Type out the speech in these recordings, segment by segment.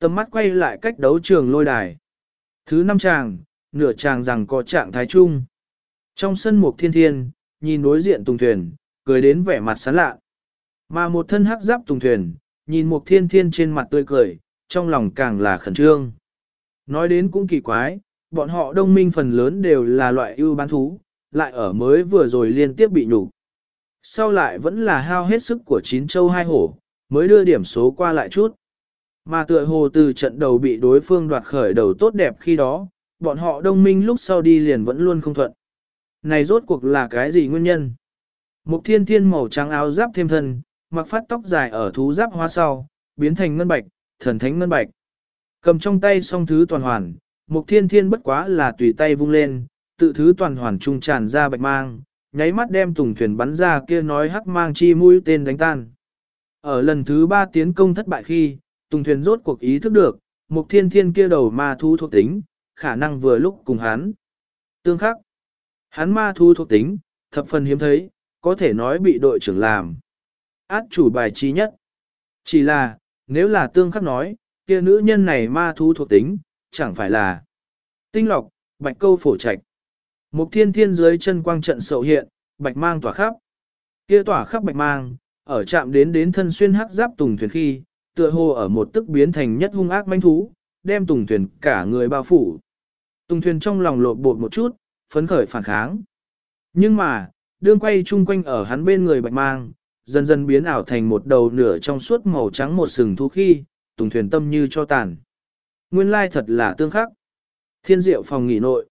Tầm mắt quay lại cách đấu trường lôi đài. Thứ năm chàng, nửa chàng rằng có trạng thái chung. Trong sân mục thiên thiên, nhìn đối diện tùng thuyền, cười đến vẻ mặt sán lạ. Mà một thân hắc giáp tùng thuyền, nhìn mục thiên thiên trên mặt tươi cười, trong lòng càng là khẩn trương. Nói đến cũng kỳ quái, bọn họ đông minh phần lớn đều là loại ưu bán thú, lại ở mới vừa rồi liên tiếp bị nhục. Sau lại vẫn là hao hết sức của chín châu hai hổ, mới đưa điểm số qua lại chút. Mà tựa hồ từ trận đầu bị đối phương đoạt khởi đầu tốt đẹp khi đó, bọn họ đông minh lúc sau đi liền vẫn luôn không thuận. Này rốt cuộc là cái gì nguyên nhân? Mục thiên thiên màu trắng áo giáp thêm thân, mặc phát tóc dài ở thú giáp hoa sau, biến thành ngân bạch, thần thánh ngân bạch. Cầm trong tay song thứ toàn hoàn, mục thiên thiên bất quá là tùy tay vung lên, tự thứ toàn hoàn trung tràn ra bạch mang, nháy mắt đem tùng thuyền bắn ra kia nói hắc mang chi mũi tên đánh tan. Ở lần thứ ba tiến công thất bại khi, tùng thuyền rốt cuộc ý thức được, mục thiên thiên kia đầu ma thu thuộc tính, khả năng vừa lúc cùng hắn. Tương khắc, hắn ma thu thuộc tính, thập phần hiếm thấy, có thể nói bị đội trưởng làm. Át chủ bài trí nhất. Chỉ là, nếu là tương khắc nói, kia nữ nhân này ma thu thuộc tính, chẳng phải là tinh lọc, bạch câu phổ trạch. Mục thiên thiên dưới chân quang trận sậu hiện, bạch mang tỏa khắp. Kia tỏa khắp bạch mang, ở chạm đến đến thân xuyên hắc giáp tùng thuyền khi, tựa hồ ở một tức biến thành nhất hung ác manh thú, đem tùng thuyền cả người bao phủ. Tùng thuyền trong lòng lột bột một chút, phấn khởi phản kháng. Nhưng mà, đương quay chung quanh ở hắn bên người bạch mang, dần dần biến ảo thành một đầu nửa trong suốt màu trắng một sừng thú khi, tùng thuyền tâm như cho tàn. Nguyên lai thật là tương khắc. Thiên diệu phòng nghỉ nội.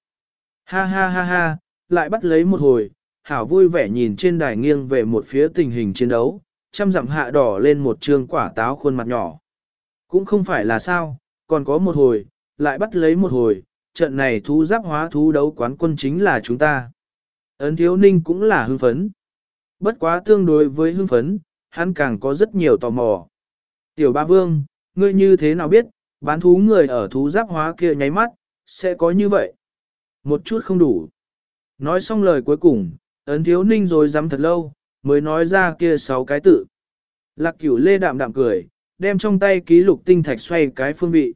Ha ha ha ha, lại bắt lấy một hồi, hảo vui vẻ nhìn trên đài nghiêng về một phía tình hình chiến đấu, chăm dặm hạ đỏ lên một trương quả táo khuôn mặt nhỏ. Cũng không phải là sao, còn có một hồi, lại bắt lấy một hồi, trận này thú giáp hóa thú đấu quán quân chính là chúng ta. Ấn thiếu ninh cũng là hưng phấn. Bất quá tương đối với hưng phấn, hắn càng có rất nhiều tò mò. Tiểu ba vương, ngươi như thế nào biết, bán thú người ở thú giáp hóa kia nháy mắt, sẽ có như vậy. Một chút không đủ. Nói xong lời cuối cùng, ấn thiếu ninh rồi dám thật lâu, mới nói ra kia sáu cái tự. Lạc cửu lê đạm đạm cười, đem trong tay ký lục tinh thạch xoay cái phương vị.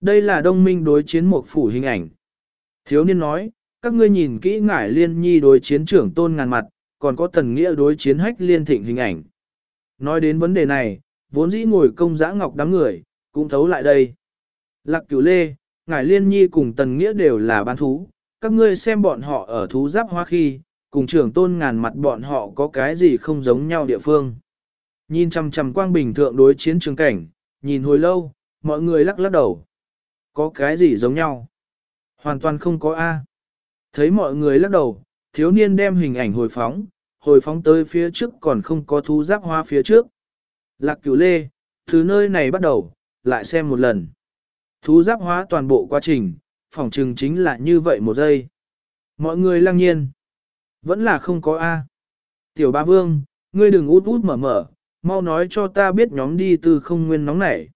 Đây là đông minh đối chiến một phủ hình ảnh. Thiếu niên nói, các ngươi nhìn kỹ ngải liên nhi đối chiến trưởng tôn ngàn mặt, còn có tần nghĩa đối chiến hách liên thịnh hình ảnh. Nói đến vấn đề này, vốn dĩ ngồi công giã ngọc đám người, cũng thấu lại đây. Lạc cửu lê, ngải liên nhi cùng tần nghĩa đều là bán thú, các ngươi xem bọn họ ở thú giáp hoa khi, cùng trưởng tôn ngàn mặt bọn họ có cái gì không giống nhau địa phương. Nhìn chằm chằm quang bình thượng đối chiến trường cảnh, nhìn hồi lâu, mọi người lắc lắc đầu. Có cái gì giống nhau? Hoàn toàn không có A. Thấy mọi người lắc đầu, thiếu niên đem hình ảnh hồi phóng, hồi phóng tới phía trước còn không có thú giáp hoa phía trước. Lạc cửu lê, từ nơi này bắt đầu, lại xem một lần. Thú giáp hóa toàn bộ quá trình, phỏng chừng chính là như vậy một giây. Mọi người lăng nhiên. Vẫn là không có A. Tiểu ba vương, ngươi đừng út út mở mở, mau nói cho ta biết nhóm đi từ không nguyên nóng nảy.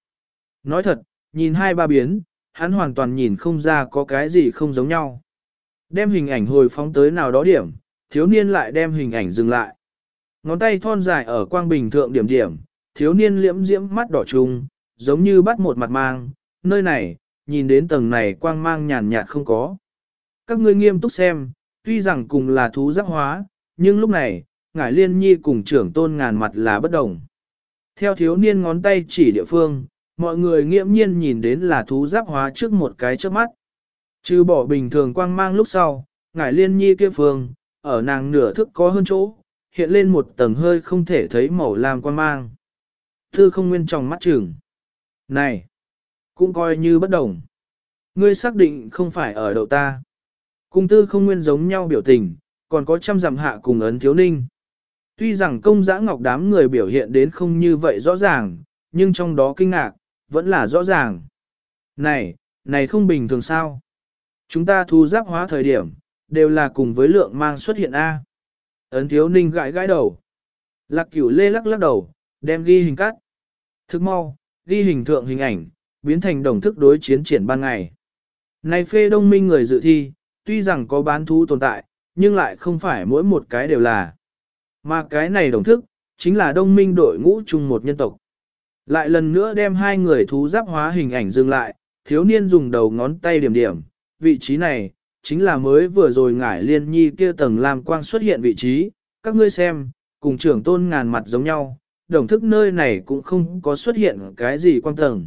Nói thật, nhìn hai ba biến, hắn hoàn toàn nhìn không ra có cái gì không giống nhau. Đem hình ảnh hồi phóng tới nào đó điểm, thiếu niên lại đem hình ảnh dừng lại. Ngón tay thon dài ở quang bình thượng điểm điểm, thiếu niên liễm diễm mắt đỏ trùng, giống như bắt một mặt mang, nơi này, nhìn đến tầng này quang mang nhàn nhạt không có. Các ngươi nghiêm túc xem, tuy rằng cùng là thú giác hóa, nhưng lúc này, ngải liên nhi cùng trưởng tôn ngàn mặt là bất đồng. Theo thiếu niên ngón tay chỉ địa phương, mọi người nghiễm nhiên nhìn đến là thú giáp hóa trước một cái trước mắt. Trừ bỏ bình thường quang mang lúc sau, ngải liên nhi kia phương, ở nàng nửa thức có hơn chỗ, hiện lên một tầng hơi không thể thấy màu lam quang mang. Thư không nguyên trong mắt trường. Này, cũng coi như bất đồng. Ngươi xác định không phải ở đầu ta. Cung tư không nguyên giống nhau biểu tình, còn có trăm dặm hạ cùng ấn thiếu ninh. Tuy rằng công giã ngọc đám người biểu hiện đến không như vậy rõ ràng, nhưng trong đó kinh ngạc, vẫn là rõ ràng. Này, này không bình thường sao? Chúng ta thu giáp hóa thời điểm, đều là cùng với lượng mang xuất hiện A. Ấn thiếu ninh gãi gãi đầu. Lạc cửu lê lắc lắc đầu, đem ghi hình cắt. Thức mau, ghi hình thượng hình ảnh, biến thành đồng thức đối chiến triển ban ngày. Này phê đông minh người dự thi, tuy rằng có bán thú tồn tại, nhưng lại không phải mỗi một cái đều là. Mà cái này đồng thức, chính là đông minh đội ngũ chung một nhân tộc. Lại lần nữa đem hai người thú giáp hóa hình ảnh dừng lại, thiếu niên dùng đầu ngón tay điểm điểm, vị trí này, chính là mới vừa rồi ngải liên nhi kia tầng làm quang xuất hiện vị trí, các ngươi xem, cùng trưởng tôn ngàn mặt giống nhau, đồng thức nơi này cũng không có xuất hiện cái gì quang tầng.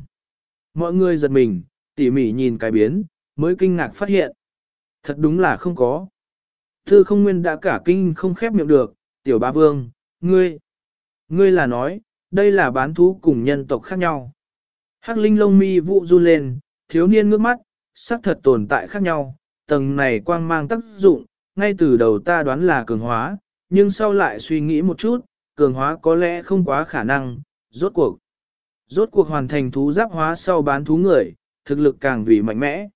Mọi người giật mình, tỉ mỉ nhìn cái biến, mới kinh ngạc phát hiện. Thật đúng là không có. Thư không nguyên đã cả kinh không khép miệng được, tiểu ba vương, ngươi. Ngươi là nói, đây là bán thú cùng nhân tộc khác nhau. Hắc linh lông mi vụ run lên, thiếu niên ngước mắt, xác thật tồn tại khác nhau, tầng này quang mang tác dụng, ngay từ đầu ta đoán là cường hóa, nhưng sau lại suy nghĩ một chút, cường hóa có lẽ không quá khả năng, rốt cuộc. Rốt cuộc hoàn thành thú giáp hóa sau bán thú người, thực lực càng vì mạnh mẽ.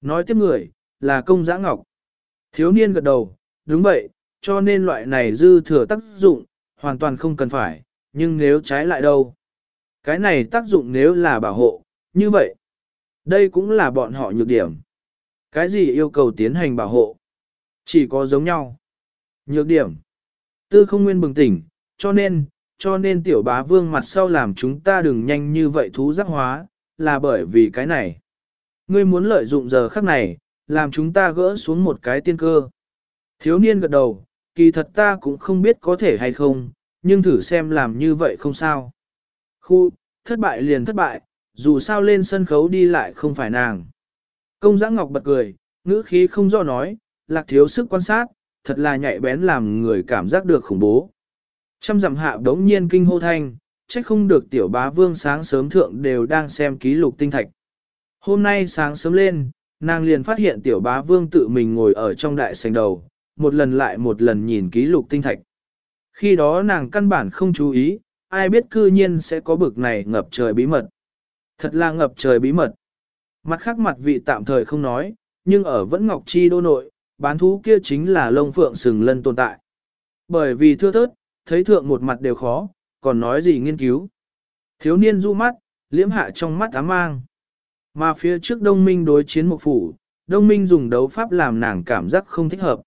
Nói tiếp người, là công giã ngọc. Thiếu niên gật đầu, đúng vậy, cho nên loại này dư thừa tác dụng, hoàn toàn không cần phải, nhưng nếu trái lại đâu? Cái này tác dụng nếu là bảo hộ, như vậy. Đây cũng là bọn họ nhược điểm. Cái gì yêu cầu tiến hành bảo hộ? Chỉ có giống nhau. Nhược điểm. Tư không nguyên bừng tỉnh, cho nên, cho nên tiểu bá vương mặt sau làm chúng ta đừng nhanh như vậy thú giác hóa, là bởi vì cái này. Ngươi muốn lợi dụng giờ khắc này, làm chúng ta gỡ xuống một cái tiên cơ. Thiếu niên gật đầu, kỳ thật ta cũng không biết có thể hay không, nhưng thử xem làm như vậy không sao. Khu, thất bại liền thất bại, dù sao lên sân khấu đi lại không phải nàng. Công giã ngọc bật cười, ngữ khí không do nói, lạc thiếu sức quan sát, thật là nhạy bén làm người cảm giác được khủng bố. Trăm dặm hạ đống nhiên kinh hô thanh, trách không được tiểu bá vương sáng sớm thượng đều đang xem ký lục tinh thạch. Hôm nay sáng sớm lên, nàng liền phát hiện tiểu bá vương tự mình ngồi ở trong đại sành đầu, một lần lại một lần nhìn ký lục tinh thạch. Khi đó nàng căn bản không chú ý, ai biết cư nhiên sẽ có bực này ngập trời bí mật. Thật là ngập trời bí mật. Mặt khác mặt vị tạm thời không nói, nhưng ở vẫn ngọc chi đô nội, bán thú kia chính là lông phượng sừng lân tồn tại. Bởi vì thưa thớt, thấy thượng một mặt đều khó, còn nói gì nghiên cứu. Thiếu niên du mắt, liễm hạ trong mắt ám mang. Mà phía trước đông minh đối chiến một phủ, đông minh dùng đấu pháp làm nàng cảm giác không thích hợp.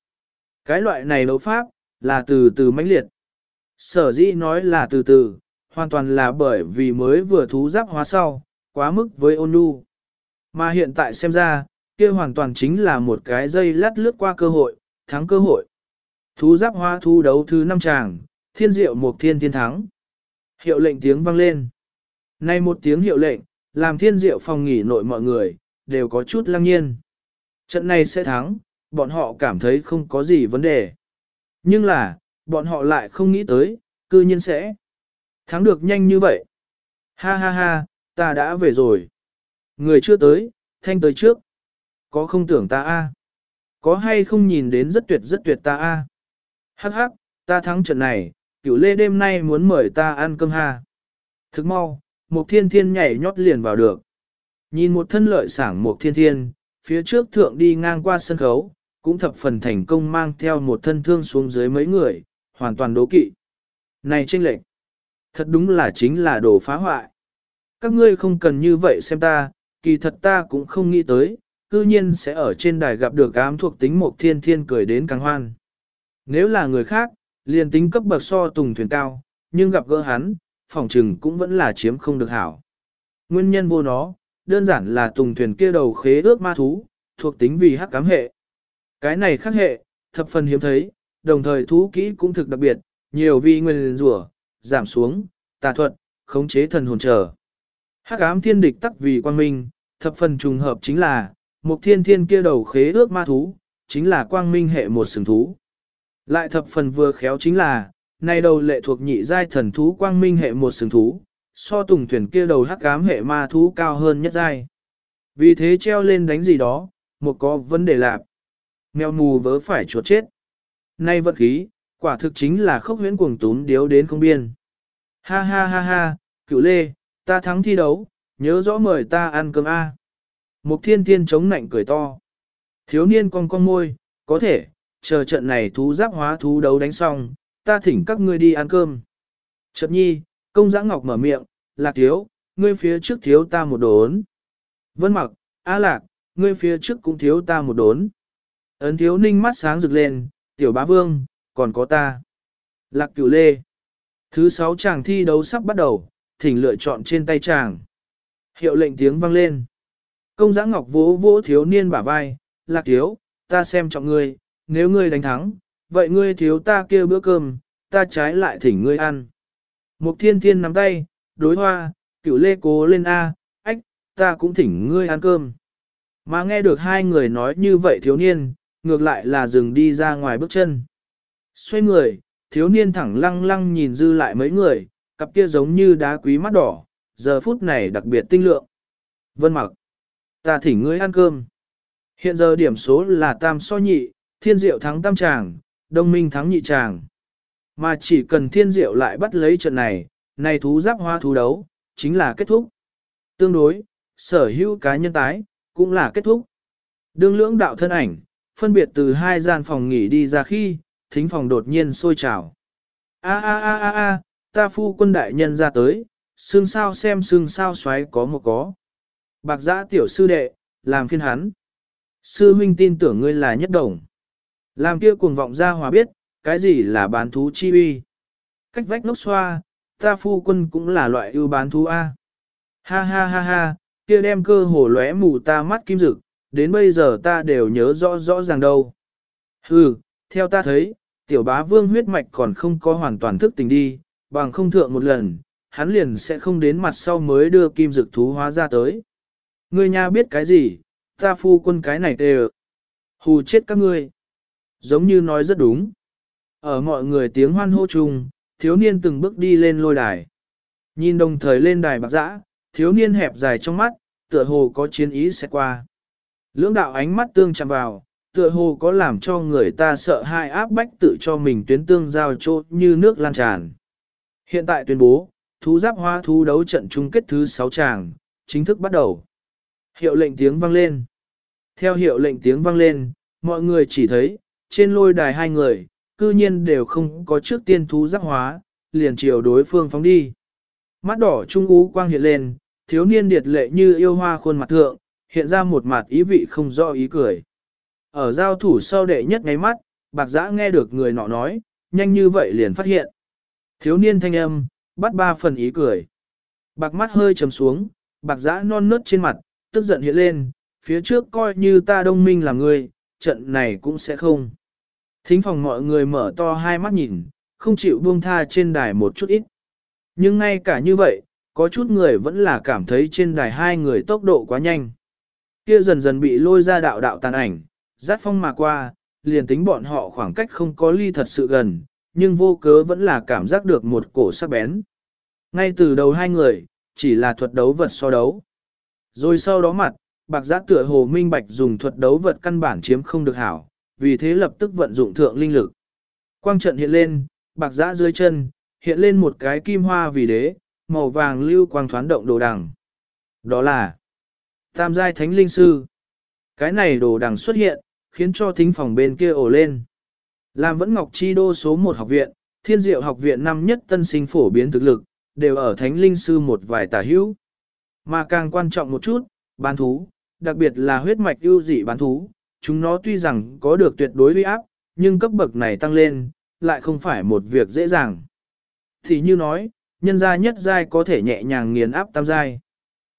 Cái loại này đấu pháp, là từ từ mãnh liệt. Sở dĩ nói là từ từ, hoàn toàn là bởi vì mới vừa thú giáp hóa sau, quá mức với ôn nhu. Mà hiện tại xem ra, kia hoàn toàn chính là một cái dây lát lướt qua cơ hội, thắng cơ hội. Thú giáp hóa thu đấu thứ năm tràng, thiên diệu một thiên thiên thắng. Hiệu lệnh tiếng vang lên. Nay một tiếng hiệu lệnh, làm thiên diệu phòng nghỉ nội mọi người, đều có chút lăng nhiên. Trận này sẽ thắng, bọn họ cảm thấy không có gì vấn đề. Nhưng là, bọn họ lại không nghĩ tới, cư nhiên sẽ thắng được nhanh như vậy. Ha ha ha, ta đã về rồi. Người chưa tới, thanh tới trước. Có không tưởng ta a? Có hay không nhìn đến rất tuyệt rất tuyệt ta a? Hắc hắc, ta thắng trận này, cửu lê đêm nay muốn mời ta ăn cơm ha. Thức mau, một thiên thiên nhảy nhót liền vào được. Nhìn một thân lợi sảng một thiên thiên, phía trước thượng đi ngang qua sân khấu, cũng thập phần thành công mang theo một thân thương xuống dưới mấy người, hoàn toàn đố kỵ. Này tranh lệch, thật đúng là chính là đồ phá hoại. Các ngươi không cần như vậy xem ta, kỳ thật ta cũng không nghĩ tới, cư nhiên sẽ ở trên đài gặp được ám thuộc tính một thiên thiên cười đến càng hoan. Nếu là người khác, liền tính cấp bậc so tùng thuyền cao, nhưng gặp gỡ hắn, phòng trừng cũng vẫn là chiếm không được hảo. Nguyên nhân vô nó, đơn giản là tùng thuyền kia đầu khế ước ma thú, thuộc tính vì hắc cám hệ. Cái này khác hệ, thập phần hiếm thấy, đồng thời thú kỹ cũng thực đặc biệt, nhiều vi nguyên rủa, giảm xuống, tà thuật, khống chế thần hồn trở. Hắc ám thiên địch tắc vì quang minh, thập phần trùng hợp chính là, một thiên thiên kia đầu khế ước ma thú, chính là quang minh hệ một sừng thú. Lại thập phần vừa khéo chính là, nay đầu lệ thuộc nhị giai thần thú quang minh hệ một sừng thú, so tùng thuyền kia đầu hắc ám hệ ma thú cao hơn nhất giai. Vì thế treo lên đánh gì đó, một có vấn đề lạc. Mèo mù vớ phải chuột chết. Nay vật khí, quả thực chính là khốc huyễn cuồng túm điếu đến không biên. Ha ha ha ha, cựu lê, ta thắng thi đấu, nhớ rõ mời ta ăn cơm A. Mục thiên thiên chống nạnh cười to. Thiếu niên con con môi, có thể, chờ trận này thú giáp hóa thú đấu đánh xong, ta thỉnh các ngươi đi ăn cơm. Chợt nhi, công giã ngọc mở miệng, lạc thiếu, ngươi phía trước thiếu ta một đốn. Vân mặc, a lạc, ngươi phía trước cũng thiếu ta một đốn. Ấn thiếu ninh mắt sáng rực lên, tiểu bá vương, còn có ta. Lạc cửu lê. Thứ sáu chàng thi đấu sắp bắt đầu, thỉnh lựa chọn trên tay chàng. Hiệu lệnh tiếng vang lên. Công giã ngọc vỗ vỗ thiếu niên bả vai, lạc thiếu, ta xem trọng ngươi, nếu ngươi đánh thắng, vậy ngươi thiếu ta kêu bữa cơm, ta trái lại thỉnh ngươi ăn. Mục thiên thiên nắm tay, đối hoa, cửu lê cố lên A, ách, ta cũng thỉnh ngươi ăn cơm. Mà nghe được hai người nói như vậy thiếu niên, ngược lại là dừng đi ra ngoài bước chân. Xoay người, thiếu niên thẳng lăng lăng nhìn dư lại mấy người, cặp kia giống như đá quý mắt đỏ, giờ phút này đặc biệt tinh lượng. Vân mặc, ta thỉnh ngươi ăn cơm. Hiện giờ điểm số là tam so nhị, thiên diệu thắng tam tràng, đông minh thắng nhị tràng. Mà chỉ cần thiên diệu lại bắt lấy trận này, này thú giáp hoa thú đấu, chính là kết thúc. Tương đối, sở hữu cá nhân tái, cũng là kết thúc. Đương lưỡng đạo thân ảnh, phân biệt từ hai gian phòng nghỉ đi ra khi, thính phòng đột nhiên sôi trào. A a a a a, ta phu quân đại nhân ra tới, xương sao xem xương sao xoáy có một có. Bạc giã tiểu sư đệ, làm phiên hắn. Sư huynh tin tưởng ngươi là nhất đồng. Làm kia cuồng vọng ra hòa biết, cái gì là bán thú chi uy. Cách vách nốc xoa, ta phu quân cũng là loại ưu bán thú A. Ha ha ha ha, kia đem cơ hồ lóe mù ta mắt kim dực, đến bây giờ ta đều nhớ rõ rõ ràng đâu. Hừ, theo ta thấy, tiểu bá vương huyết mạch còn không có hoàn toàn thức tỉnh đi, bằng không thượng một lần, hắn liền sẽ không đến mặt sau mới đưa kim dực thú hóa ra tới. Ngươi nha biết cái gì, ta phu quân cái này tê Hù chết các ngươi. Giống như nói rất đúng. Ở mọi người tiếng hoan hô chung, thiếu niên từng bước đi lên lôi đài. Nhìn đồng thời lên đài bạc dã, thiếu niên hẹp dài trong mắt, tựa hồ có chiến ý sẽ qua. Lưỡng đạo ánh mắt tương chạm vào, tựa hồ có làm cho người ta sợ hai áp bách tự cho mình tuyến tương giao trộn như nước lan tràn. Hiện tại tuyên bố, thú giáp hoa thú đấu trận chung kết thứ 6 tràng, chính thức bắt đầu. Hiệu lệnh tiếng vang lên. Theo hiệu lệnh tiếng vang lên, mọi người chỉ thấy, trên lôi đài hai người, cư nhiên đều không có trước tiên thú giác hóa, liền chiều đối phương phóng đi. Mắt đỏ trung ú quang hiện lên, thiếu niên điệt lệ như yêu hoa khuôn mặt thượng, hiện ra một mặt ý vị không do ý cười. Ở giao thủ sau đệ nhất ngay mắt, bạc giã nghe được người nọ nói, nhanh như vậy liền phát hiện. Thiếu niên thanh âm, bắt ba phần ý cười. Bạc mắt hơi trầm xuống, bạc giã non nớt trên mặt, tức giận hiện lên, phía trước coi như ta đông minh là người, trận này cũng sẽ không. Thính phòng mọi người mở to hai mắt nhìn, không chịu buông tha trên đài một chút ít. Nhưng ngay cả như vậy, có chút người vẫn là cảm thấy trên đài hai người tốc độ quá nhanh. Kia dần dần bị lôi ra đạo đạo tàn ảnh, dắt phong mà qua, liền tính bọn họ khoảng cách không có ly thật sự gần, nhưng vô cớ vẫn là cảm giác được một cổ sắc bén. Ngay từ đầu hai người, chỉ là thuật đấu vật so đấu. Rồi sau đó mặt, bạc giã tựa hồ minh bạch dùng thuật đấu vật căn bản chiếm không được hảo, vì thế lập tức vận dụng thượng linh lực. Quang trận hiện lên, bạc giã dưới chân, hiện lên một cái kim hoa vì đế, màu vàng lưu quang thoán động đồ đằng. Đó là Tam giai thánh linh sư. Cái này đồ đằng xuất hiện, khiến cho thính phòng bên kia ổ lên. Làm vẫn ngọc chi đô số một học viện, thiên diệu học viện năm nhất tân sinh phổ biến thực lực, đều ở thánh linh sư một vài tả hữu. Mà càng quan trọng một chút, bán thú, đặc biệt là huyết mạch ưu dị bán thú, chúng nó tuy rằng có được tuyệt đối uy áp, nhưng cấp bậc này tăng lên, lại không phải một việc dễ dàng. Thì như nói, nhân gia nhất giai có thể nhẹ nhàng nghiền áp tam giai.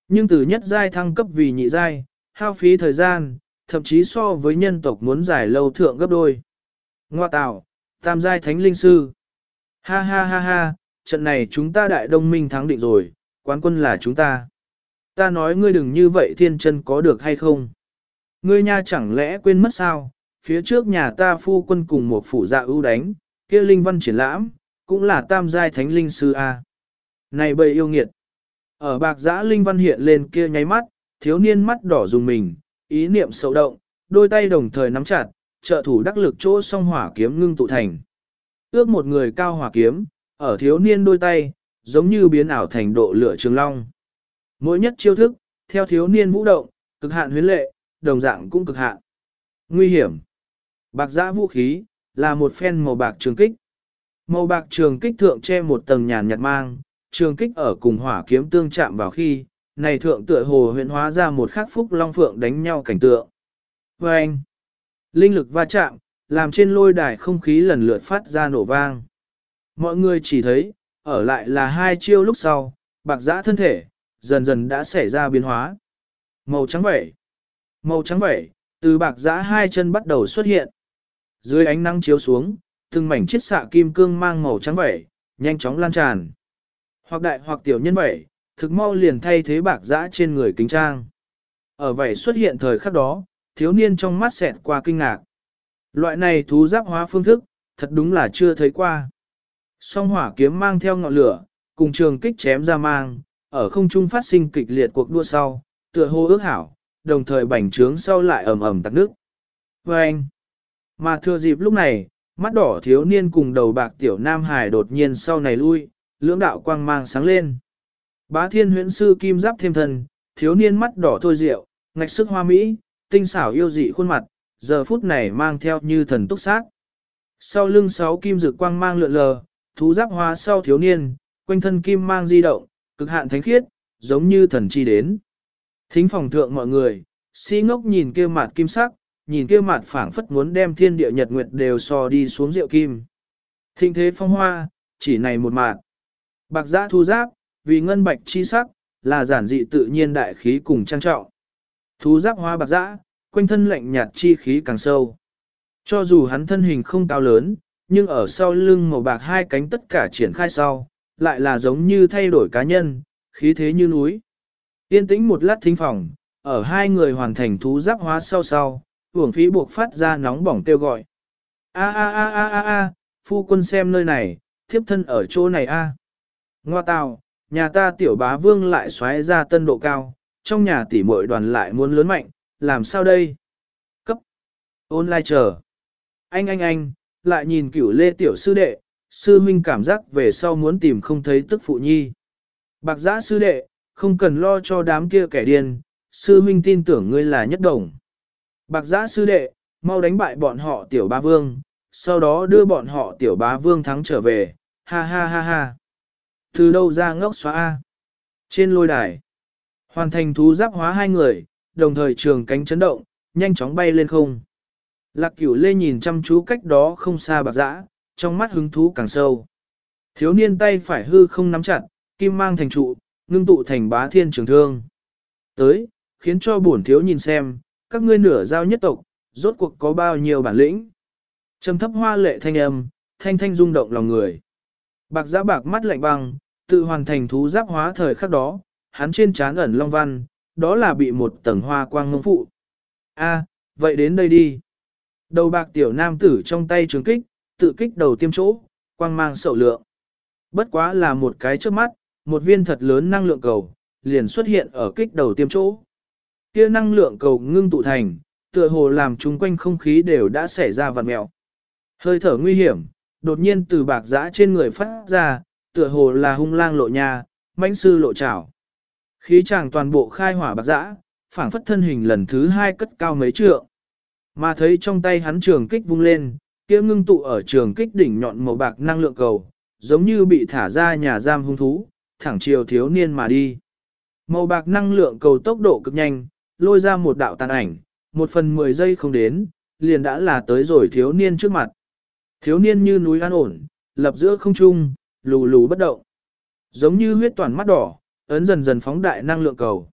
Nhưng từ nhất giai thăng cấp vì nhị giai, hao phí thời gian, thậm chí so với nhân tộc muốn giải lâu thượng gấp đôi. Ngoa tạo, tam giai thánh linh sư. Ha ha ha ha, trận này chúng ta đại đông minh thắng định rồi, quán quân là chúng ta. Ta nói ngươi đừng như vậy thiên chân có được hay không? Ngươi nha chẳng lẽ quên mất sao, phía trước nhà ta phu quân cùng một phủ dạ ưu đánh, kia linh văn triển lãm, cũng là tam giai thánh linh sư A. Này bầy yêu nghiệt. Ở bạc giã linh văn hiện lên kia nháy mắt, thiếu niên mắt đỏ dùng mình, ý niệm sâu động, đôi tay đồng thời nắm chặt, trợ thủ đắc lực chỗ song hỏa kiếm ngưng tụ thành. Ước một người cao hỏa kiếm, ở thiếu niên đôi tay, giống như biến ảo thành độ lửa trường long. Mỗi nhất chiêu thức, theo thiếu niên vũ động, cực hạn huyến lệ, đồng dạng cũng cực hạn. Nguy hiểm. Bạc giã vũ khí, là một phen màu bạc trường kích. Màu bạc trường kích thượng che một tầng nhàn nhạt mang, trường kích ở cùng hỏa kiếm tương chạm vào khi, này thượng tựa hồ huyện hóa ra một khắc phúc long phượng đánh nhau cảnh tượng. Và anh, linh lực va chạm, làm trên lôi đài không khí lần lượt phát ra nổ vang. Mọi người chỉ thấy, ở lại là hai chiêu lúc sau, bạc giã thân thể, dần dần đã xảy ra biến hóa. Màu trắng vẩy, màu trắng vẩy, từ bạc giã hai chân bắt đầu xuất hiện. Dưới ánh nắng chiếu xuống, từng mảnh chiết xạ kim cương mang màu trắng vẩy, nhanh chóng lan tràn. Hoặc đại hoặc tiểu nhân vẩy, thực mau liền thay thế bạc giã trên người kính trang. Ở vẩy xuất hiện thời khắc đó, thiếu niên trong mắt xẹt qua kinh ngạc. Loại này thú giáp hóa phương thức, thật đúng là chưa thấy qua. Song hỏa kiếm mang theo ngọn lửa, cùng trường kích chém ra mang, ở không trung phát sinh kịch liệt cuộc đua sau, tựa hô ước hảo, đồng thời bành trướng sau lại ầm ầm tắc nước. Và anh, mà thừa dịp lúc này, mắt đỏ thiếu niên cùng đầu bạc tiểu nam hải đột nhiên sau này lui, lưỡng đạo quang mang sáng lên. Bá thiên huyễn sư kim giáp thêm thần, thiếu niên mắt đỏ thôi rượu, ngạch sức hoa mỹ, tinh xảo yêu dị khuôn mặt, giờ phút này mang theo như thần túc sát. Sau lưng sáu kim dược quang mang lượn lờ, thú giáp hóa sau thiếu niên, quanh thân kim mang di động, cực hạn thánh khiết, giống như thần chi đến. Thính phòng thượng mọi người, si ngốc nhìn kia mặt kim sắc, nhìn kia mặt phảng phất muốn đem thiên địa nhật nguyệt đều so đi xuống rượu kim. Thinh thế phong hoa, chỉ này một mạt. Bạc giã thu giáp, vì ngân bạch chi sắc, là giản dị tự nhiên đại khí cùng trang trọng. Thú giáp hoa bạc giã, quanh thân lạnh nhạt chi khí càng sâu. Cho dù hắn thân hình không cao lớn, nhưng ở sau lưng màu bạc hai cánh tất cả triển khai sau, lại là giống như thay đổi cá nhân, khí thế như núi. Yên tĩnh một lát thính phòng, ở hai người hoàn thành thú giáp hóa sau sau, hưởng phí buộc phát ra nóng bỏng kêu gọi. A a a a a a, phu quân xem nơi này, thiếp thân ở chỗ này a. Ngoa tào, nhà ta tiểu bá vương lại xoáy ra tân độ cao, trong nhà tỷ muội đoàn lại muốn lớn mạnh, làm sao đây? Cấp. Online chờ. Anh anh anh, lại nhìn cửu lê tiểu sư đệ, sư huynh cảm giác về sau muốn tìm không thấy tức phụ nhi. Bạc giã sư đệ, không cần lo cho đám kia kẻ điên, sư huynh tin tưởng ngươi là nhất đồng. Bạc giã sư đệ, mau đánh bại bọn họ tiểu ba vương, sau đó đưa bọn họ tiểu bá vương thắng trở về, ha ha ha ha. Từ đâu ra ngốc xóa A? Trên lôi đài, hoàn thành thú giáp hóa hai người, đồng thời trường cánh chấn động, nhanh chóng bay lên không. Lạc cửu lê nhìn chăm chú cách đó không xa bạc giã, trong mắt hứng thú càng sâu. Thiếu niên tay phải hư không nắm chặt, kim mang thành trụ, ngưng tụ thành bá thiên trường thương. Tới, khiến cho bổn thiếu nhìn xem, các ngươi nửa giao nhất tộc, rốt cuộc có bao nhiêu bản lĩnh. Trầm thấp hoa lệ thanh âm, thanh thanh rung động lòng người. Bạc giã bạc mắt lạnh băng, tự hoàn thành thú giáp hóa thời khắc đó, hắn trên trán ẩn long văn, đó là bị một tầng hoa quang ngông phụ. A, vậy đến đây đi. Đầu bạc tiểu nam tử trong tay trường kích, tự kích đầu tiêm chỗ, quang mang sậu lượng. Bất quá là một cái trước mắt, một viên thật lớn năng lượng cầu, liền xuất hiện ở kích đầu tiêm chỗ. Kia năng lượng cầu ngưng tụ thành, tựa hồ làm chung quanh không khí đều đã xảy ra vặn mẹo. Hơi thở nguy hiểm, đột nhiên từ bạc giã trên người phát ra, tựa hồ là hung lang lộ nhà, mãnh sư lộ trảo. Khí chàng toàn bộ khai hỏa bạc giã, phảng phất thân hình lần thứ hai cất cao mấy trượng. Mà thấy trong tay hắn trường kích vung lên, kia ngưng tụ ở trường kích đỉnh nhọn màu bạc năng lượng cầu, giống như bị thả ra nhà giam hung thú, thẳng chiều thiếu niên mà đi. Màu bạc năng lượng cầu tốc độ cực nhanh, lôi ra một đạo tàn ảnh, một phần mười giây không đến, liền đã là tới rồi thiếu niên trước mặt. Thiếu niên như núi an ổn, lập giữa không trung, lù lù bất động. Giống như huyết toàn mắt đỏ, ấn dần dần phóng đại năng lượng cầu.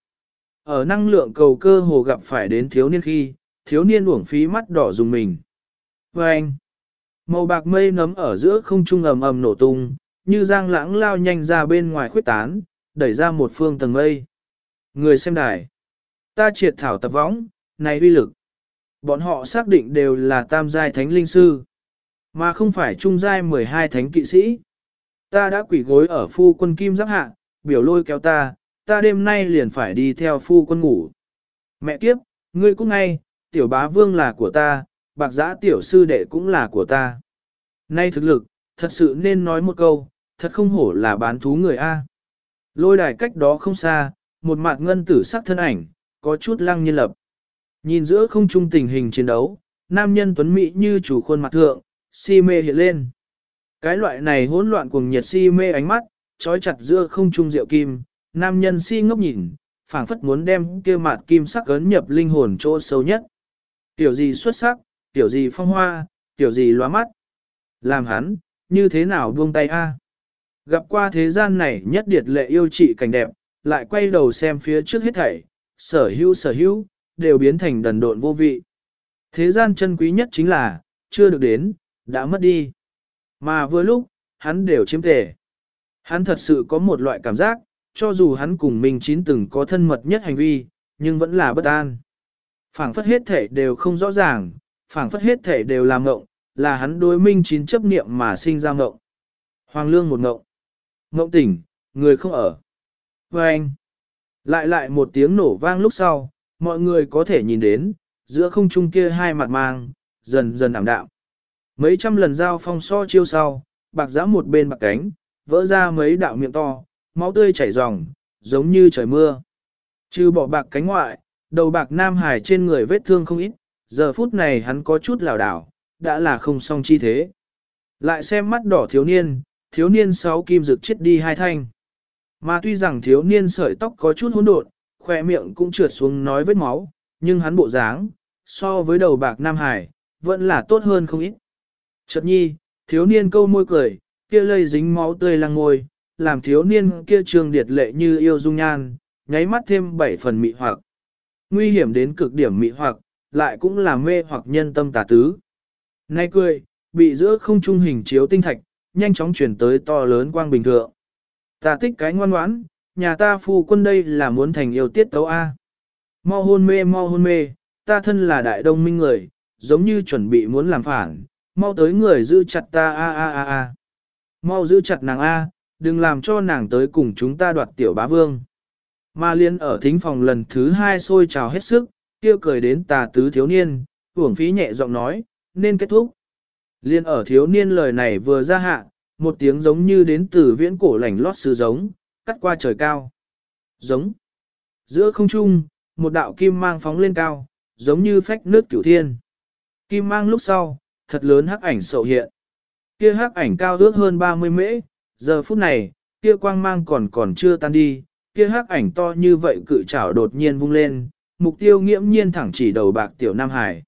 Ở năng lượng cầu cơ hồ gặp phải đến thiếu niên khi, thiếu niên uổng phí mắt đỏ dùng mình. Và anh, màu bạc mây nấm ở giữa không trung ầm ầm nổ tung, như giang lãng lao nhanh ra bên ngoài khuyết tán, đẩy ra một phương tầng mây. Người xem đài, ta triệt thảo tập võng, này uy lực. Bọn họ xác định đều là tam giai thánh linh sư, mà không phải trung giai 12 thánh kỵ sĩ. Ta đã quỷ gối ở phu quân kim giáp hạ, biểu lôi kéo ta, ta đêm nay liền phải đi theo phu quân ngủ. Mẹ kiếp, ngươi cũng ngay, tiểu bá vương là của ta, bạc giã tiểu sư đệ cũng là của ta. Nay thực lực, thật sự nên nói một câu, thật không hổ là bán thú người A. Lôi đài cách đó không xa, một mặt ngân tử sắc thân ảnh, có chút lăng nhiên lập. Nhìn giữa không trung tình hình chiến đấu, nam nhân tuấn mỹ như chủ khuôn mặt thượng, si mê hiện lên. Cái loại này hỗn loạn cuồng nhiệt si mê ánh mắt, trói chặt giữa không trung rượu kim, nam nhân si ngốc nhìn, phảng phất muốn đem kia mặt kim sắc ấn nhập linh hồn chỗ sâu nhất. Tiểu gì xuất sắc, tiểu gì phong hoa, tiểu gì lóa mắt. Làm hắn, như thế nào buông tay a? Gặp qua thế gian này nhất điệt lệ yêu trị cảnh đẹp, lại quay đầu xem phía trước hết thảy, sở hữu sở hữu, đều biến thành đần độn vô vị. Thế gian chân quý nhất chính là, chưa được đến, đã mất đi. Mà vừa lúc, hắn đều chiếm tề. Hắn thật sự có một loại cảm giác, cho dù hắn cùng mình chín từng có thân mật nhất hành vi, nhưng vẫn là bất an. phảng phất hết thể đều không rõ ràng, phảng phất hết thể đều là ngộng, là hắn đối minh chín chấp niệm mà sinh ra ngộng. Hoàng lương một ngộng. Ngộng tỉnh, người không ở. Và anh. Lại lại một tiếng nổ vang lúc sau, mọi người có thể nhìn đến, giữa không trung kia hai mặt mang, dần dần ảm đạm. Mấy trăm lần giao phong so chiêu sau, bạc giã một bên bạc cánh, vỡ ra mấy đạo miệng to, máu tươi chảy ròng, giống như trời mưa. Trừ bỏ bạc cánh ngoại, đầu bạc Nam Hải trên người vết thương không ít, giờ phút này hắn có chút lảo đảo, đã là không xong chi thế. Lại xem mắt đỏ thiếu niên, thiếu niên sáu kim rực chết đi hai thanh. Mà tuy rằng thiếu niên sợi tóc có chút hỗn độn, khoe miệng cũng trượt xuống nói vết máu, nhưng hắn bộ dáng, so với đầu bạc Nam Hải, vẫn là tốt hơn không ít. Chợt nhi, thiếu niên câu môi cười, kia lây dính máu tươi lăng ngôi, làm thiếu niên kia trường điệt lệ như yêu dung nhan, nháy mắt thêm bảy phần mị hoặc. Nguy hiểm đến cực điểm mị hoặc, lại cũng là mê hoặc nhân tâm tà tứ. Nay cười, bị giữa không trung hình chiếu tinh thạch, nhanh chóng chuyển tới to lớn quang bình thượng. Ta tích cái ngoan ngoãn, nhà ta phu quân đây là muốn thành yêu tiết tấu A. Mau hôn mê mau hôn mê, ta thân là đại đông minh người, giống như chuẩn bị muốn làm phản, mau tới người giữ chặt ta a a a a. Mau giữ chặt nàng A, đừng làm cho nàng tới cùng chúng ta đoạt tiểu bá vương. Ma liên ở thính phòng lần thứ hai sôi trào hết sức, kia cười đến tà tứ thiếu niên, hưởng phí nhẹ giọng nói, nên kết thúc. Liên ở thiếu niên lời này vừa ra hạ, một tiếng giống như đến từ viễn cổ lảnh lót sư giống, cắt qua trời cao. Giống. Giữa không trung, một đạo kim mang phóng lên cao, giống như phách nước cửu thiên. Kim mang lúc sau, thật lớn hắc ảnh sậu hiện. Kia hắc ảnh cao ước hơn 30 mễ, giờ phút này, kia quang mang còn còn chưa tan đi, kia hắc ảnh to như vậy cự trảo đột nhiên vung lên, mục tiêu nghiễm nhiên thẳng chỉ đầu bạc tiểu Nam Hải.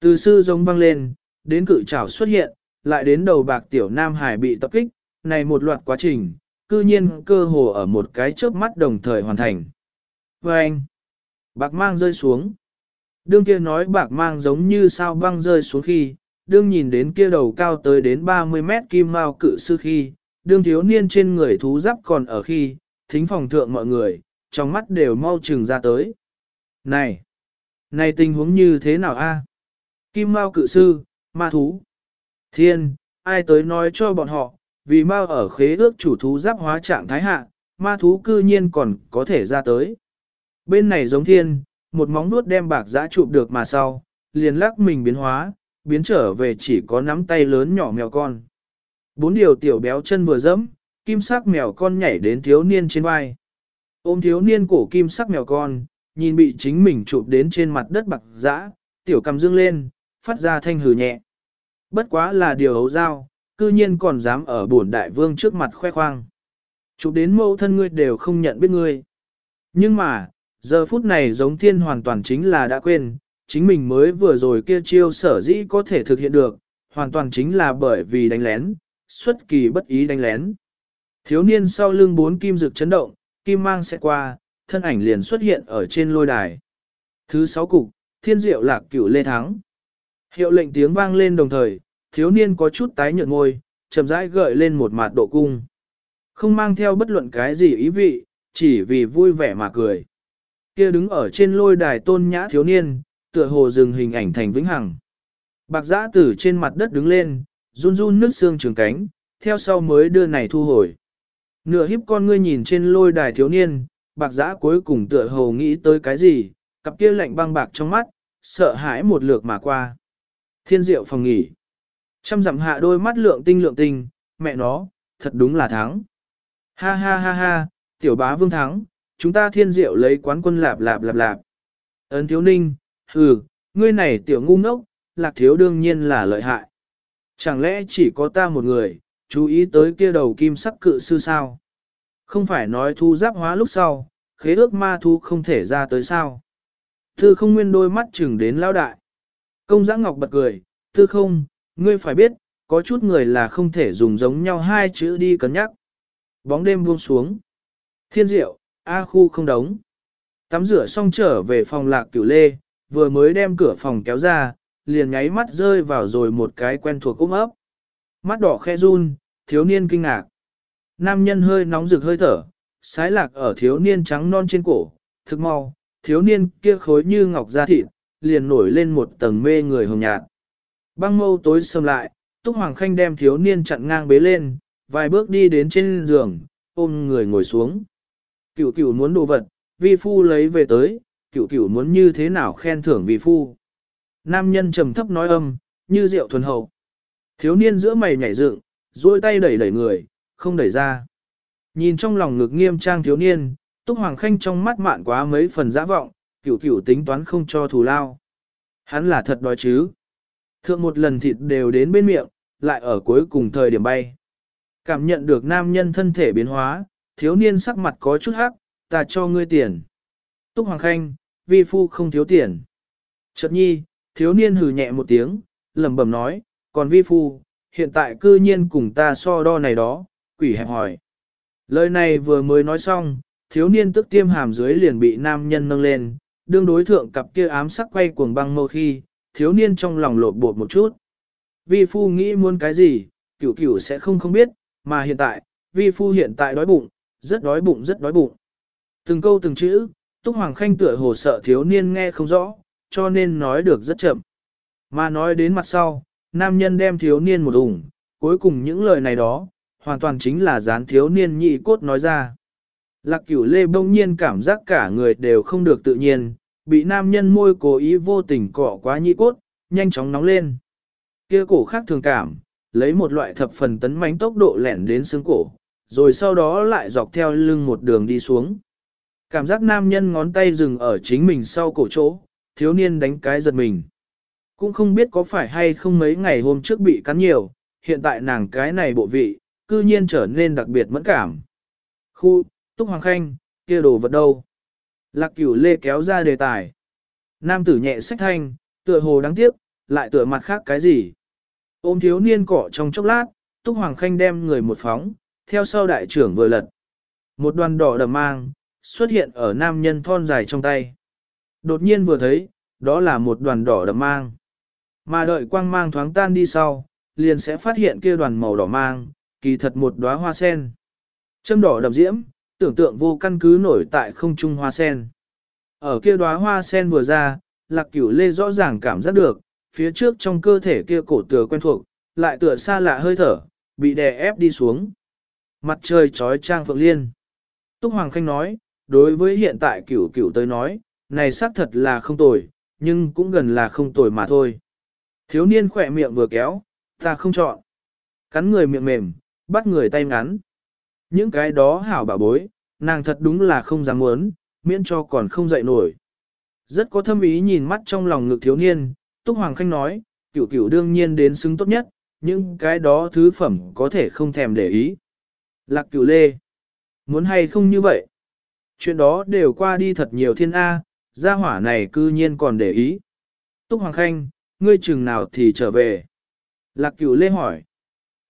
Từ sư giống vang lên, đến cự trảo xuất hiện, lại đến đầu bạc tiểu Nam Hải bị tập kích, này một loạt quá trình, cư nhiên cơ hồ ở một cái chớp mắt đồng thời hoàn thành. Và anh, bạc mang rơi xuống. Đương kia nói bạc mang giống như sao băng rơi xuống khi, đương nhìn đến kia đầu cao tới đến 30 mét kim mao cự sư khi, đương thiếu niên trên người thú giáp còn ở khi, thính phòng thượng mọi người, trong mắt đều mau chừng ra tới. Này! Này tình huống như thế nào a? Kim Mao cự sư, ma thú. Thiên, ai tới nói cho bọn họ, vì Mao ở khế ước chủ thú giáp hóa trạng thái hạ, ma thú cư nhiên còn có thể ra tới. Bên này giống thiên, một móng nuốt đem bạc giã chụp được mà sau, liền lắc mình biến hóa, biến trở về chỉ có nắm tay lớn nhỏ mèo con. Bốn điều tiểu béo chân vừa dẫm, kim sắc mèo con nhảy đến thiếu niên trên vai. Ôm thiếu niên cổ kim sắc mèo con, nhìn bị chính mình chụp đến trên mặt đất bạc dã, tiểu cầm dương lên, phát ra thanh hừ nhẹ. Bất quá là điều hấu giao cư nhiên còn dám ở bổn đại vương trước mặt khoe khoang. Chụp đến mẫu thân ngươi đều không nhận biết ngươi. Nhưng mà, giờ phút này giống thiên hoàn toàn chính là đã quên, chính mình mới vừa rồi kia chiêu sở dĩ có thể thực hiện được, hoàn toàn chính là bởi vì đánh lén, xuất kỳ bất ý đánh lén. Thiếu niên sau lưng bốn kim dược chấn động, kim mang sẽ qua, thân ảnh liền xuất hiện ở trên lôi đài. Thứ sáu cục, thiên diệu lạc cửu lê thắng. Hiệu lệnh tiếng vang lên đồng thời, thiếu niên có chút tái nhợt ngôi, chậm rãi gợi lên một mặt độ cung. Không mang theo bất luận cái gì ý vị, chỉ vì vui vẻ mà cười. Kia đứng ở trên lôi đài tôn nhã thiếu niên, tựa hồ dừng hình ảnh thành vĩnh hằng. Bạc giã tử trên mặt đất đứng lên, run run nước xương trường cánh, theo sau mới đưa này thu hồi. Nửa hiếp con ngươi nhìn trên lôi đài thiếu niên, bạc giã cuối cùng tựa hồ nghĩ tới cái gì, cặp kia lạnh băng bạc trong mắt, sợ hãi một lượt mà qua. Thiên diệu phòng nghỉ. Trăm dặm hạ đôi mắt lượng tinh lượng tinh, mẹ nó, thật đúng là thắng. Ha ha ha ha, tiểu bá vương thắng, chúng ta thiên diệu lấy quán quân lạp lạp lạp lạp. Ấn thiếu ninh, hừ, ngươi này tiểu ngu ngốc, lạc thiếu đương nhiên là lợi hại. Chẳng lẽ chỉ có ta một người, chú ý tới kia đầu kim sắc cự sư sao? Không phải nói thu giáp hóa lúc sau, khế ước ma thu không thể ra tới sao? Thư không nguyên đôi mắt chừng đến lao đại. Công giã ngọc bật cười, thư không, ngươi phải biết, có chút người là không thể dùng giống nhau hai chữ đi cân nhắc. Bóng đêm buông xuống. Thiên diệu, A khu không đóng. Tắm rửa xong trở về phòng lạc cửu lê, vừa mới đem cửa phòng kéo ra, liền nháy mắt rơi vào rồi một cái quen thuộc ôm ấp. Mắt đỏ khe run, thiếu niên kinh ngạc. Nam nhân hơi nóng rực hơi thở, sái lạc ở thiếu niên trắng non trên cổ, thực mau, thiếu niên kia khối như ngọc da thịt, liền nổi lên một tầng mê người hồng nhạt. Băng mâu tối sầm lại, Túc Hoàng Khanh đem thiếu niên chặn ngang bế lên, vài bước đi đến trên giường, ôm người ngồi xuống. Cửu cửu muốn đồ vật, vi phu lấy về tới, cửu cửu muốn như thế nào khen thưởng vi phu. Nam nhân trầm thấp nói âm, như rượu thuần hậu. Thiếu niên giữa mày nhảy dựng, duỗi tay đẩy đẩy người, không đẩy ra. Nhìn trong lòng ngực nghiêm trang thiếu niên, Túc Hoàng Khanh trong mắt mạn quá mấy phần dã vọng, cửu cửu tính toán không cho thù lao. Hắn là thật đói chứ. Thượng một lần thịt đều đến bên miệng, lại ở cuối cùng thời điểm bay. Cảm nhận được nam nhân thân thể biến hóa, thiếu niên sắc mặt có chút hắc, ta cho ngươi tiền. Túc Hoàng Khanh, vi phu không thiếu tiền. Chợt nhi, thiếu niên hừ nhẹ một tiếng, lẩm bẩm nói, còn vi phu, hiện tại cư nhiên cùng ta so đo này đó, quỷ hẹp hỏi. Lời này vừa mới nói xong, thiếu niên tức tiêm hàm dưới liền bị nam nhân nâng lên, đương đối thượng cặp kia ám sắc quay cuồng băng mâu khi, thiếu niên trong lòng lột bột một chút. Vi phu nghĩ muốn cái gì, cửu cửu sẽ không không biết, mà hiện tại, vi phu hiện tại đói bụng, rất đói bụng rất đói bụng. Từng câu từng chữ, Túc Hoàng Khanh tựa hồ sợ thiếu niên nghe không rõ, cho nên nói được rất chậm. Mà nói đến mặt sau, nam nhân đem thiếu niên một ủng, cuối cùng những lời này đó, hoàn toàn chính là dán thiếu niên nhị cốt nói ra. Lạc cửu lê bỗng nhiên cảm giác cả người đều không được tự nhiên, bị nam nhân môi cố ý vô tình cọ quá nhị cốt, nhanh chóng nóng lên. Kia cổ khác thường cảm, lấy một loại thập phần tấn mánh tốc độ lẻn đến xương cổ, rồi sau đó lại dọc theo lưng một đường đi xuống. Cảm giác nam nhân ngón tay dừng ở chính mình sau cổ chỗ, thiếu niên đánh cái giật mình. Cũng không biết có phải hay không mấy ngày hôm trước bị cắn nhiều, hiện tại nàng cái này bộ vị, cư nhiên trở nên đặc biệt mẫn cảm. Khu, Túc Hoàng Khanh, kia đồ vật đâu? Lạc cửu lê kéo ra đề tài. Nam tử nhẹ sách thanh, tựa hồ đáng tiếc, lại tựa mặt khác cái gì? Ôm thiếu niên cỏ trong chốc lát, Túc Hoàng Khanh đem người một phóng, theo sau đại trưởng vừa lật. Một đoàn đỏ đầm mang, xuất hiện ở nam nhân thon dài trong tay. Đột nhiên vừa thấy, đó là một đoàn đỏ đầm mang. Mà đợi quang mang thoáng tan đi sau, liền sẽ phát hiện kia đoàn màu đỏ mang, kỳ thật một đóa hoa sen. Châm đỏ đậm diễm, tưởng tượng vô căn cứ nổi tại không trung hoa sen. Ở kia đóa hoa sen vừa ra, lạc cửu lê rõ ràng cảm giác được, phía trước trong cơ thể kia cổ tựa quen thuộc, lại tựa xa lạ hơi thở, bị đè ép đi xuống. Mặt trời trói trang phượng liên. Túc Hoàng Khanh nói, đối với hiện tại cửu cửu tới nói, này xác thật là không tồi, nhưng cũng gần là không tồi mà thôi. Thiếu niên khỏe miệng vừa kéo, ta không chọn. Cắn người miệng mềm, bắt người tay ngắn. Những cái đó hảo bảo bối, nàng thật đúng là không dám muốn, miễn cho còn không dậy nổi. Rất có thâm ý nhìn mắt trong lòng ngực thiếu niên, Túc Hoàng Khanh nói, cửu cửu đương nhiên đến xứng tốt nhất, nhưng cái đó thứ phẩm có thể không thèm để ý. Lạc cửu lê, muốn hay không như vậy? Chuyện đó đều qua đi thật nhiều thiên A, gia hỏa này cư nhiên còn để ý. Túc Hoàng Khanh, ngươi chừng nào thì trở về? Lạc cửu lê hỏi.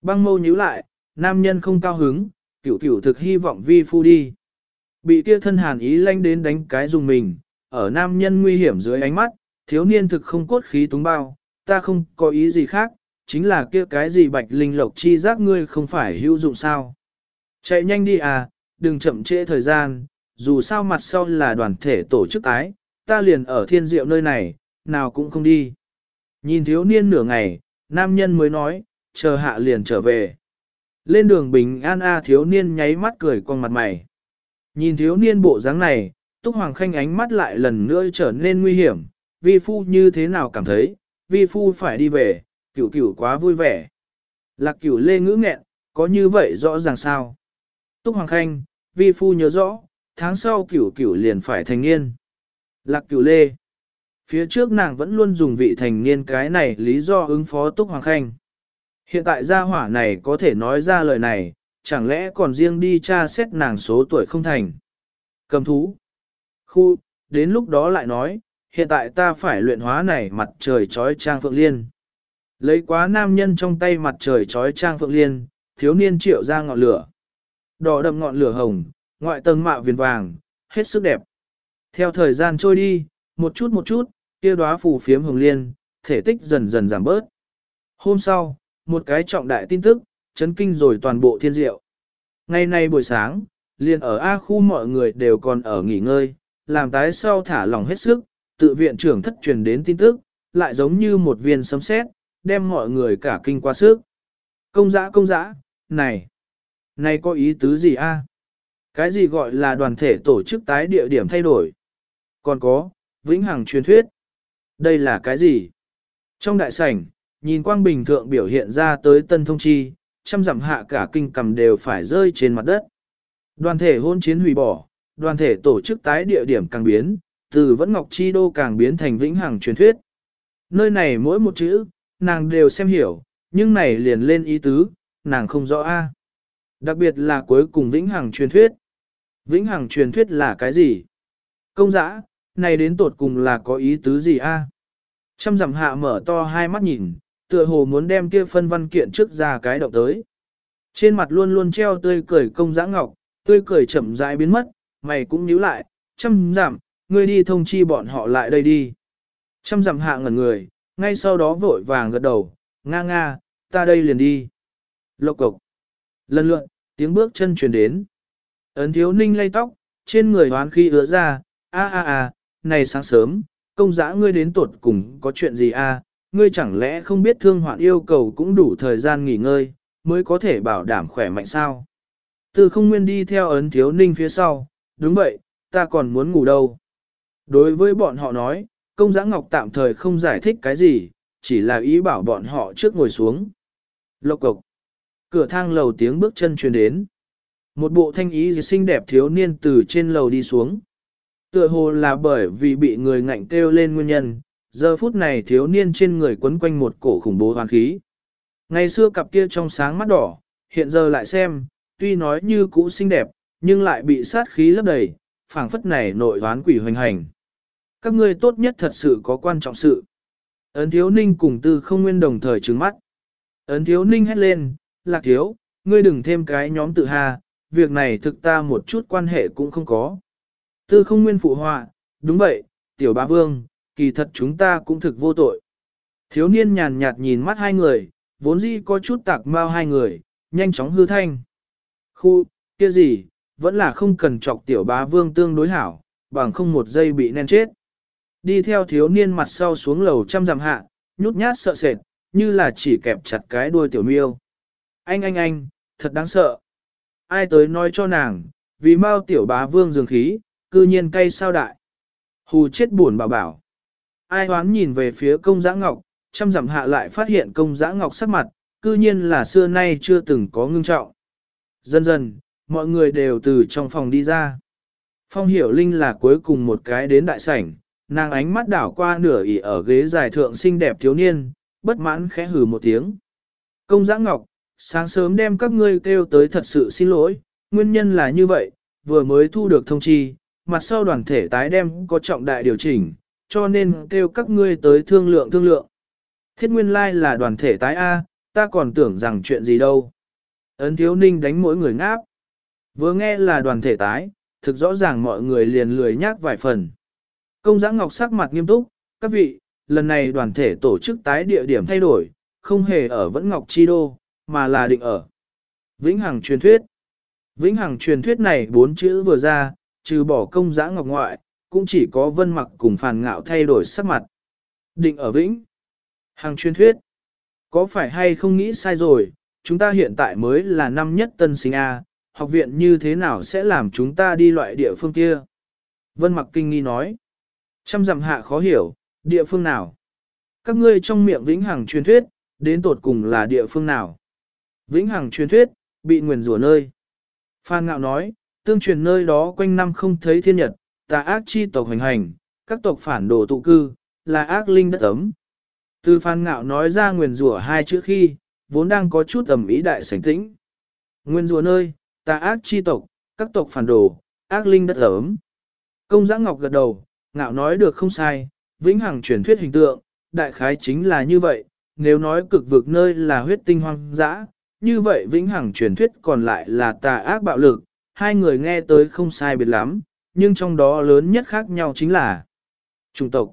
Băng mâu nhíu lại, nam nhân không cao hứng, cửu cửu thực hy vọng vi phu đi. Bị kia thân hàn ý lanh đến đánh cái dùng mình, ở nam nhân nguy hiểm dưới ánh mắt, thiếu niên thực không cốt khí túng bao, ta không có ý gì khác, chính là kia cái gì bạch linh lộc chi giác ngươi không phải hữu dụng sao. Chạy nhanh đi à, đừng chậm trễ thời gian, dù sao mặt sau là đoàn thể tổ chức ái, ta liền ở thiên diệu nơi này, nào cũng không đi. Nhìn thiếu niên nửa ngày, nam nhân mới nói, chờ hạ liền trở về. Lên đường bình an a thiếu niên nháy mắt cười con mặt mày. Nhìn thiếu niên bộ dáng này, Túc Hoàng Khanh ánh mắt lại lần nữa trở nên nguy hiểm, vi phu như thế nào cảm thấy, vi phu phải đi về, cửu cửu quá vui vẻ. Lạc cửu lê ngữ nghẹn, có như vậy rõ ràng sao? Túc Hoàng Khanh, vi phu nhớ rõ, tháng sau cửu cửu liền phải thành niên. Lạc cửu lê. Phía trước nàng vẫn luôn dùng vị thành niên cái này lý do ứng phó Túc Hoàng Khanh. Hiện tại gia hỏa này có thể nói ra lời này, chẳng lẽ còn riêng đi tra xét nàng số tuổi không thành. Cầm thú. Khu, đến lúc đó lại nói, hiện tại ta phải luyện hóa này mặt trời trói trang phượng liên. Lấy quá nam nhân trong tay mặt trời trói trang phượng liên, thiếu niên triệu ra ngọn lửa. đỏ đậm ngọn lửa hồng, ngoại tầng mạ viền vàng, hết sức đẹp. Theo thời gian trôi đi, một chút một chút, kia đóa phù phiếm hồng liên, thể tích dần dần giảm bớt. Hôm sau, một cái trọng đại tin tức, chấn kinh rồi toàn bộ thiên diệu. Ngày nay buổi sáng, liền ở A khu mọi người đều còn ở nghỉ ngơi, làm tái sau thả lòng hết sức, tự viện trưởng thất truyền đến tin tức, lại giống như một viên sấm sét, đem mọi người cả kinh qua sức. Công giã công giã, này, này có ý tứ gì a? Cái gì gọi là đoàn thể tổ chức tái địa điểm thay đổi? Còn có, vĩnh hằng truyền thuyết. Đây là cái gì? Trong đại sảnh, nhìn quang bình thượng biểu hiện ra tới tân thông chi, trăm dặm hạ cả kinh cầm đều phải rơi trên mặt đất. Đoàn thể hôn chiến hủy bỏ, đoàn thể tổ chức tái địa điểm càng biến, từ vẫn ngọc chi đô càng biến thành vĩnh hằng truyền thuyết. Nơi này mỗi một chữ, nàng đều xem hiểu, nhưng này liền lên ý tứ, nàng không rõ a. Đặc biệt là cuối cùng vĩnh hằng truyền thuyết. Vĩnh hằng truyền thuyết là cái gì? Công dã, này đến tột cùng là có ý tứ gì a? Trăm dặm hạ mở to hai mắt nhìn, tựa hồ muốn đem kia phân văn kiện trước ra cái động tới. Trên mặt luôn luôn treo tươi cười công giã ngọc, tươi cười chậm rãi biến mất, mày cũng nhíu lại, trăm giảm, ngươi đi thông chi bọn họ lại đây đi. Trăm giảm hạ ngẩn người, ngay sau đó vội vàng gật đầu, nga nga, ta đây liền đi. Lộc cộc. Lần lượn, tiếng bước chân truyền đến. Ấn thiếu ninh lay tóc, trên người hoán khí ứa ra, a a a, này sáng sớm, công giã ngươi đến tuột cùng có chuyện gì a? Ngươi chẳng lẽ không biết thương hoạn yêu cầu cũng đủ thời gian nghỉ ngơi, mới có thể bảo đảm khỏe mạnh sao? Từ không nguyên đi theo ấn thiếu ninh phía sau, đúng vậy, ta còn muốn ngủ đâu. Đối với bọn họ nói, công giã ngọc tạm thời không giải thích cái gì, chỉ là ý bảo bọn họ trước ngồi xuống. Lộc cộc. Cửa thang lầu tiếng bước chân truyền đến. Một bộ thanh ý xinh đẹp thiếu niên từ trên lầu đi xuống. Tựa hồ là bởi vì bị người ngạnh kêu lên nguyên nhân, giờ phút này thiếu niên trên người quấn quanh một cổ khủng bố hoàn khí. Ngày xưa cặp kia trong sáng mắt đỏ, hiện giờ lại xem, tuy nói như cũ xinh đẹp, nhưng lại bị sát khí lấp đầy, phảng phất này nội đoán quỷ hoành hành. Các ngươi tốt nhất thật sự có quan trọng sự. Ấn thiếu ninh cùng tư không nguyên đồng thời trừng mắt. Ấn thiếu ninh hét lên, lạc thiếu, ngươi đừng thêm cái nhóm tự hà, việc này thực ta một chút quan hệ cũng không có. Tư không nguyên phụ họa, đúng vậy, tiểu bá vương, kỳ thật chúng ta cũng thực vô tội. Thiếu niên nhàn nhạt nhìn mắt hai người, vốn dĩ có chút tạc mau hai người, nhanh chóng hư thanh. Khu, kia gì, vẫn là không cần chọc tiểu bá vương tương đối hảo, bằng không một giây bị nen chết. Đi theo thiếu niên mặt sau xuống lầu trăm dặm hạ, nhút nhát sợ sệt, như là chỉ kẹp chặt cái đuôi tiểu miêu. Anh anh anh, thật đáng sợ. Ai tới nói cho nàng, vì mau tiểu bá vương dường khí, cư nhiên cay sao đại. Hù chết buồn bảo bảo. Ai hoán nhìn về phía công giã ngọc, trăm dặm hạ lại phát hiện công giã ngọc sắc mặt, cư nhiên là xưa nay chưa từng có ngưng trọng. Dần dần, mọi người đều từ trong phòng đi ra. Phong hiểu linh là cuối cùng một cái đến đại sảnh, nàng ánh mắt đảo qua nửa ỉ ở ghế dài thượng xinh đẹp thiếu niên, bất mãn khẽ hừ một tiếng. Công giã ngọc, sáng sớm đem các ngươi kêu tới thật sự xin lỗi, nguyên nhân là như vậy, vừa mới thu được thông chi, mặt sau đoàn thể tái đem có trọng đại điều chỉnh, cho nên kêu các ngươi tới thương lượng thương lượng. Thiết nguyên lai là đoàn thể tái A, ta còn tưởng rằng chuyện gì đâu. Ấn thiếu ninh đánh mỗi người ngáp. Vừa nghe là đoàn thể tái, thực rõ ràng mọi người liền lười nhác vài phần. Công giã ngọc sắc mặt nghiêm túc, các vị, lần này đoàn thể tổ chức tái địa điểm thay đổi, không hề ở Vẫn Ngọc Chi Đô, mà là định ở Vĩnh Hằng truyền thuyết. Vĩnh Hằng truyền thuyết này bốn chữ vừa ra, trừ bỏ công giã ngọc ngoại, cũng chỉ có vân mặc cùng phàn ngạo thay đổi sắc mặt. Định ở Vĩnh. Hằng truyền thuyết. Có phải hay không nghĩ sai rồi, chúng ta hiện tại mới là năm nhất tân sinh A, học viện như thế nào sẽ làm chúng ta đi loại địa phương kia? Vân mặc kinh nghi nói. Trăm dặm hạ khó hiểu, địa phương nào? Các ngươi trong miệng vĩnh hằng truyền thuyết, đến tột cùng là địa phương nào? Vĩnh hằng truyền thuyết, bị nguyền rủa nơi. Phan Ngạo nói, tương truyền nơi đó quanh năm không thấy thiên nhật, tà ác chi tộc hành hành, các tộc phản đồ tụ cư, là ác linh đất ấm. Từ Phan Ngạo nói ra nguyền rủa hai chữ khi, vốn đang có chút tầm ý đại sánh tĩnh. Nguyên rùa nơi, tà ác chi tộc, các tộc phản đồ, ác linh đất ấm. Công giã ngọc gật đầu, ngạo nói được không sai, vĩnh hằng truyền thuyết hình tượng, đại khái chính là như vậy, nếu nói cực vực nơi là huyết tinh hoang dã, như vậy vĩnh hằng truyền thuyết còn lại là tà ác bạo lực, hai người nghe tới không sai biệt lắm, nhưng trong đó lớn nhất khác nhau chính là chủng tộc.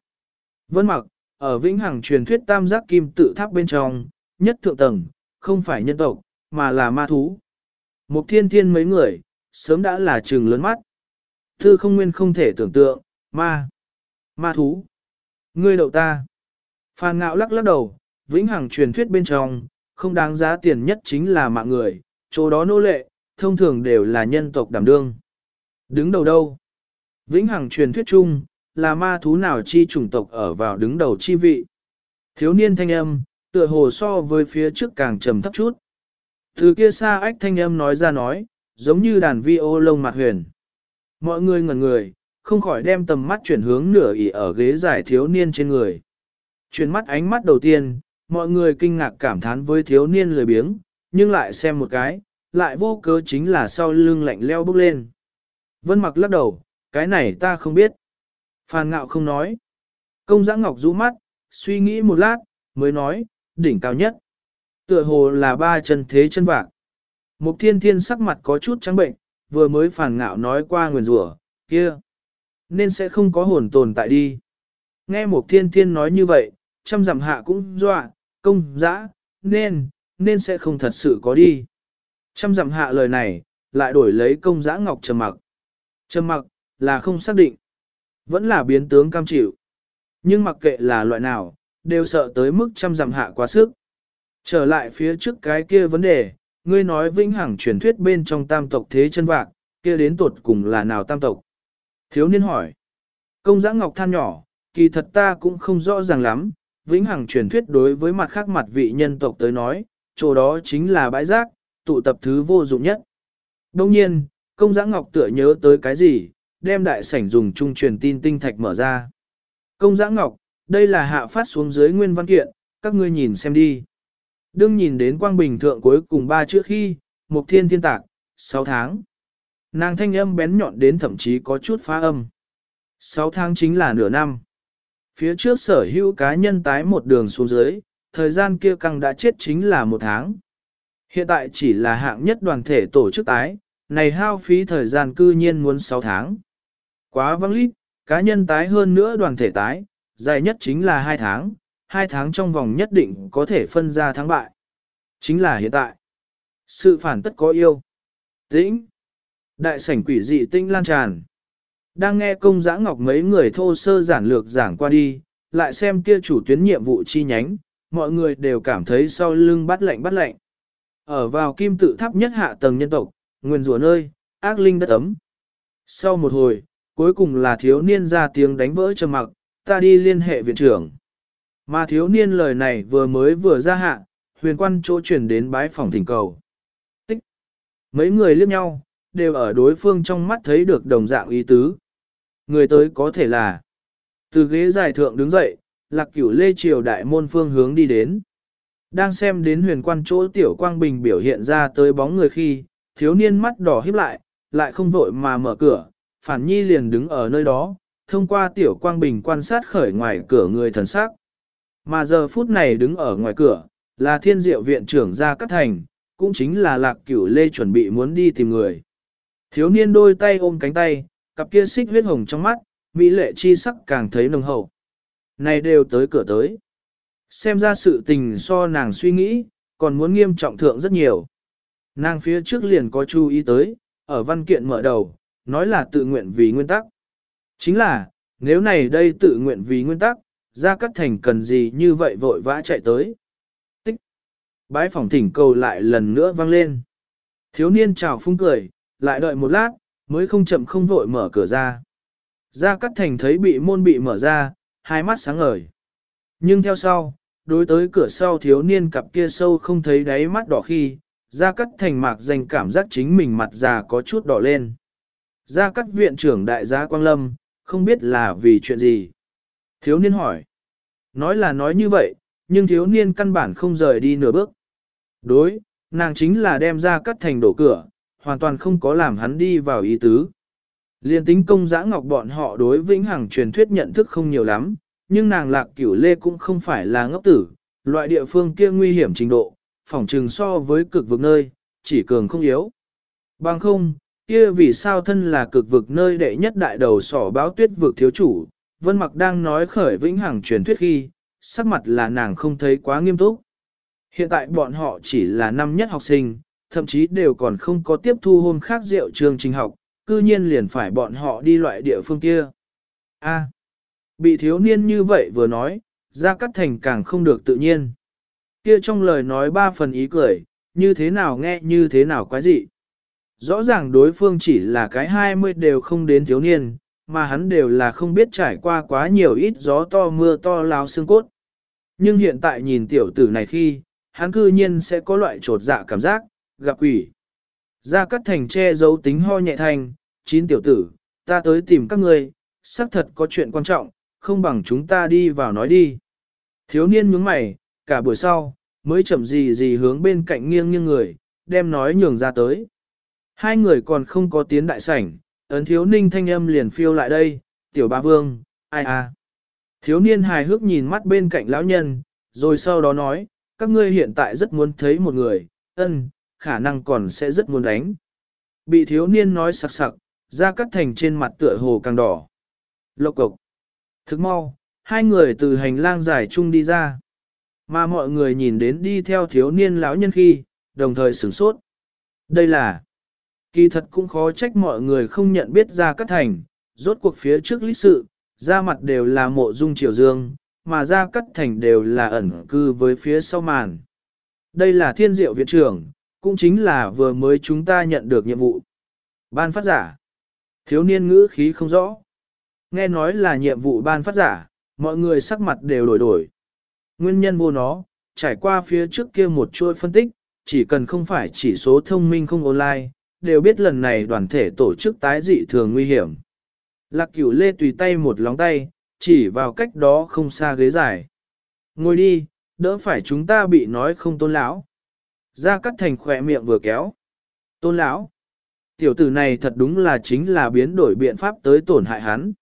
Vân mặc, ở vĩnh hằng truyền thuyết tam giác kim tự tháp bên trong, nhất thượng tầng, không phải nhân tộc, mà là ma thú. Một thiên thiên mấy người, sớm đã là trường lớn mắt. Thư không nguyên không thể tưởng tượng, ma, ma thú. Ngươi đậu ta. Phan ngạo lắc lắc đầu, vĩnh hằng truyền thuyết bên trong, không đáng giá tiền nhất chính là mạng người, chỗ đó nô lệ, thông thường đều là nhân tộc đảm đương. Đứng đầu đâu? Vĩnh hằng truyền thuyết chung, là ma thú nào chi chủng tộc ở vào đứng đầu chi vị. Thiếu niên thanh âm, tựa hồ so với phía trước càng trầm thấp chút. Từ kia xa ách thanh âm nói ra nói, giống như đàn vi ô lông mặt huyền. Mọi người ngẩn người, không khỏi đem tầm mắt chuyển hướng nửa ỉ ở ghế giải thiếu niên trên người. Chuyển mắt ánh mắt đầu tiên, mọi người kinh ngạc cảm thán với thiếu niên lười biếng, nhưng lại xem một cái, lại vô cớ chính là sau lưng lạnh leo bước lên. Vân mặc lắc đầu, cái này ta không biết. Phan ngạo không nói. Công giã ngọc rũ mắt, suy nghĩ một lát, mới nói, đỉnh cao nhất. Tựa hồ là ba chân thế chân vạc. Mục thiên thiên sắc mặt có chút trắng bệnh, vừa mới phản ngạo nói qua nguyền rủa kia. Nên sẽ không có hồn tồn tại đi. Nghe mục thiên thiên nói như vậy, trăm dặm hạ cũng dọa, công giã, nên, nên sẽ không thật sự có đi. Trăm dặm hạ lời này, lại đổi lấy công giã ngọc trầm mặc. Trầm mặc, là không xác định. Vẫn là biến tướng cam chịu. Nhưng mặc kệ là loại nào, đều sợ tới mức trăm dặm hạ quá sức. Trở lại phía trước cái kia vấn đề, ngươi nói vĩnh hằng truyền thuyết bên trong tam tộc thế chân vạc, kia đến tuột cùng là nào tam tộc? Thiếu niên hỏi. Công giã ngọc than nhỏ, kỳ thật ta cũng không rõ ràng lắm, vĩnh hằng truyền thuyết đối với mặt khác mặt vị nhân tộc tới nói, chỗ đó chính là bãi rác, tụ tập thứ vô dụng nhất. Đông nhiên, công giã ngọc tựa nhớ tới cái gì, đem đại sảnh dùng chung truyền tin tinh thạch mở ra. Công giã ngọc, đây là hạ phát xuống dưới nguyên văn kiện, các ngươi nhìn xem đi. Đương nhìn đến quang bình thượng cuối cùng ba chữ khi, Mục thiên thiên tạc, 6 tháng. Nàng thanh âm bén nhọn đến thậm chí có chút phá âm. 6 tháng chính là nửa năm. Phía trước sở hữu cá nhân tái một đường xuống dưới, thời gian kia căng đã chết chính là một tháng. Hiện tại chỉ là hạng nhất đoàn thể tổ chức tái, này hao phí thời gian cư nhiên muốn 6 tháng. Quá vắng lít, cá nhân tái hơn nữa đoàn thể tái, dài nhất chính là 2 tháng, 2 tháng trong vòng nhất định có thể phân ra thắng bại. Chính là hiện tại. Sự phản tất có yêu. Tĩnh. Đại sảnh quỷ dị tinh lan tràn. Đang nghe công giã ngọc mấy người thô sơ giản lược giảng qua đi, lại xem kia chủ tuyến nhiệm vụ chi nhánh, mọi người đều cảm thấy sau lưng bắt lạnh bắt lạnh. Ở vào kim tự tháp nhất hạ tầng nhân tộc, nguyên rùa nơi, ác linh đất ấm. Sau một hồi, cuối cùng là thiếu niên ra tiếng đánh vỡ trầm mặc, ta đi liên hệ viện trưởng. Mà thiếu niên lời này vừa mới vừa ra hạ, huyền quan chỗ chuyển đến bái phòng thỉnh cầu. Tích. Mấy người liếc nhau, đều ở đối phương trong mắt thấy được đồng dạng ý tứ. Người tới có thể là từ ghế giải thượng đứng dậy, lạc cửu lê triều đại môn phương hướng đi đến. Đang xem đến huyền quan chỗ tiểu quang bình biểu hiện ra tới bóng người khi, thiếu niên mắt đỏ híp lại, lại không vội mà mở cửa, phản nhi liền đứng ở nơi đó, thông qua tiểu quang bình quan sát khởi ngoài cửa người thần sắc. Mà giờ phút này đứng ở ngoài cửa, là thiên diệu viện trưởng Ra cát thành, cũng chính là lạc cửu lê chuẩn bị muốn đi tìm người. Thiếu niên đôi tay ôm cánh tay, cặp kia xích huyết hồng trong mắt, mỹ lệ chi sắc càng thấy nồng hậu. Này đều tới cửa tới. Xem ra sự tình so nàng suy nghĩ, còn muốn nghiêm trọng thượng rất nhiều. Nàng phía trước liền có chú ý tới, ở văn kiện mở đầu, nói là tự nguyện vì nguyên tắc. Chính là, nếu này đây tự nguyện vì nguyên tắc, ra cắt thành cần gì như vậy vội vã chạy tới. Tích. Bái phòng thỉnh cầu lại lần nữa vang lên. Thiếu niên chào phung cười, lại đợi một lát, mới không chậm không vội mở cửa ra. gia cát thành thấy bị môn bị mở ra, hai mắt sáng ngời. Nhưng theo sau, đối tới cửa sau thiếu niên cặp kia sâu không thấy đáy mắt đỏ khi, gia cát thành mạc dành cảm giác chính mình mặt già có chút đỏ lên. Ra các viện trưởng đại gia Quang Lâm, không biết là vì chuyện gì. Thiếu niên hỏi. Nói là nói như vậy, nhưng thiếu niên căn bản không rời đi nửa bước. Đối, nàng chính là đem ra cắt thành đổ cửa, hoàn toàn không có làm hắn đi vào ý tứ. Liên tính công giã ngọc bọn họ đối vĩnh hằng truyền thuyết nhận thức không nhiều lắm, nhưng nàng lạc cửu lê cũng không phải là ngốc tử, loại địa phương kia nguy hiểm trình độ, phỏng trừng so với cực vực nơi, chỉ cường không yếu. Bằng không, kia vì sao thân là cực vực nơi đệ nhất đại đầu sỏ báo tuyết vực thiếu chủ, Vân Mặc đang nói khởi vĩnh hằng truyền thuyết khi, sắc mặt là nàng không thấy quá nghiêm túc. Hiện tại bọn họ chỉ là năm nhất học sinh, thậm chí đều còn không có tiếp thu hôm khác rượu trường trình học, cư nhiên liền phải bọn họ đi loại địa phương kia. A. bị thiếu niên như vậy vừa nói, ra cắt thành càng không được tự nhiên. Kia trong lời nói ba phần ý cười, như thế nào nghe như thế nào quái dị. Rõ ràng đối phương chỉ là cái hai mươi đều không đến thiếu niên, mà hắn đều là không biết trải qua quá nhiều ít gió to mưa to lao xương cốt. Nhưng hiện tại nhìn tiểu tử này khi, hắn cư nhiên sẽ có loại trột dạ cảm giác, gặp quỷ. Ra cắt thành che giấu tính ho nhẹ thành, chín tiểu tử, ta tới tìm các ngươi, xác thật có chuyện quan trọng, không bằng chúng ta đi vào nói đi. Thiếu niên nhướng mày, cả buổi sau, mới chậm gì gì hướng bên cạnh nghiêng nghiêng người, đem nói nhường ra tới. Hai người còn không có tiến đại sảnh, ấn thiếu ninh thanh âm liền phiêu lại đây, tiểu ba vương, ai à. Thiếu niên hài hước nhìn mắt bên cạnh lão nhân, rồi sau đó nói, các ngươi hiện tại rất muốn thấy một người, ân, khả năng còn sẽ rất muốn đánh. Bị thiếu niên nói sặc sặc, ra cắt thành trên mặt tựa hồ càng đỏ. Lộc cục. Thức mau, hai người từ hành lang dài chung đi ra. Mà mọi người nhìn đến đi theo thiếu niên lão nhân khi, đồng thời sửng sốt. Đây là Kỳ thật cũng khó trách mọi người không nhận biết ra cắt thành, rốt cuộc phía trước lý sự, ra mặt đều là mộ dung triều dương, mà ra cắt thành đều là ẩn cư với phía sau màn. Đây là thiên diệu viện trưởng, cũng chính là vừa mới chúng ta nhận được nhiệm vụ. Ban phát giả. Thiếu niên ngữ khí không rõ. Nghe nói là nhiệm vụ ban phát giả, mọi người sắc mặt đều đổi đổi. Nguyên nhân vô nó, trải qua phía trước kia một chuỗi phân tích, chỉ cần không phải chỉ số thông minh không online, đều biết lần này đoàn thể tổ chức tái dị thường nguy hiểm. Lạc cửu lê tùy tay một lóng tay, chỉ vào cách đó không xa ghế dài. Ngồi đi, đỡ phải chúng ta bị nói không tôn lão. Ra cắt thành khỏe miệng vừa kéo. Tôn lão. Tiểu tử này thật đúng là chính là biến đổi biện pháp tới tổn hại hắn.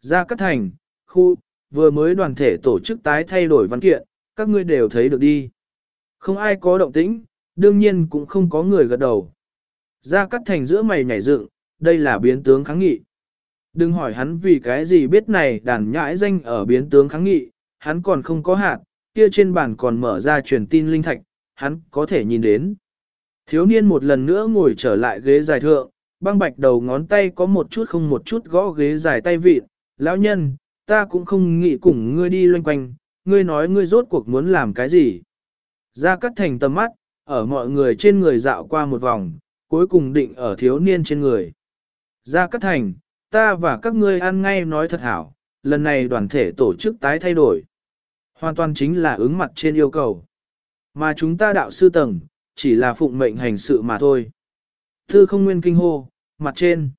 Ra cắt thành, khu, vừa mới đoàn thể tổ chức tái thay đổi văn kiện, các ngươi đều thấy được đi. Không ai có động tĩnh, đương nhiên cũng không có người gật đầu. Ra cắt thành giữa mày nhảy dựng, đây là biến tướng kháng nghị. Đừng hỏi hắn vì cái gì biết này đàn nhãi danh ở biến tướng kháng nghị, hắn còn không có hạt, kia trên bàn còn mở ra truyền tin linh thạch, hắn có thể nhìn đến. Thiếu niên một lần nữa ngồi trở lại ghế dài thượng, băng bạch đầu ngón tay có một chút không một chút gõ ghế dài tay vịt, lão nhân, ta cũng không nghĩ cùng ngươi đi loanh quanh, ngươi nói ngươi rốt cuộc muốn làm cái gì. Ra cắt thành tầm mắt, ở mọi người trên người dạo qua một vòng, cuối cùng định ở thiếu niên trên người. Ra cắt thành, ta và các ngươi ăn ngay nói thật hảo, lần này đoàn thể tổ chức tái thay đổi. Hoàn toàn chính là ứng mặt trên yêu cầu. Mà chúng ta đạo sư tầng, chỉ là phụng mệnh hành sự mà thôi. Thư không nguyên kinh hô, mặt trên.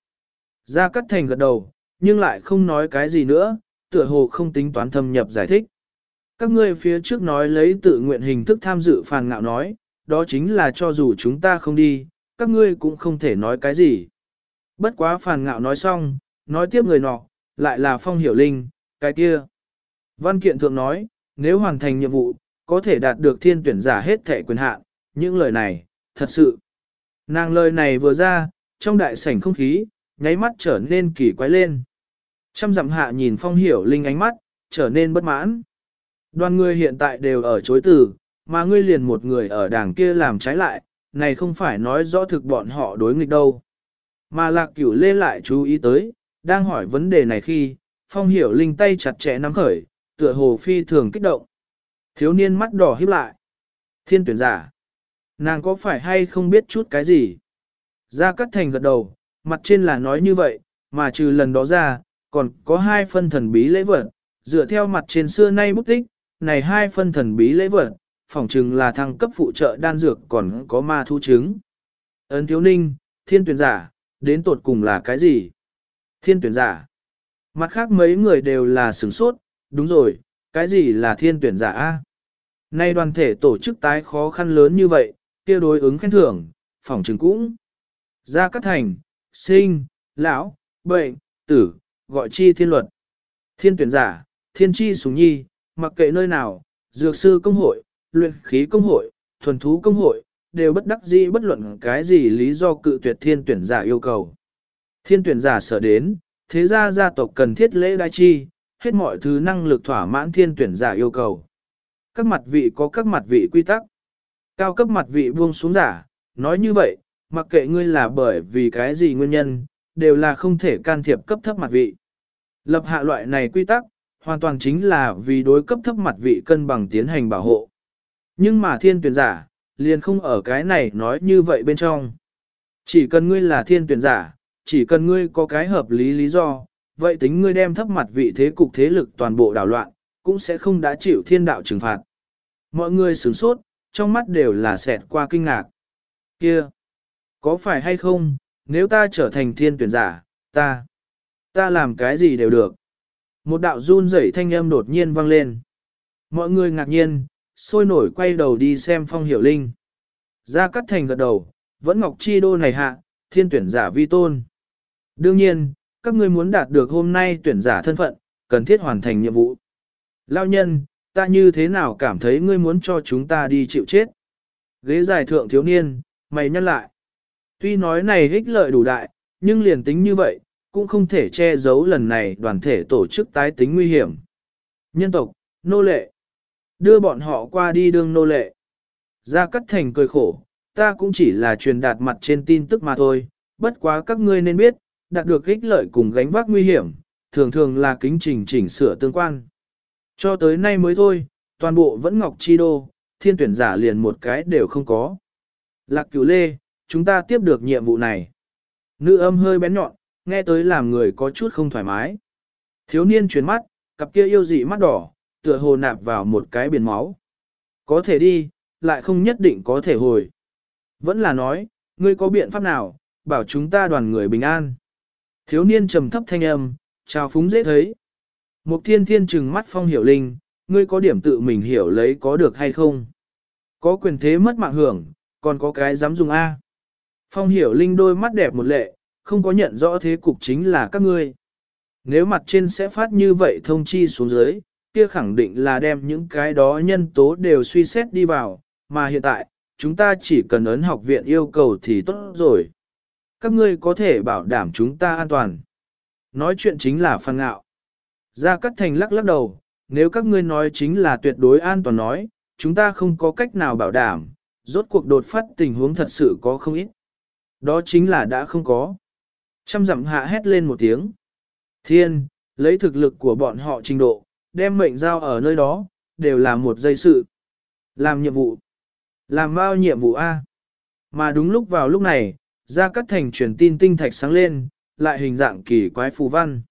Ra cắt thành gật đầu, nhưng lại không nói cái gì nữa, tựa hồ không tính toán thâm nhập giải thích. Các ngươi phía trước nói lấy tự nguyện hình thức tham dự phàn ngạo nói, đó chính là cho dù chúng ta không đi, các ngươi cũng không thể nói cái gì. Bất quá phàn ngạo nói xong, nói tiếp người nọ, lại là phong hiểu linh, cái kia. Văn kiện thượng nói, nếu hoàn thành nhiệm vụ, có thể đạt được thiên tuyển giả hết thể quyền hạn. những lời này, thật sự. Nàng lời này vừa ra, trong đại sảnh không khí, nháy mắt trở nên kỳ quái lên. Trăm dặm hạ nhìn phong hiểu linh ánh mắt, trở nên bất mãn. Đoàn người hiện tại đều ở chối từ, mà ngươi liền một người ở đảng kia làm trái lại, này không phải nói rõ thực bọn họ đối nghịch đâu. Mà lạc cửu lê lại chú ý tới, đang hỏi vấn đề này khi, phong hiểu linh tay chặt chẽ nắm khởi, tựa hồ phi thường kích động. Thiếu niên mắt đỏ híp lại. Thiên tuyển giả. Nàng có phải hay không biết chút cái gì? Ra cắt thành gật đầu, mặt trên là nói như vậy, mà trừ lần đó ra, còn có hai phân thần bí lễ vật, dựa theo mặt trên xưa nay bút tích, này hai phân thần bí lễ vật, phỏng chừng là thăng cấp phụ trợ đan dược còn có ma thu chứng. Ấn thiếu ninh, thiên tuyển giả, đến tột cùng là cái gì? Thiên tuyển giả. Mặt khác mấy người đều là sửng sốt, đúng rồi, cái gì là thiên tuyển giả a? Nay đoàn thể tổ chức tái khó khăn lớn như vậy, kia đối ứng khen thưởng, phỏng chừng cũng. Gia cát thành, sinh, lão, bệnh, tử, gọi chi thiên luật. Thiên tuyển giả, thiên chi sùng nhi, mặc kệ nơi nào, dược sư công hội, luyện khí công hội, thuần thú công hội, đều bất đắc dĩ bất luận cái gì lý do cự tuyệt thiên tuyển giả yêu cầu. Thiên tuyển giả sở đến, thế gia gia tộc cần thiết lễ đai chi, hết mọi thứ năng lực thỏa mãn thiên tuyển giả yêu cầu. Các mặt vị có các mặt vị quy tắc. Cao cấp mặt vị buông xuống giả, nói như vậy, mặc kệ ngươi là bởi vì cái gì nguyên nhân, đều là không thể can thiệp cấp thấp mặt vị. Lập hạ loại này quy tắc, hoàn toàn chính là vì đối cấp thấp mặt vị cân bằng tiến hành bảo hộ. Nhưng mà thiên tuyển giả, liền không ở cái này nói như vậy bên trong. Chỉ cần ngươi là thiên tuyển giả, chỉ cần ngươi có cái hợp lý lý do, vậy tính ngươi đem thấp mặt vị thế cục thế lực toàn bộ đảo loạn, cũng sẽ không đã chịu thiên đạo trừng phạt. Mọi người sửng sốt, trong mắt đều là xẹt qua kinh ngạc. Kia! Có phải hay không, nếu ta trở thành thiên tuyển giả, ta, ta làm cái gì đều được. Một đạo run rẩy thanh âm đột nhiên vang lên. Mọi người ngạc nhiên, sôi nổi quay đầu đi xem phong hiểu linh. Ra cắt thành gật đầu, vẫn ngọc chi đô này hạ, thiên tuyển giả vi tôn. Đương nhiên, các ngươi muốn đạt được hôm nay tuyển giả thân phận, cần thiết hoàn thành nhiệm vụ. Lao nhân, ta như thế nào cảm thấy ngươi muốn cho chúng ta đi chịu chết? Ghế dài thượng thiếu niên, mày nhắc lại. Tuy nói này ích lợi đủ đại, nhưng liền tính như vậy, cũng không thể che giấu lần này đoàn thể tổ chức tái tính nguy hiểm. Nhân tộc, nô lệ. Đưa bọn họ qua đi đương nô lệ. gia cát thành cười khổ, ta cũng chỉ là truyền đạt mặt trên tin tức mà thôi, bất quá các ngươi nên biết, đạt được ích lợi cùng gánh vác nguy hiểm, thường thường là kính trình chỉnh sửa tương quan. Cho tới nay mới thôi, toàn bộ vẫn ngọc chi đô, thiên tuyển giả liền một cái đều không có. Lạc cửu lê, chúng ta tiếp được nhiệm vụ này. Nữ âm hơi bén nhọn, nghe tới làm người có chút không thoải mái. Thiếu niên chuyển mắt, cặp kia yêu dị mắt đỏ, tựa hồ nạp vào một cái biển máu. Có thể đi, lại không nhất định có thể hồi. Vẫn là nói, ngươi có biện pháp nào, bảo chúng ta đoàn người bình an. Thiếu niên trầm thấp thanh âm, chào phúng dễ thấy. Mục thiên thiên trừng mắt phong hiểu linh, ngươi có điểm tự mình hiểu lấy có được hay không? Có quyền thế mất mạng hưởng, còn có cái dám dùng A. Phong hiểu linh đôi mắt đẹp một lệ, không có nhận rõ thế cục chính là các ngươi. Nếu mặt trên sẽ phát như vậy thông chi xuống dưới, kia khẳng định là đem những cái đó nhân tố đều suy xét đi vào, mà hiện tại, chúng ta chỉ cần ấn học viện yêu cầu thì tốt rồi. Các ngươi có thể bảo đảm chúng ta an toàn. Nói chuyện chính là phan ngạo. Gia Cát Thành lắc lắc đầu, nếu các ngươi nói chính là tuyệt đối an toàn nói, chúng ta không có cách nào bảo đảm, rốt cuộc đột phát tình huống thật sự có không ít. Đó chính là đã không có. Trăm dặm hạ hét lên một tiếng. Thiên, lấy thực lực của bọn họ trình độ, đem mệnh giao ở nơi đó, đều là một dây sự. Làm nhiệm vụ. Làm bao nhiệm vụ A. Mà đúng lúc vào lúc này, Gia Cát Thành truyền tin tinh thạch sáng lên, lại hình dạng kỳ quái phù văn.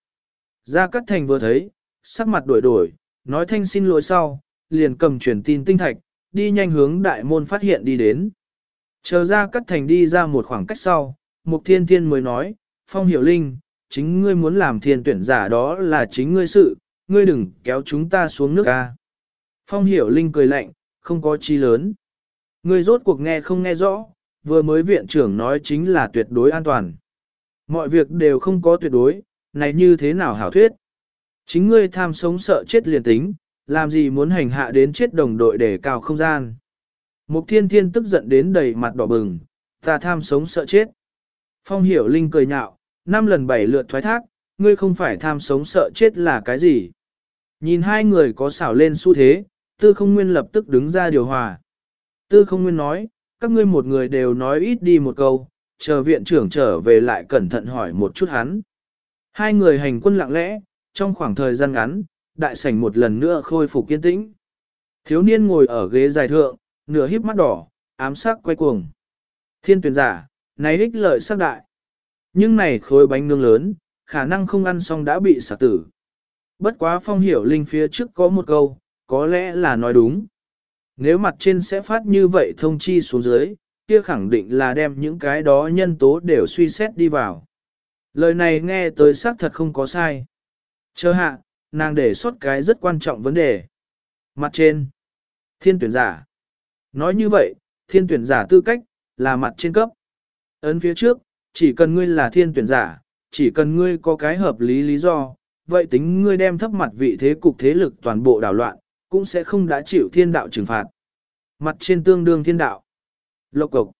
Gia Cát Thành vừa thấy, sắc mặt đổi đổi, nói thanh xin lỗi sau, liền cầm truyền tin tinh thạch, đi nhanh hướng đại môn phát hiện đi đến. Chờ Gia Cát Thành đi ra một khoảng cách sau, Mục Thiên Thiên mới nói, Phong Hiểu Linh, chính ngươi muốn làm thiên tuyển giả đó là chính ngươi sự, ngươi đừng kéo chúng ta xuống nước ca. Phong Hiểu Linh cười lạnh, không có chi lớn. Ngươi rốt cuộc nghe không nghe rõ, vừa mới viện trưởng nói chính là tuyệt đối an toàn. Mọi việc đều không có tuyệt đối, này như thế nào hảo thuyết. Chính ngươi tham sống sợ chết liền tính, làm gì muốn hành hạ đến chết đồng đội để cao không gian. Mục thiên thiên tức giận đến đầy mặt đỏ bừng, ta tham sống sợ chết. Phong hiểu linh cười nhạo, năm lần bảy lượt thoái thác, ngươi không phải tham sống sợ chết là cái gì. Nhìn hai người có xảo lên xu thế, tư không nguyên lập tức đứng ra điều hòa. Tư không nguyên nói, các ngươi một người đều nói ít đi một câu, chờ viện trưởng trở về lại cẩn thận hỏi một chút hắn. Hai người hành quân lặng lẽ, trong khoảng thời gian ngắn, đại sảnh một lần nữa khôi phục kiên tĩnh. Thiếu niên ngồi ở ghế dài thượng, nửa híp mắt đỏ, ám sắc quay cuồng. Thiên tuyển giả, này ích lợi sắc đại. Nhưng này khối bánh nướng lớn, khả năng không ăn xong đã bị xả tử. Bất quá phong hiểu linh phía trước có một câu, có lẽ là nói đúng. Nếu mặt trên sẽ phát như vậy thông chi xuống dưới, kia khẳng định là đem những cái đó nhân tố đều suy xét đi vào. Lời này nghe tới xác thật không có sai. Chờ hạ, nàng để xuất cái rất quan trọng vấn đề. Mặt trên, thiên tuyển giả. Nói như vậy, thiên tuyển giả tư cách, là mặt trên cấp. Ấn phía trước, chỉ cần ngươi là thiên tuyển giả, chỉ cần ngươi có cái hợp lý lý do, vậy tính ngươi đem thấp mặt vị thế cục thế lực toàn bộ đảo loạn, cũng sẽ không đã chịu thiên đạo trừng phạt. Mặt trên tương đương thiên đạo. Lộc cục.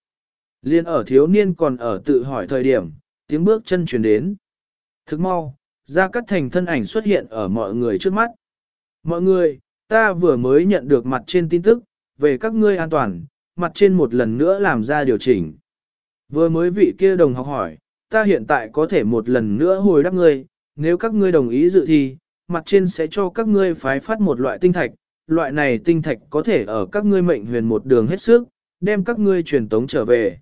Liên ở thiếu niên còn ở tự hỏi thời điểm, tiếng bước chân chuyển đến. Thức mau, ra cắt thành thân ảnh xuất hiện ở mọi người trước mắt. Mọi người, ta vừa mới nhận được mặt trên tin tức, về các ngươi an toàn, mặt trên một lần nữa làm ra điều chỉnh. Vừa mới vị kia đồng học hỏi, ta hiện tại có thể một lần nữa hồi đáp ngươi, nếu các ngươi đồng ý dự thi, mặt trên sẽ cho các ngươi phái phát một loại tinh thạch, loại này tinh thạch có thể ở các ngươi mệnh huyền một đường hết sức, đem các ngươi truyền tống trở về.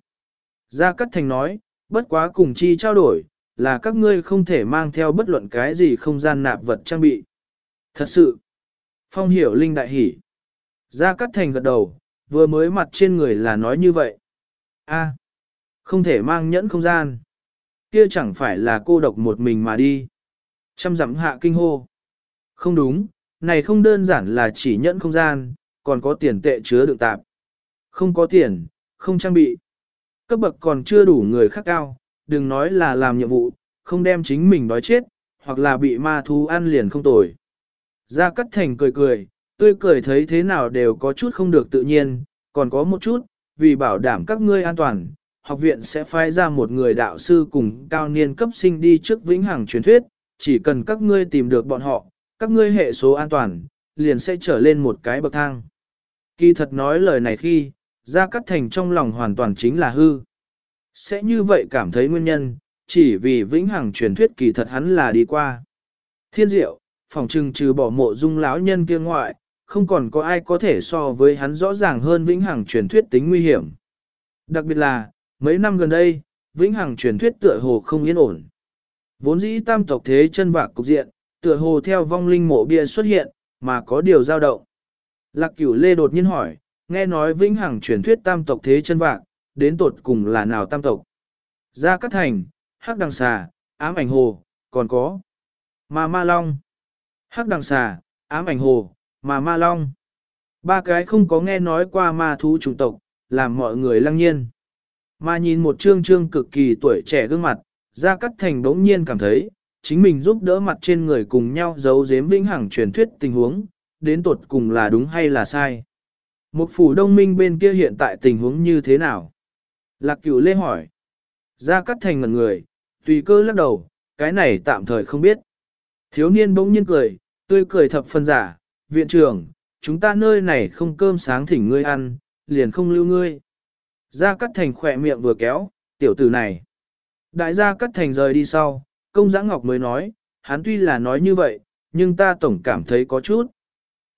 Gia Cát Thành nói, bất quá cùng chi trao đổi, là các ngươi không thể mang theo bất luận cái gì không gian nạp vật trang bị. Thật sự, Phong hiểu linh đại hỉ. Gia Cát Thành gật đầu, vừa mới mặt trên người là nói như vậy. A, không thể mang nhẫn không gian. Kia chẳng phải là cô độc một mình mà đi. Trăm dặm hạ kinh hô. Không đúng, này không đơn giản là chỉ nhận không gian, còn có tiền tệ chứa đựng tạp. Không có tiền, không trang bị. Cấp bậc còn chưa đủ người khác cao, đừng nói là làm nhiệm vụ, không đem chính mình đói chết, hoặc là bị ma thú ăn liền không tồi. Gia Cát Thành cười cười, tươi cười thấy thế nào đều có chút không được tự nhiên, còn có một chút, vì bảo đảm các ngươi an toàn, học viện sẽ phái ra một người đạo sư cùng cao niên cấp sinh đi trước vĩnh hằng truyền thuyết, chỉ cần các ngươi tìm được bọn họ, các ngươi hệ số an toàn, liền sẽ trở lên một cái bậc thang. Kỳ thật nói lời này khi, Gia Cát Thành trong lòng hoàn toàn chính là hư. Sẽ như vậy cảm thấy nguyên nhân, chỉ vì vĩnh hằng truyền thuyết kỳ thật hắn là đi qua. Thiên diệu, phòng trừng trừ bỏ mộ dung lão nhân kia ngoại, không còn có ai có thể so với hắn rõ ràng hơn vĩnh hằng truyền thuyết tính nguy hiểm. Đặc biệt là, mấy năm gần đây, vĩnh hằng truyền thuyết tựa hồ không yên ổn. Vốn dĩ tam tộc thế chân vạc cục diện, tựa hồ theo vong linh mộ bia xuất hiện, mà có điều dao động. Lạc cửu lê đột nhiên hỏi, nghe nói vĩnh hằng truyền thuyết tam tộc thế chân vạc, đến tột cùng là nào tam tộc? Gia Cát Thành, Hắc Đằng Xà, Ám Ảnh Hồ, còn có Ma Ma Long. Hắc Đằng Xà, Ám Ảnh Hồ, ma Ma Long. Ba cái không có nghe nói qua ma thú chủng tộc, làm mọi người lăng nhiên. Mà nhìn một trương trương cực kỳ tuổi trẻ gương mặt, Gia Cát Thành đống nhiên cảm thấy, chính mình giúp đỡ mặt trên người cùng nhau giấu giếm vĩnh hằng truyền thuyết tình huống, đến tột cùng là đúng hay là sai. Một phủ đông minh bên kia hiện tại tình huống như thế nào? Lạc cửu lê hỏi. Gia Cát Thành ngẩn người, tùy cơ lắc đầu, cái này tạm thời không biết. Thiếu niên bỗng nhiên cười, tươi cười thập phân giả, viện trưởng, chúng ta nơi này không cơm sáng thỉnh ngươi ăn, liền không lưu ngươi. Gia Cát Thành khỏe miệng vừa kéo, tiểu tử này. Đại gia cắt Thành rời đi sau, công giã ngọc mới nói, hắn tuy là nói như vậy, nhưng ta tổng cảm thấy có chút.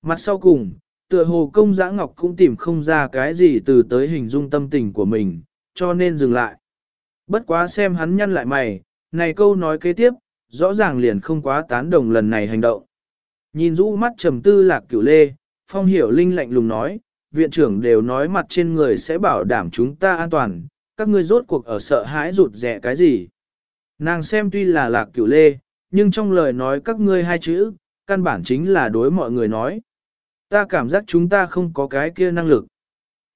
Mặt sau cùng, tựa hồ công giã ngọc cũng tìm không ra cái gì từ tới hình dung tâm tình của mình, cho nên dừng lại. Bất quá xem hắn nhăn lại mày, này câu nói kế tiếp, rõ ràng liền không quá tán đồng lần này hành động. Nhìn rũ mắt trầm tư lạc cửu lê, phong hiểu linh lạnh lùng nói, viện trưởng đều nói mặt trên người sẽ bảo đảm chúng ta an toàn, các ngươi rốt cuộc ở sợ hãi rụt rẻ cái gì. Nàng xem tuy là lạc cửu lê, nhưng trong lời nói các ngươi hai chữ, căn bản chính là đối mọi người nói. Ta cảm giác chúng ta không có cái kia năng lực.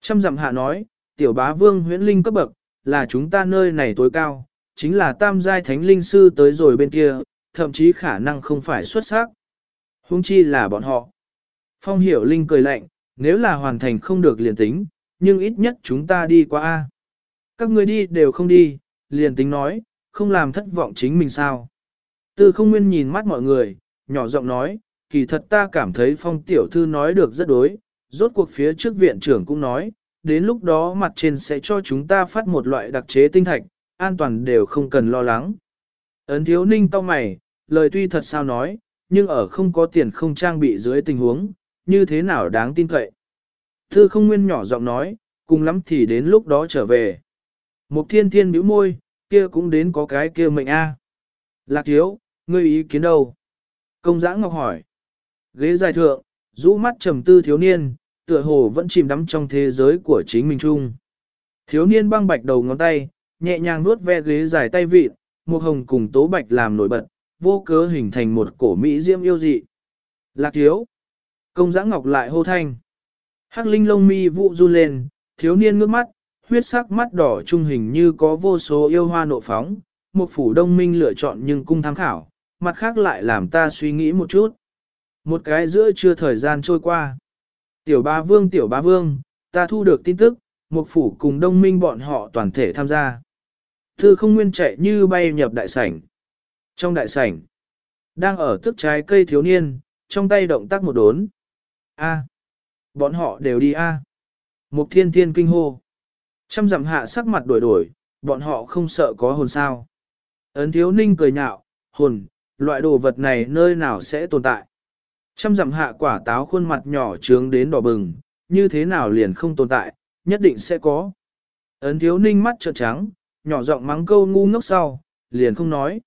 Trăm dặm hạ nói, tiểu bá vương huyễn linh cấp bậc, là chúng ta nơi này tối cao, chính là tam giai thánh linh sư tới rồi bên kia, thậm chí khả năng không phải xuất sắc. Hung chi là bọn họ. Phong hiểu linh cười lạnh, nếu là hoàn thành không được liền tính, nhưng ít nhất chúng ta đi qua A. Các người đi đều không đi, liền tính nói, không làm thất vọng chính mình sao. Tư không nguyên nhìn mắt mọi người, nhỏ giọng nói, kỳ thật ta cảm thấy phong tiểu thư nói được rất đối, rốt cuộc phía trước viện trưởng cũng nói, đến lúc đó mặt trên sẽ cho chúng ta phát một loại đặc chế tinh thạch, an toàn đều không cần lo lắng. Ấn thiếu ninh to mày, lời tuy thật sao nói, nhưng ở không có tiền không trang bị dưới tình huống, như thế nào đáng tin cậy. Thư không nguyên nhỏ giọng nói, cùng lắm thì đến lúc đó trở về. Mục thiên thiên bĩu môi, kia cũng đến có cái kia mệnh a. Lạc thiếu, ngươi ý kiến đâu? Công giã ngọc hỏi. Ghế dài thượng, rũ mắt trầm tư thiếu niên, tựa hồ vẫn chìm đắm trong thế giới của chính mình chung. Thiếu niên băng bạch đầu ngón tay, nhẹ nhàng nuốt ve ghế dài tay vịt, một hồng cùng tố bạch làm nổi bật, vô cớ hình thành một cổ mỹ diễm yêu dị. Lạc thiếu. Công giã ngọc lại hô thanh. Hắc linh lông mi vụ run lên, thiếu niên ngước mắt, huyết sắc mắt đỏ trung hình như có vô số yêu hoa nộ phóng, một phủ đông minh lựa chọn nhưng cung tham khảo, mặt khác lại làm ta suy nghĩ một chút. Một cái giữa chưa thời gian trôi qua. Tiểu ba vương tiểu ba vương, ta thu được tin tức, một phủ cùng đông minh bọn họ toàn thể tham gia. Thư không nguyên chạy như bay nhập đại sảnh. Trong đại sảnh, đang ở tức trái cây thiếu niên, trong tay động tác một đốn. A. Bọn họ đều đi A. Mục thiên thiên kinh hô. Trăm dặm hạ sắc mặt đổi đổi, bọn họ không sợ có hồn sao. Ấn thiếu ninh cười nhạo, hồn, loại đồ vật này nơi nào sẽ tồn tại. Trăm dặm hạ quả táo khuôn mặt nhỏ trướng đến đỏ bừng, như thế nào liền không tồn tại, nhất định sẽ có. Ấn thiếu ninh mắt trợn trắng, nhỏ giọng mắng câu ngu ngốc sau, liền không nói.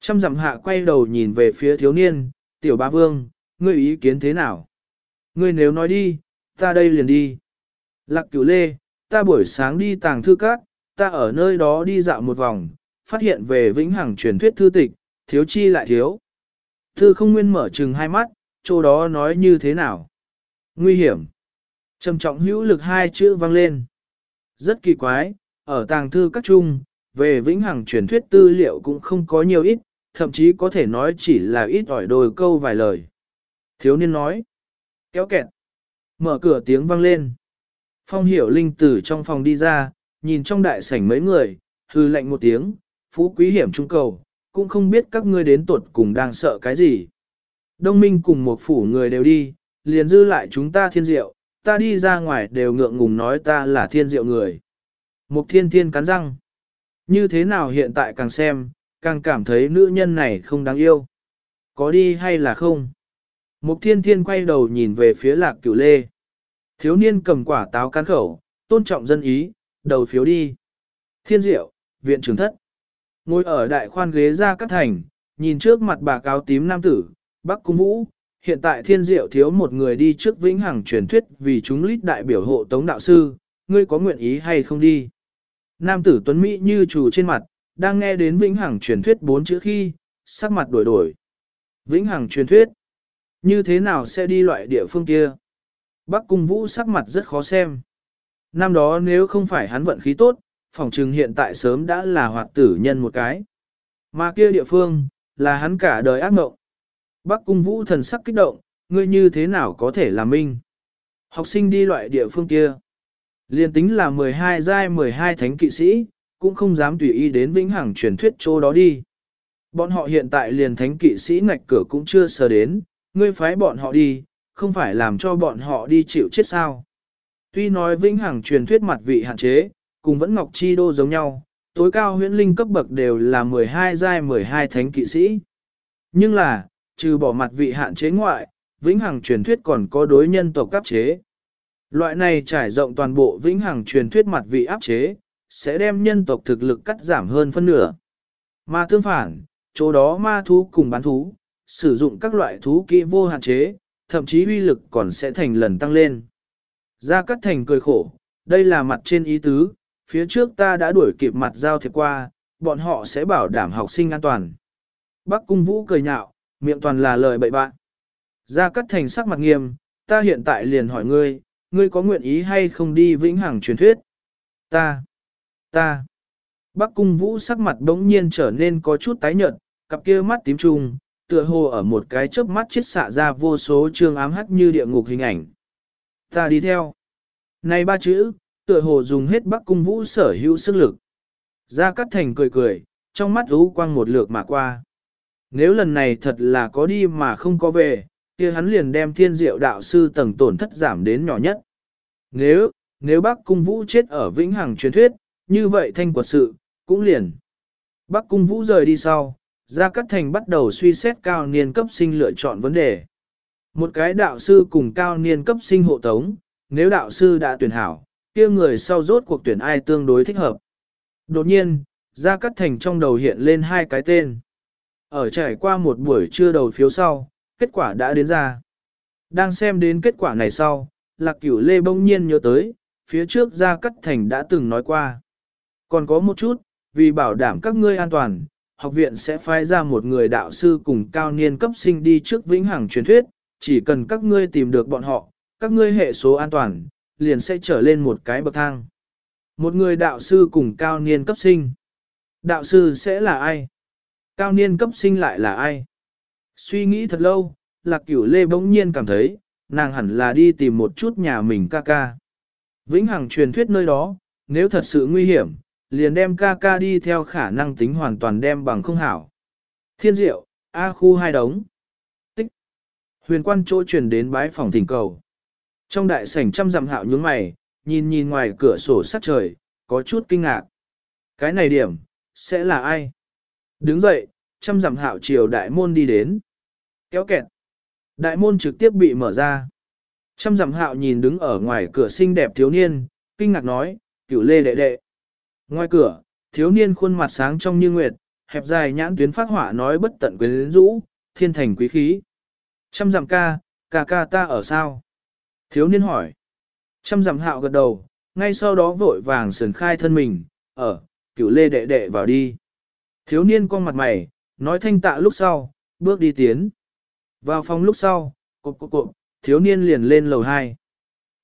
Trăm dặm hạ quay đầu nhìn về phía thiếu niên, tiểu ba vương, ngươi ý kiến thế nào? Ngươi nếu nói đi, ta đây liền đi. Lạc cửu lê, ta buổi sáng đi tàng thư các, ta ở nơi đó đi dạo một vòng, phát hiện về vĩnh hằng truyền thuyết thư tịch, thiếu chi lại thiếu. Thư không nguyên mở trừng hai mắt, chỗ đó nói như thế nào? Nguy hiểm. Trầm trọng hữu lực hai chữ vang lên. Rất kỳ quái, ở tàng thư các chung, về vĩnh hằng truyền thuyết tư liệu cũng không có nhiều ít, thậm chí có thể nói chỉ là ít ỏi đôi câu vài lời. Thiếu niên nói, kéo kẹt, mở cửa tiếng vang lên. Phong hiểu linh tử trong phòng đi ra, nhìn trong đại sảnh mấy người, hư lạnh một tiếng, phú quý hiểm trung cầu, cũng không biết các ngươi đến tuột cùng đang sợ cái gì. Đông minh cùng một phủ người đều đi, liền dư lại chúng ta thiên diệu, ta đi ra ngoài đều ngượng ngùng nói ta là thiên diệu người. Mục thiên thiên cắn răng. Như thế nào hiện tại càng xem, càng cảm thấy nữ nhân này không đáng yêu. Có đi hay là không? Mục thiên thiên quay đầu nhìn về phía lạc cửu lê. Thiếu niên cầm quả táo cán khẩu, tôn trọng dân ý, đầu phiếu đi. Thiên diệu, viện trưởng thất. Ngồi ở đại khoan ghế ra cắt thành, nhìn trước mặt bà cáo tím nam tử, Bắc Cung Vũ, hiện tại thiên diệu thiếu một người đi trước vĩnh hằng truyền thuyết vì chúng lít đại biểu hộ tống đạo sư, ngươi có nguyện ý hay không đi? Nam tử tuấn Mỹ như chủ trên mặt, đang nghe đến vĩnh hằng truyền thuyết bốn chữ khi, sắc mặt đổi đổi. Vĩnh hằng truyền thuyết, như thế nào sẽ đi loại địa phương kia? Bắc Cung Vũ sắc mặt rất khó xem. Năm đó nếu không phải hắn vận khí tốt, phòng trừng hiện tại sớm đã là hoạt tử nhân một cái. Mà kia địa phương, là hắn cả đời ác mộng. Bắc cung vũ thần sắc kích động, ngươi như thế nào có thể làm minh? Học sinh đi loại địa phương kia. Liên tính là 12 giai 12 thánh kỵ sĩ, cũng không dám tùy ý đến vĩnh hằng truyền thuyết chỗ đó đi. Bọn họ hiện tại liền thánh kỵ sĩ ngạch cửa cũng chưa sờ đến, ngươi phái bọn họ đi, không phải làm cho bọn họ đi chịu chết sao. Tuy nói vĩnh hằng truyền thuyết mặt vị hạn chế, cùng vẫn ngọc chi đô giống nhau, tối cao huyễn linh cấp bậc đều là 12 giai 12 thánh kỵ sĩ. Nhưng là, trừ bỏ mặt vị hạn chế ngoại, vĩnh hằng truyền thuyết còn có đối nhân tộc áp chế. Loại này trải rộng toàn bộ vĩnh hằng truyền thuyết mặt vị áp chế, sẽ đem nhân tộc thực lực cắt giảm hơn phân nửa. Mà tương phản, chỗ đó ma thú cùng bán thú, sử dụng các loại thú kỹ vô hạn chế, thậm chí uy lực còn sẽ thành lần tăng lên. Gia Cát Thành cười khổ, đây là mặt trên ý tứ, phía trước ta đã đuổi kịp mặt giao thiệp qua, bọn họ sẽ bảo đảm học sinh an toàn. Bắc Cung Vũ cười nhạo, miệng toàn là lời bậy bạn. Gia Cát Thành sắc mặt nghiêm, ta hiện tại liền hỏi ngươi, ngươi có nguyện ý hay không đi vĩnh hằng truyền thuyết? Ta, ta. Bắc Cung Vũ sắc mặt bỗng nhiên trở nên có chút tái nhợt, cặp kia mắt tím trùng, tựa hồ ở một cái chớp mắt chết xạ ra vô số trương ám hắc như địa ngục hình ảnh. Ta đi theo. Này ba chữ, tựa hồ dùng hết Bắc Cung Vũ sở hữu sức lực. Gia Cát Thành cười cười, trong mắt ú quang một lượt mà qua. Nếu lần này thật là có đi mà không có về, kia hắn liền đem thiên diệu đạo sư tầng tổn thất giảm đến nhỏ nhất. Nếu, nếu bác cung vũ chết ở vĩnh hằng truyền thuyết, như vậy thanh quật sự, cũng liền. Bác cung vũ rời đi sau, Gia Cát Thành bắt đầu suy xét cao niên cấp sinh lựa chọn vấn đề. Một cái đạo sư cùng cao niên cấp sinh hộ tống, nếu đạo sư đã tuyển hảo, kia người sau rốt cuộc tuyển ai tương đối thích hợp. Đột nhiên, Gia Cát Thành trong đầu hiện lên hai cái tên. Ở trải qua một buổi trưa đầu phiếu sau, kết quả đã đến ra. Đang xem đến kết quả này sau, Lạc Cửu Lê bỗng nhiên nhớ tới, phía trước Gia Cát Thành đã từng nói qua. Còn có một chút, vì bảo đảm các ngươi an toàn, học viện sẽ phái ra một người đạo sư cùng cao niên cấp sinh đi trước vĩnh hằng truyền thuyết, chỉ cần các ngươi tìm được bọn họ, các ngươi hệ số an toàn, liền sẽ trở lên một cái bậc thang. Một người đạo sư cùng cao niên cấp sinh. Đạo sư sẽ là ai? Cao niên cấp sinh lại là ai? Suy nghĩ thật lâu, lạc cửu lê bỗng nhiên cảm thấy, nàng hẳn là đi tìm một chút nhà mình ca ca. Vĩnh Hằng truyền thuyết nơi đó, nếu thật sự nguy hiểm, liền đem ca ca đi theo khả năng tính hoàn toàn đem bằng không hảo. Thiên diệu, A khu hai đống. Tích. Huyền quan chỗ truyền đến bái phòng thỉnh cầu. Trong đại sảnh trăm dặm hạo nhướng mày, nhìn nhìn ngoài cửa sổ sát trời, có chút kinh ngạc. Cái này điểm, sẽ là ai? Đứng dậy, trăm dặm hạo chiều đại môn đi đến. Kéo kẹt. Đại môn trực tiếp bị mở ra. Trăm dặm hạo nhìn đứng ở ngoài cửa xinh đẹp thiếu niên, kinh ngạc nói, cửu lê đệ đệ. Ngoài cửa, thiếu niên khuôn mặt sáng trong như nguyệt, hẹp dài nhãn tuyến phát hỏa nói bất tận quyến rũ, thiên thành quý khí. Trăm dặm ca, ca ca ta ở sao? Thiếu niên hỏi. Trăm dặm hạo gật đầu, ngay sau đó vội vàng sườn khai thân mình, ở, cửu lê đệ đệ vào đi. Thiếu niên con mặt mày, nói thanh tạ lúc sau, bước đi tiến. Vào phòng lúc sau, cộp cộp cộp, thiếu niên liền lên lầu 2.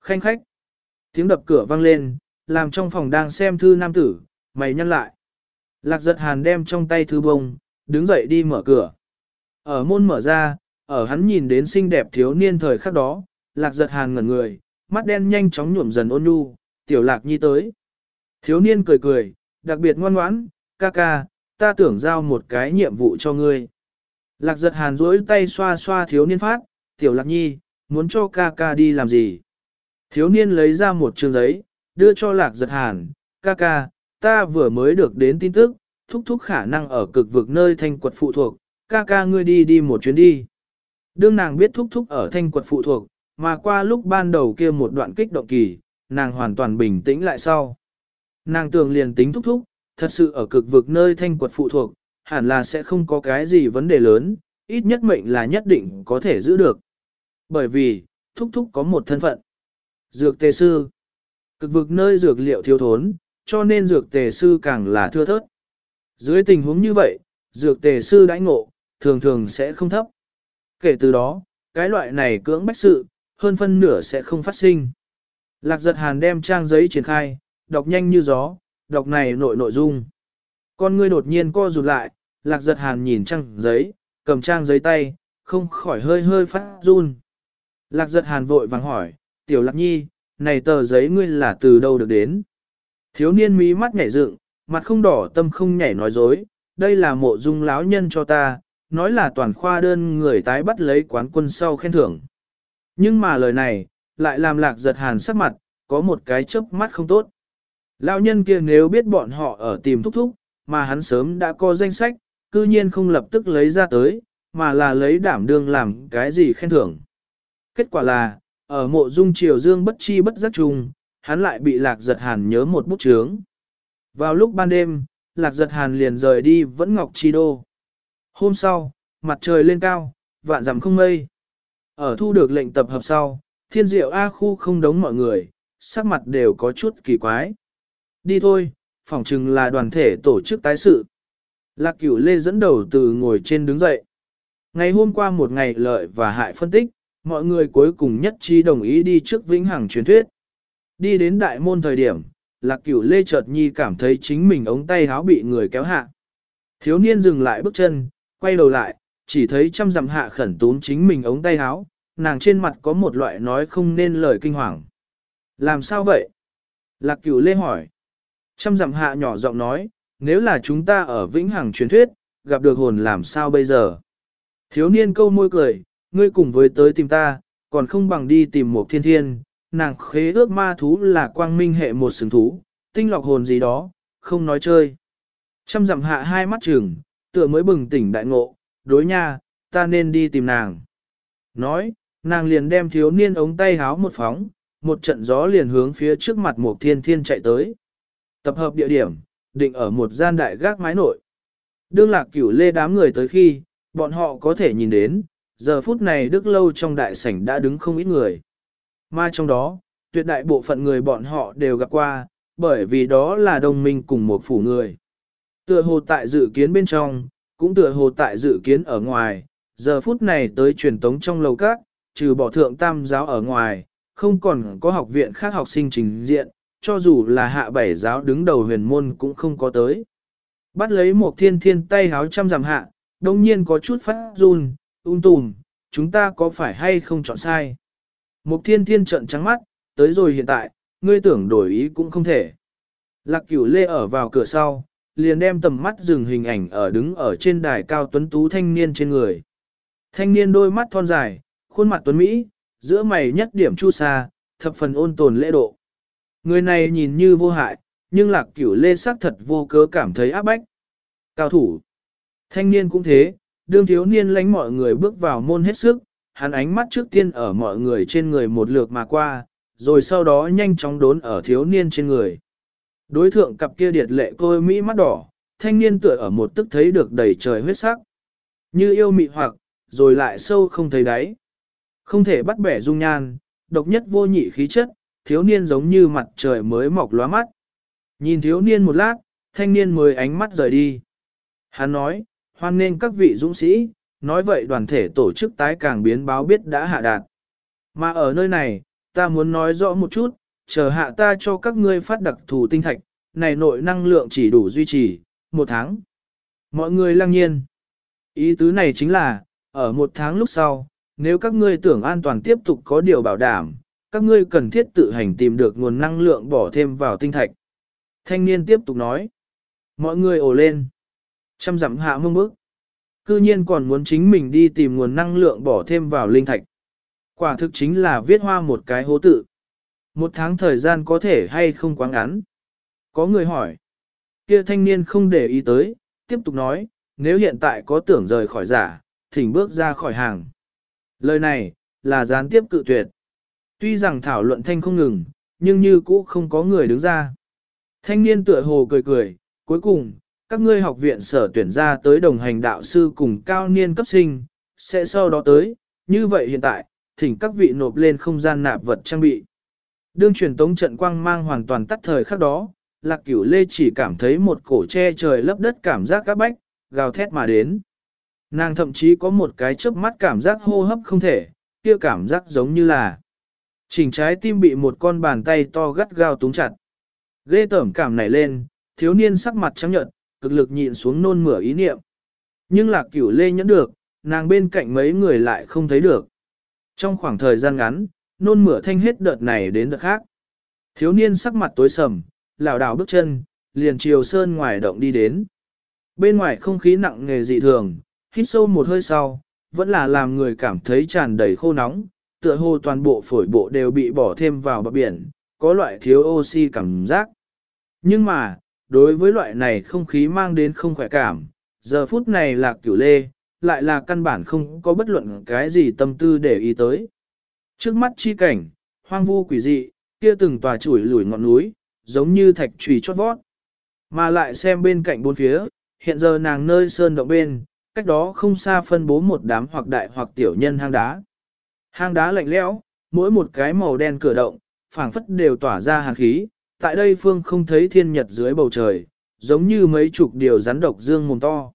Khanh khách. Tiếng đập cửa vang lên, làm trong phòng đang xem thư nam tử, mày nhăn lại. Lạc giật hàn đem trong tay thư bông, đứng dậy đi mở cửa. Ở môn mở ra, ở hắn nhìn đến xinh đẹp thiếu niên thời khắc đó, lạc giật hàn ngẩn người, mắt đen nhanh chóng nhuộm dần ôn nhu, tiểu lạc nhi tới. Thiếu niên cười cười, đặc biệt ngoan ngoãn, ca ca, ta tưởng giao một cái nhiệm vụ cho ngươi. Lạc giật hàn rỗi tay xoa xoa thiếu niên phát, tiểu lạc nhi, muốn cho ca ca đi làm gì? Thiếu niên lấy ra một trường giấy, đưa cho lạc giật hàn, ca ca, ta vừa mới được đến tin tức, thúc thúc khả năng ở cực vực nơi thanh quật phụ thuộc, ca ca ngươi đi đi một chuyến đi. Đương nàng biết thúc thúc ở thanh quật phụ thuộc, mà qua lúc ban đầu kia một đoạn kích động kỳ, nàng hoàn toàn bình tĩnh lại sau. Nàng tưởng liền tính thúc thúc, thật sự ở cực vực nơi thanh quật phụ thuộc, hẳn là sẽ không có cái gì vấn đề lớn, ít nhất mệnh là nhất định có thể giữ được. Bởi vì, thúc thúc có một thân phận. Dược tề sư. Cực vực nơi dược liệu thiếu thốn, cho nên dược tề sư càng là thưa thớt. Dưới tình huống như vậy, dược tề sư đãi ngộ, thường thường sẽ không thấp. Kể từ đó, cái loại này cưỡng bách sự, hơn phân nửa sẽ không phát sinh. Lạc giật hàn đem trang giấy triển khai, đọc nhanh như gió, đọc này nội nội dung. Con ngươi đột nhiên co rụt lại, lạc giật hàn nhìn trang giấy, cầm trang giấy tay, không khỏi hơi hơi phát run. Lạc giật hàn vội vàng hỏi, tiểu lạc nhi, này tờ giấy ngươi là từ đâu được đến? Thiếu niên mí mắt nhảy dựng, mặt không đỏ tâm không nhảy nói dối, đây là mộ dung lão nhân cho ta, nói là toàn khoa đơn người tái bắt lấy quán quân sau khen thưởng. Nhưng mà lời này, lại làm lạc giật hàn sắc mặt, có một cái chớp mắt không tốt. Lão nhân kia nếu biết bọn họ ở tìm thúc thúc, mà hắn sớm đã có danh sách, cư nhiên không lập tức lấy ra tới, mà là lấy đảm đương làm cái gì khen thưởng. Kết quả là, ở mộ dung triều dương bất chi bất giác trùng, hắn lại bị lạc giật hàn nhớ một bút chướng. Vào lúc ban đêm, lạc giật hàn liền rời đi vẫn ngọc chi đô. Hôm sau, mặt trời lên cao, vạn dặm không mây. Ở thu được lệnh tập hợp sau, thiên diệu A khu không đống mọi người, sắc mặt đều có chút kỳ quái. Đi thôi, phỏng chừng là đoàn thể tổ chức tái sự. Lạc cửu lê dẫn đầu từ ngồi trên đứng dậy. Ngày hôm qua một ngày lợi và hại phân tích, mọi người cuối cùng nhất trí đồng ý đi trước vĩnh hằng truyền thuyết. Đi đến đại môn thời điểm, lạc cửu lê chợt nhi cảm thấy chính mình ống tay háo bị người kéo hạ. Thiếu niên dừng lại bước chân, quay đầu lại, chỉ thấy trăm dặm hạ khẩn tún chính mình ống tay háo, nàng trên mặt có một loại nói không nên lời kinh hoàng. Làm sao vậy? Lạc cửu lê hỏi. Trăm dặm hạ nhỏ giọng nói, nếu là chúng ta ở vĩnh hằng truyền thuyết, gặp được hồn làm sao bây giờ? Thiếu niên câu môi cười, ngươi cùng với tới tìm ta, còn không bằng đi tìm một thiên thiên, nàng khế ước ma thú là quang minh hệ một sừng thú, tinh lọc hồn gì đó, không nói chơi. Trăm dặm hạ hai mắt trừng, tựa mới bừng tỉnh đại ngộ, đối nha, ta nên đi tìm nàng. Nói, nàng liền đem thiếu niên ống tay háo một phóng, một trận gió liền hướng phía trước mặt một thiên thiên chạy tới. Tập hợp địa điểm, định ở một gian đại gác mái nội. Đương lạc cửu lê đám người tới khi, bọn họ có thể nhìn đến, giờ phút này đức lâu trong đại sảnh đã đứng không ít người. Mà trong đó, tuyệt đại bộ phận người bọn họ đều gặp qua, bởi vì đó là đồng minh cùng một phủ người. Tựa hồ tại dự kiến bên trong, cũng tựa hồ tại dự kiến ở ngoài, giờ phút này tới truyền tống trong lầu các, trừ bỏ thượng tam giáo ở ngoài, không còn có học viện khác học sinh trình diện, cho dù là hạ bảy giáo đứng đầu huyền môn cũng không có tới. Bắt lấy một thiên thiên tay háo trăm giảm hạ, đồng nhiên có chút phát run, ung tùm, chúng ta có phải hay không chọn sai? mục thiên thiên trận trắng mắt, tới rồi hiện tại, ngươi tưởng đổi ý cũng không thể. Lạc cửu lê ở vào cửa sau, liền đem tầm mắt dừng hình ảnh ở đứng ở trên đài cao tuấn tú thanh niên trên người. Thanh niên đôi mắt thon dài, khuôn mặt tuấn Mỹ, giữa mày nhất điểm chu sa, thập phần ôn tồn lễ độ. Người này nhìn như vô hại, nhưng lạc cửu lê sắc thật vô cớ cảm thấy áp bách. Cao thủ. Thanh niên cũng thế, đương thiếu niên lánh mọi người bước vào môn hết sức, hắn ánh mắt trước tiên ở mọi người trên người một lượt mà qua, rồi sau đó nhanh chóng đốn ở thiếu niên trên người. Đối thượng cặp kia điệt lệ côi Mỹ mắt đỏ, thanh niên tựa ở một tức thấy được đầy trời huyết sắc. Như yêu mị hoặc, rồi lại sâu không thấy đáy. Không thể bắt bẻ dung nhan, độc nhất vô nhị khí chất, thiếu niên giống như mặt trời mới mọc lóa mắt. Nhìn thiếu niên một lát, thanh niên mới ánh mắt rời đi. Hắn nói, hoan nên các vị dũng sĩ, nói vậy đoàn thể tổ chức tái càng biến báo biết đã hạ đạt. Mà ở nơi này, ta muốn nói rõ một chút, chờ hạ ta cho các ngươi phát đặc thù tinh thạch, này nội năng lượng chỉ đủ duy trì, một tháng. Mọi người lăng nhiên. Ý tứ này chính là, ở một tháng lúc sau, nếu các ngươi tưởng an toàn tiếp tục có điều bảo đảm, các ngươi cần thiết tự hành tìm được nguồn năng lượng bỏ thêm vào tinh thạch. Thanh niên tiếp tục nói. Mọi người ồ lên. Trăm dặm hạ mông bức. Cư nhiên còn muốn chính mình đi tìm nguồn năng lượng bỏ thêm vào linh thạch. Quả thực chính là viết hoa một cái hố tự. Một tháng thời gian có thể hay không quá ngắn. Có người hỏi. Kia thanh niên không để ý tới, tiếp tục nói, nếu hiện tại có tưởng rời khỏi giả, thỉnh bước ra khỏi hàng. Lời này, là gián tiếp cự tuyệt. Tuy rằng thảo luận thanh không ngừng, nhưng như cũ không có người đứng ra. Thanh niên tựa hồ cười cười, cuối cùng, các ngươi học viện sở tuyển ra tới đồng hành đạo sư cùng cao niên cấp sinh, sẽ sau đó tới, như vậy hiện tại, thỉnh các vị nộp lên không gian nạp vật trang bị. Đương truyền tống trận quang mang hoàn toàn tắt thời khắc đó, lạc cửu lê chỉ cảm thấy một cổ che trời lấp đất cảm giác các bách, gào thét mà đến. Nàng thậm chí có một cái chớp mắt cảm giác hô hấp không thể, kia cảm giác giống như là chỉnh trái tim bị một con bàn tay to gắt gao túng chặt. Ghê tởm cảm nảy lên, thiếu niên sắc mặt trắng nhợt, cực lực nhịn xuống nôn mửa ý niệm. Nhưng lạc cửu lê nhẫn được, nàng bên cạnh mấy người lại không thấy được. Trong khoảng thời gian ngắn, nôn mửa thanh hết đợt này đến đợt khác. Thiếu niên sắc mặt tối sầm, lảo đảo bước chân, liền chiều sơn ngoài động đi đến. Bên ngoài không khí nặng nghề dị thường, hít sâu một hơi sau, vẫn là làm người cảm thấy tràn đầy khô nóng, tựa hồ toàn bộ phổi bộ đều bị bỏ thêm vào bờ biển, có loại thiếu oxy cảm giác. Nhưng mà, đối với loại này không khí mang đến không khỏe cảm, giờ phút này là cửu lê, lại là căn bản không có bất luận cái gì tâm tư để ý tới. Trước mắt chi cảnh, hoang vu quỷ dị, kia từng tòa chuỗi lùi ngọn núi, giống như thạch trùy chót vót. Mà lại xem bên cạnh bốn phía, hiện giờ nàng nơi sơn động bên, cách đó không xa phân bố một đám hoặc đại hoặc tiểu nhân hang đá. Hang đá lạnh lẽo, mỗi một cái màu đen cửa động, phảng phất đều tỏa ra hàn khí, tại đây phương không thấy thiên nhật dưới bầu trời, giống như mấy chục điều rắn độc dương mồm to.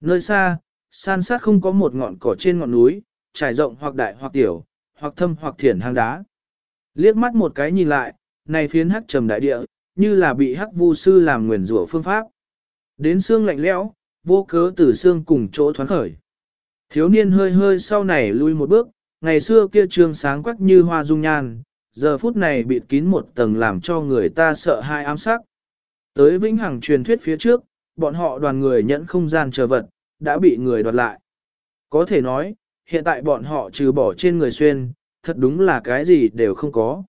Nơi xa, san sát không có một ngọn cỏ trên ngọn núi, trải rộng hoặc đại hoặc tiểu, hoặc thâm hoặc thiển hang đá. Liếc mắt một cái nhìn lại, này phiến hắc trầm đại địa, như là bị hắc vu sư làm nguyền rủa phương pháp. Đến xương lạnh lẽo, vô cớ từ xương cùng chỗ thoáng khởi. Thiếu niên hơi hơi sau này lui một bước, ngày xưa kia trường sáng quắc như hoa dung nhan, giờ phút này bịt kín một tầng làm cho người ta sợ hai ám sắc. Tới vĩnh hằng truyền thuyết phía trước, bọn họ đoàn người nhận không gian chờ vật, đã bị người đoạt lại. Có thể nói, hiện tại bọn họ trừ bỏ trên người xuyên, thật đúng là cái gì đều không có.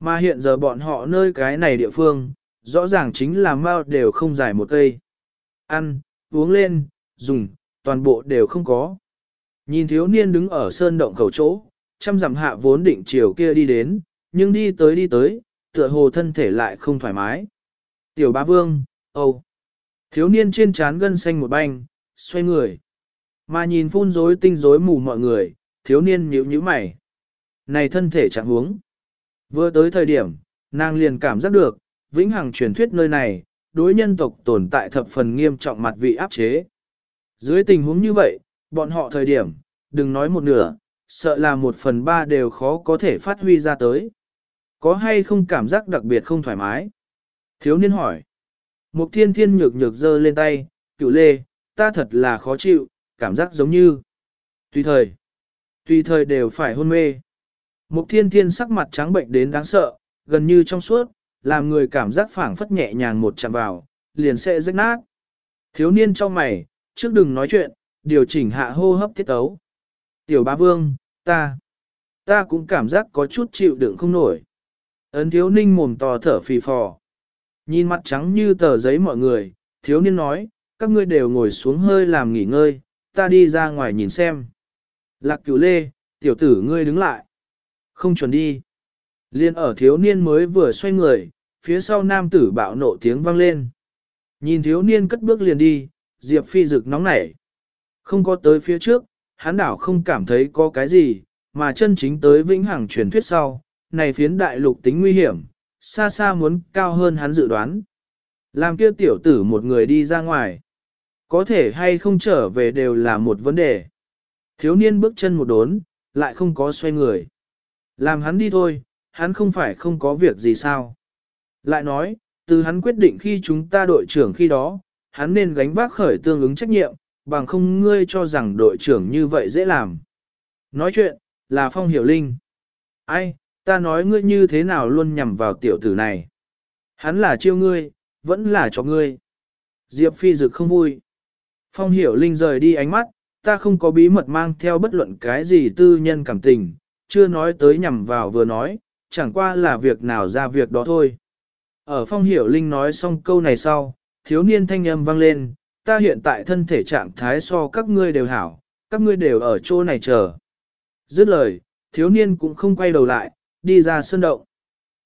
Mà hiện giờ bọn họ nơi cái này địa phương, rõ ràng chính là mau đều không dài một cây. Ăn, uống lên, dùng, toàn bộ đều không có. Nhìn thiếu niên đứng ở sơn động khẩu chỗ, chăm dặm hạ vốn định chiều kia đi đến, nhưng đi tới đi tới, tựa hồ thân thể lại không thoải mái. Tiểu bá vương, âu. Thiếu niên trên trán gân xanh một banh, xoay người. Mà nhìn phun rối tinh rối mù mọi người, thiếu niên nhíu nhíu mày. Này thân thể chẳng huống. Vừa tới thời điểm, nàng liền cảm giác được, vĩnh hằng truyền thuyết nơi này, đối nhân tộc tồn tại thập phần nghiêm trọng mặt vị áp chế. Dưới tình huống như vậy, bọn họ thời điểm, đừng nói một nửa, sợ là một phần ba đều khó có thể phát huy ra tới. Có hay không cảm giác đặc biệt không thoải mái? Thiếu niên hỏi. Mục thiên thiên nhược nhược giơ lên tay, cựu lê, ta thật là khó chịu, cảm giác giống như. Tùy thời, tùy thời đều phải hôn mê. Mục thiên thiên sắc mặt trắng bệnh đến đáng sợ, gần như trong suốt, làm người cảm giác phảng phất nhẹ nhàng một chạm vào, liền sẽ rách nát. Thiếu niên trong mày, trước đừng nói chuyện, điều chỉnh hạ hô hấp tiết ấu. Tiểu bá vương, ta, ta cũng cảm giác có chút chịu đựng không nổi. Ấn thiếu ninh mồm to thở phì phò. Nhìn mặt trắng như tờ giấy mọi người, thiếu niên nói, các ngươi đều ngồi xuống hơi làm nghỉ ngơi, ta đi ra ngoài nhìn xem. Lạc cửu lê, tiểu tử ngươi đứng lại. Không chuẩn đi. Liên ở thiếu niên mới vừa xoay người, phía sau nam tử bạo nộ tiếng vang lên. Nhìn thiếu niên cất bước liền đi, Diệp Phi rực nóng nảy. Không có tới phía trước, hắn đảo không cảm thấy có cái gì, mà chân chính tới vĩnh hằng truyền thuyết sau, này phiến đại lục tính nguy hiểm, xa xa muốn cao hơn hắn dự đoán. Làm kia tiểu tử một người đi ra ngoài, có thể hay không trở về đều là một vấn đề. Thiếu niên bước chân một đốn, lại không có xoay người. Làm hắn đi thôi, hắn không phải không có việc gì sao. Lại nói, từ hắn quyết định khi chúng ta đội trưởng khi đó, hắn nên gánh vác khởi tương ứng trách nhiệm, bằng không ngươi cho rằng đội trưởng như vậy dễ làm. Nói chuyện, là Phong Hiểu Linh. Ai, ta nói ngươi như thế nào luôn nhằm vào tiểu tử này. Hắn là chiêu ngươi, vẫn là cho ngươi. Diệp Phi Dực không vui. Phong Hiểu Linh rời đi ánh mắt, ta không có bí mật mang theo bất luận cái gì tư nhân cảm tình, chưa nói tới nhằm vào vừa nói, chẳng qua là việc nào ra việc đó thôi. Ở Phong Hiểu Linh nói xong câu này sau, thiếu niên thanh âm vang lên, ta hiện tại thân thể trạng thái so các ngươi đều hảo, các ngươi đều ở chỗ này chờ. Dứt lời, thiếu niên cũng không quay đầu lại, đi ra sơn động.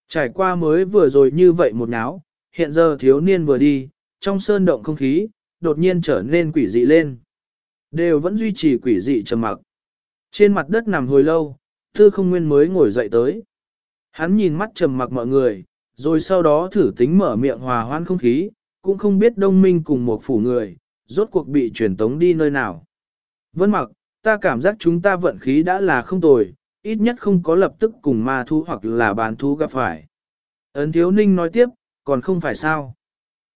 Trải qua mới vừa rồi như vậy một náo, hiện giờ thiếu niên vừa đi, trong sơn động không khí, đột nhiên trở nên quỷ dị lên. Đều vẫn duy trì quỷ dị trầm mặc. Trên mặt đất nằm hồi lâu, tư không nguyên mới ngồi dậy tới. Hắn nhìn mắt trầm mặc mọi người, rồi sau đó thử tính mở miệng hòa hoan không khí, cũng không biết đông minh cùng một phủ người, rốt cuộc bị truyền tống đi nơi nào. Vân mặc, ta cảm giác chúng ta vận khí đã là không tồi, ít nhất không có lập tức cùng ma thú hoặc là bán thú gặp phải. Ấn thiếu ninh nói tiếp, còn không phải sao.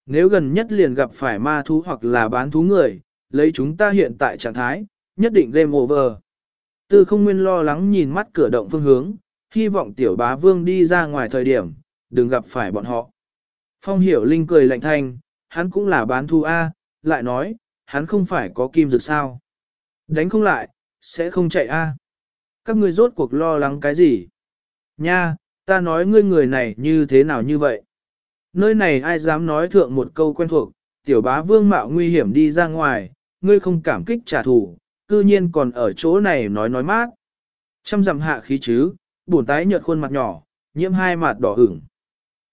Nếu gần nhất liền gặp phải ma thú hoặc là bán thú người, lấy chúng ta hiện tại trạng thái, nhất định game over. Tư không nguyên lo lắng nhìn mắt cửa động phương hướng, hy vọng tiểu bá vương đi ra ngoài thời điểm, đừng gặp phải bọn họ. Phong hiểu linh cười lạnh thanh, hắn cũng là bán thú A, lại nói, hắn không phải có kim dược sao. Đánh không lại, sẽ không chạy A. Các ngươi rốt cuộc lo lắng cái gì? Nha, ta nói ngươi người này như thế nào như vậy? Nơi này ai dám nói thượng một câu quen thuộc, tiểu bá vương mạo nguy hiểm đi ra ngoài, ngươi không cảm kích trả thù, cư nhiên còn ở chỗ này nói nói mát. Trăm dặm hạ khí chứ, buồn tái nhợt khuôn mặt nhỏ, nhiễm hai mặt đỏ ửng.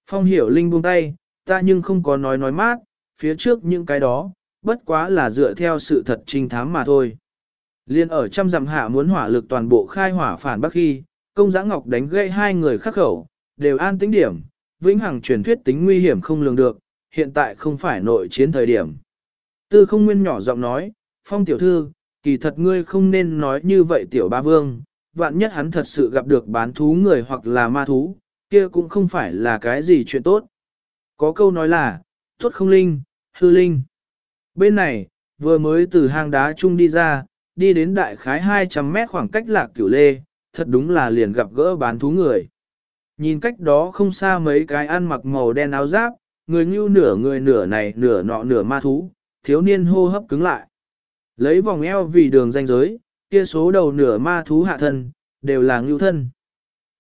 Phong hiểu linh buông tay, ta nhưng không có nói nói mát, phía trước những cái đó, bất quá là dựa theo sự thật trinh thám mà thôi. Liên ở trăm dặm hạ muốn hỏa lực toàn bộ khai hỏa phản bắc khi, công giã ngọc đánh gây hai người khắc khẩu, đều an tính điểm, vĩnh hằng truyền thuyết tính nguy hiểm không lường được, hiện tại không phải nội chiến thời điểm. Tư không nguyên nhỏ giọng nói, phong tiểu thư, kỳ thật ngươi không nên nói như vậy tiểu ba vương, vạn nhất hắn thật sự gặp được bán thú người hoặc là ma thú, kia cũng không phải là cái gì chuyện tốt. Có câu nói là, tốt không linh, hư linh. Bên này, vừa mới từ hang đá chung đi ra, đi đến đại khái 200 mét khoảng cách lạc cửu lê, thật đúng là liền gặp gỡ bán thú người. Nhìn cách đó không xa mấy cái ăn mặc màu đen áo giáp, người như nửa người nửa này nửa nọ nửa ma thú, thiếu niên hô hấp cứng lại. Lấy vòng eo vì đường danh giới, kia số đầu nửa ma thú hạ thân, đều là ngưu thân.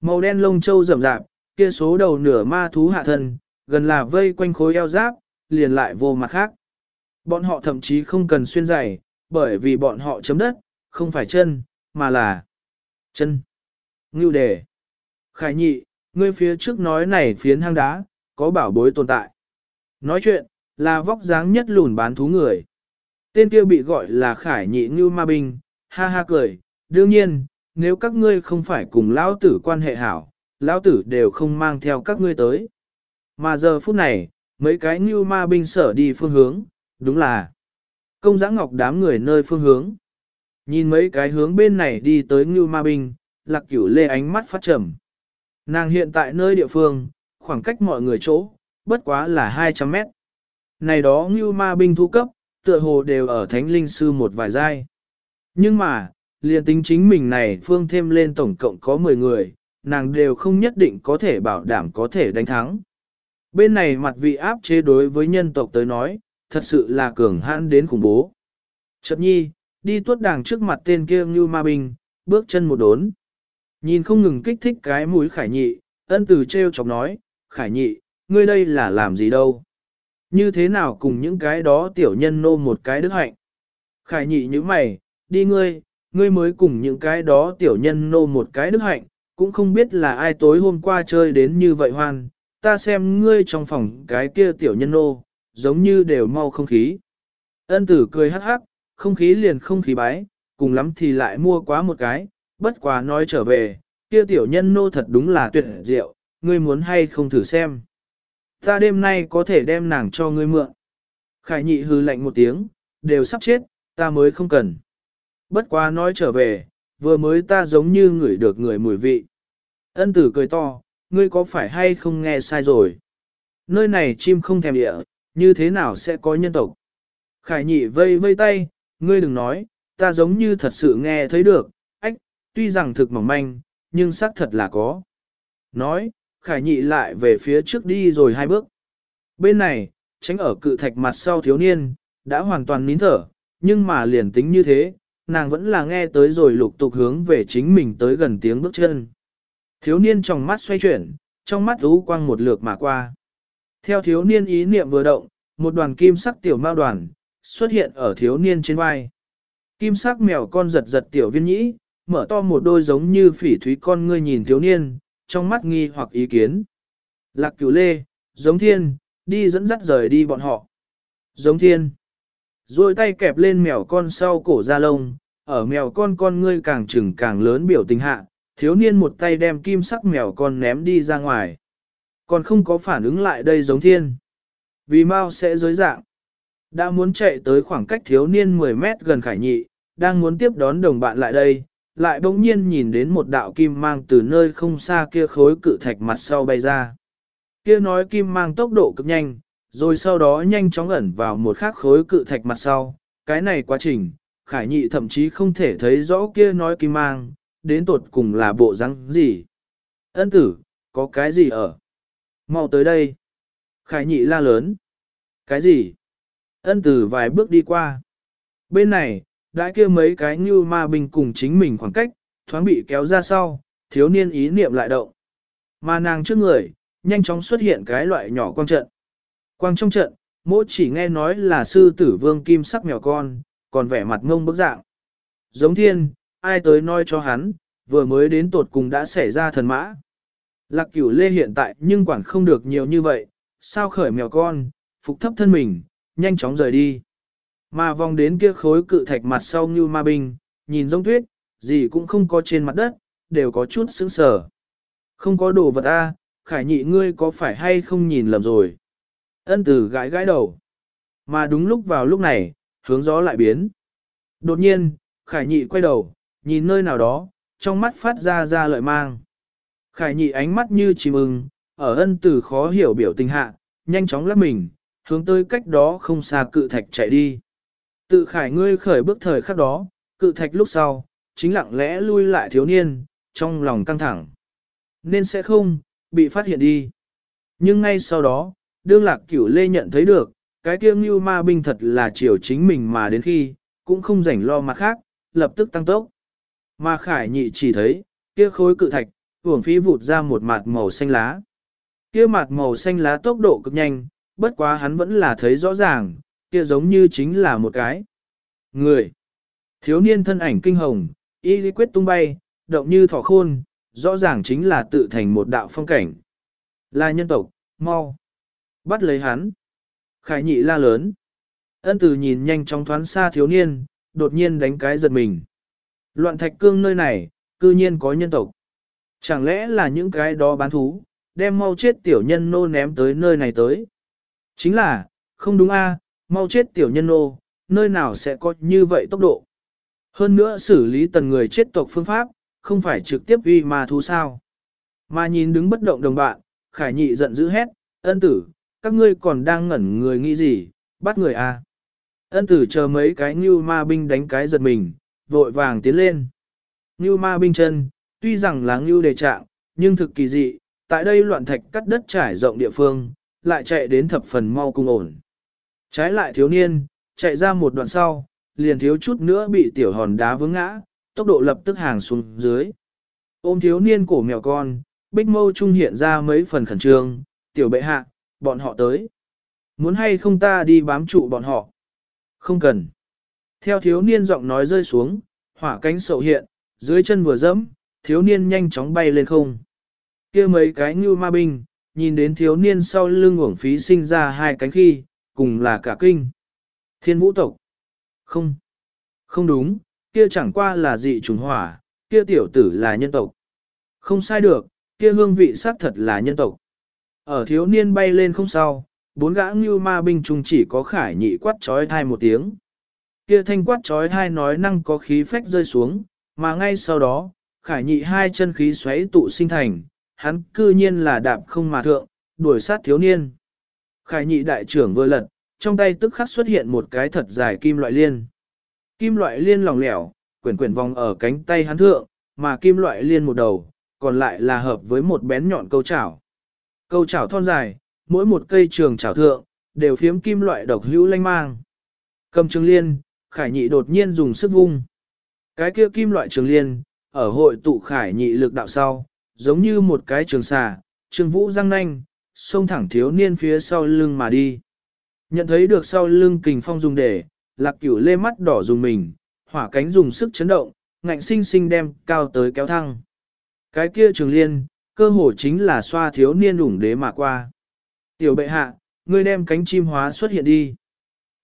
Màu đen lông trâu rậm rạp, kia số đầu nửa ma thú hạ thân, gần là vây quanh khối eo giáp, liền lại vô mặt khác. Bọn họ thậm chí không cần xuyên giày, bởi vì bọn họ chấm đất, không phải chân, mà là chân. Ngưu đề. Khải nhị, ngươi phía trước nói này phiến hang đá, có bảo bối tồn tại. Nói chuyện, là vóc dáng nhất lùn bán thú người. Tên kia bị gọi là khải nhị ngưu ma binh, ha ha cười, đương nhiên, nếu các ngươi không phải cùng lão tử quan hệ hảo, lão tử đều không mang theo các ngươi tới. Mà giờ phút này, mấy cái ngưu ma binh sở đi phương hướng, đúng là công giã ngọc đám người nơi phương hướng. Nhìn mấy cái hướng bên này đi tới ngưu ma binh, lạc cửu lê ánh mắt phát trầm. Nàng hiện tại nơi địa phương, khoảng cách mọi người chỗ, bất quá là 200 mét. Này đó ngưu ma binh thu cấp, tựa hồ đều ở thánh linh sư một vài giai. Nhưng mà, liền tính chính mình này phương thêm lên tổng cộng có 10 người, nàng đều không nhất định có thể bảo đảm có thể đánh thắng. Bên này mặt vị áp chế đối với nhân tộc tới nói, thật sự là cường hãn đến khủng bố. Chợt nhi, đi tuốt đàng trước mặt tên kia như ma binh, bước chân một đốn. Nhìn không ngừng kích thích cái mũi khải nhị, ân từ treo chọc nói, khải nhị, ngươi đây là làm gì đâu? Như thế nào cùng những cái đó tiểu nhân nô một cái đức hạnh? Khải nhị như mày, đi ngươi, ngươi mới cùng những cái đó tiểu nhân nô một cái đức hạnh, cũng không biết là ai tối hôm qua chơi đến như vậy hoan, ta xem ngươi trong phòng cái kia tiểu nhân nô, giống như đều mau không khí. Ân tử cười hắc hắc, không khí liền không khí bái, cùng lắm thì lại mua quá một cái, bất quá nói trở về, kia tiểu nhân nô thật đúng là tuyệt diệu, ngươi muốn hay không thử xem. Ta đêm nay có thể đem nàng cho ngươi mượn. Khải nhị hư lạnh một tiếng, đều sắp chết, ta mới không cần. Bất quá nói trở về, vừa mới ta giống như ngửi được người mùi vị. Ân tử cười to, ngươi có phải hay không nghe sai rồi? Nơi này chim không thèm địa, như thế nào sẽ có nhân tộc? Khải nhị vây vây tay, ngươi đừng nói, ta giống như thật sự nghe thấy được, ách, tuy rằng thực mỏng manh, nhưng xác thật là có. Nói, khải nhị lại về phía trước đi rồi hai bước. Bên này, tránh ở cự thạch mặt sau thiếu niên, đã hoàn toàn nín thở, nhưng mà liền tính như thế, nàng vẫn là nghe tới rồi lục tục hướng về chính mình tới gần tiếng bước chân. Thiếu niên trong mắt xoay chuyển, trong mắt ú quang một lượt mà qua. Theo thiếu niên ý niệm vừa động, một đoàn kim sắc tiểu mao đoàn, xuất hiện ở thiếu niên trên vai. Kim sắc mèo con giật giật tiểu viên nhĩ, mở to một đôi giống như phỉ thúy con ngươi nhìn thiếu niên, trong mắt nghi hoặc ý kiến. Lạc cửu lê, giống thiên, đi dẫn dắt rời đi bọn họ. Giống thiên. Rồi tay kẹp lên mèo con sau cổ da lông, ở mèo con con ngươi càng trừng càng lớn biểu tình hạ, thiếu niên một tay đem kim sắc mèo con ném đi ra ngoài. Còn không có phản ứng lại đây giống thiên. Vì mau sẽ dối dạng. Đã muốn chạy tới khoảng cách thiếu niên 10 mét gần khải nhị, đang muốn tiếp đón đồng bạn lại đây, lại bỗng nhiên nhìn đến một đạo kim mang từ nơi không xa kia khối cự thạch mặt sau bay ra. Kia nói kim mang tốc độ cực nhanh, rồi sau đó nhanh chóng ẩn vào một khác khối cự thạch mặt sau. Cái này quá trình, khải nhị thậm chí không thể thấy rõ kia nói kim mang, đến tột cùng là bộ răng gì. Ân tử, có cái gì ở? Mau tới đây. Khải nhị la lớn. Cái gì? Ân tử vài bước đi qua. Bên này, đã kia mấy cái như ma binh cùng chính mình khoảng cách, thoáng bị kéo ra sau, thiếu niên ý niệm lại động. Mà nàng trước người, nhanh chóng xuất hiện cái loại nhỏ quang trận. Quang trong trận, mỗi chỉ nghe nói là sư tử vương kim sắc mèo con, còn vẻ mặt ngông bức dạng. Giống thiên, ai tới nói cho hắn, vừa mới đến tột cùng đã xảy ra thần mã. Lạc cửu lê hiện tại nhưng quản không được nhiều như vậy, sao khởi mèo con, phục thấp thân mình, nhanh chóng rời đi. Mà vòng đến kia khối cự thạch mặt sau như ma binh, nhìn giống tuyết, gì cũng không có trên mặt đất, đều có chút sững sờ. Không có đồ vật a, khải nhị ngươi có phải hay không nhìn lầm rồi. Ân tử gãi gãi đầu. Mà đúng lúc vào lúc này, hướng gió lại biến. Đột nhiên, khải nhị quay đầu, nhìn nơi nào đó, trong mắt phát ra ra lợi mang. Khải nhị ánh mắt như chim ưng, ở ân tử khó hiểu biểu tình hạ, nhanh chóng lắp mình, hướng tới cách đó không xa cự thạch chạy đi. Tự khải ngươi khởi bước thời khắc đó, cự thạch lúc sau, chính lặng lẽ lui lại thiếu niên, trong lòng căng thẳng. Nên sẽ không, bị phát hiện đi. Nhưng ngay sau đó, đương lạc cửu lê nhận thấy được, cái kia như ma binh thật là chiều chính mình mà đến khi, cũng không rảnh lo mặt khác, lập tức tăng tốc. Mà khải nhị chỉ thấy, kia khối cự thạch, hưởng phí vụt ra một mặt màu xanh lá. Kia mặt màu xanh lá tốc độ cực nhanh, bất quá hắn vẫn là thấy rõ ràng, kia giống như chính là một cái. Người. Thiếu niên thân ảnh kinh hồng, y lý quyết tung bay, động như thỏ khôn, rõ ràng chính là tự thành một đạo phong cảnh. Là nhân tộc, mau. Bắt lấy hắn. Khải nhị la lớn. Ân tử nhìn nhanh chóng thoáng xa thiếu niên, đột nhiên đánh cái giật mình. Loạn thạch cương nơi này, cư nhiên có nhân tộc. Chẳng lẽ là những cái đó bán thú, đem mau chết tiểu nhân nô ném tới nơi này tới. Chính là, không đúng a, mau chết tiểu nhân nô, nơi nào sẽ có như vậy tốc độ. Hơn nữa xử lý tần người chết tộc phương pháp, không phải trực tiếp uy mà thú sao. Mà nhìn đứng bất động đồng bạn, khải nhị giận dữ hét, ân tử, các ngươi còn đang ngẩn người nghĩ gì, bắt người à. Ân tử chờ mấy cái như ma binh đánh cái giật mình, vội vàng tiến lên. Như ma binh chân, tuy rằng là ngưu đề trạng, nhưng thực kỳ dị, tại đây loạn thạch cắt đất trải rộng địa phương, lại chạy đến thập phần mau cung ổn. Trái lại thiếu niên, chạy ra một đoạn sau, liền thiếu chút nữa bị tiểu hòn đá vướng ngã, tốc độ lập tức hàng xuống dưới. Ôm thiếu niên cổ mèo con, bích mâu trung hiện ra mấy phần khẩn trương, tiểu bệ hạ, bọn họ tới. Muốn hay không ta đi bám trụ bọn họ? Không cần. Theo thiếu niên giọng nói rơi xuống, hỏa cánh sầu hiện, dưới chân vừa dẫm, thiếu niên nhanh chóng bay lên không. kia mấy cái như ma binh, nhìn đến thiếu niên sau lưng uổng phí sinh ra hai cánh khi, cùng là cả kinh. Thiên vũ tộc. Không. Không đúng, kia chẳng qua là dị trùng hỏa, kia tiểu tử là nhân tộc. Không sai được, kia hương vị xác thật là nhân tộc. Ở thiếu niên bay lên không sao, bốn gã như ma binh chung chỉ có khải nhị quát trói thai một tiếng. Kia thanh quát trói thai nói năng có khí phách rơi xuống, mà ngay sau đó, khải nhị hai chân khí xoáy tụ sinh thành, hắn cư nhiên là đạp không mà thượng, đuổi sát thiếu niên. Khải nhị đại trưởng vừa lật, trong tay tức khắc xuất hiện một cái thật dài kim loại liên. Kim loại liên lỏng lẻo, quyển quyển vòng ở cánh tay hắn thượng, mà kim loại liên một đầu, còn lại là hợp với một bén nhọn câu chảo. Câu chảo thon dài, mỗi một cây trường chảo thượng, đều phiếm kim loại độc hữu lanh mang. Cầm trường liên, khải nhị đột nhiên dùng sức vung. Cái kia kim loại trường liên, ở hội tụ khải nhị lực đạo sau, giống như một cái trường xà, trường vũ răng nanh, xông thẳng thiếu niên phía sau lưng mà đi. Nhận thấy được sau lưng kình phong dùng để, lạc cửu lê mắt đỏ dùng mình, hỏa cánh dùng sức chấn động, ngạnh sinh sinh đem cao tới kéo thăng. Cái kia trường liên, cơ hồ chính là xoa thiếu niên ủng đế mà qua. Tiểu bệ hạ, ngươi đem cánh chim hóa xuất hiện đi.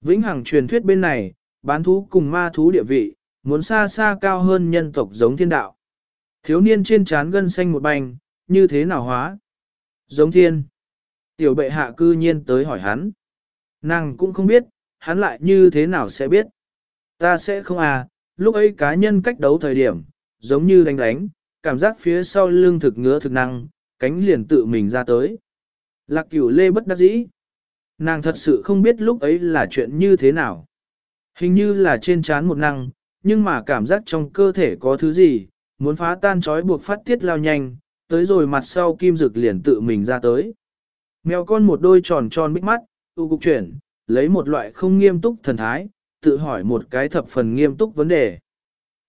Vĩnh hằng truyền thuyết bên này, bán thú cùng ma thú địa vị, muốn xa xa cao hơn nhân tộc giống thiên đạo. Thiếu niên trên trán gân xanh một bành, như thế nào hóa? Giống thiên. Tiểu bệ hạ cư nhiên tới hỏi hắn. Nàng cũng không biết, hắn lại như thế nào sẽ biết. Ta sẽ không à, lúc ấy cá nhân cách đấu thời điểm, giống như đánh đánh, cảm giác phía sau lưng thực ngứa thực năng, cánh liền tự mình ra tới. Lạc cửu lê bất đắc dĩ. Nàng thật sự không biết lúc ấy là chuyện như thế nào. Hình như là trên trán một năng, nhưng mà cảm giác trong cơ thể có thứ gì, muốn phá tan trói buộc phát tiết lao nhanh, tới rồi mặt sau kim dực liền tự mình ra tới. Mèo con một đôi tròn tròn bích mắt, tu cục chuyển, lấy một loại không nghiêm túc thần thái, tự hỏi một cái thập phần nghiêm túc vấn đề.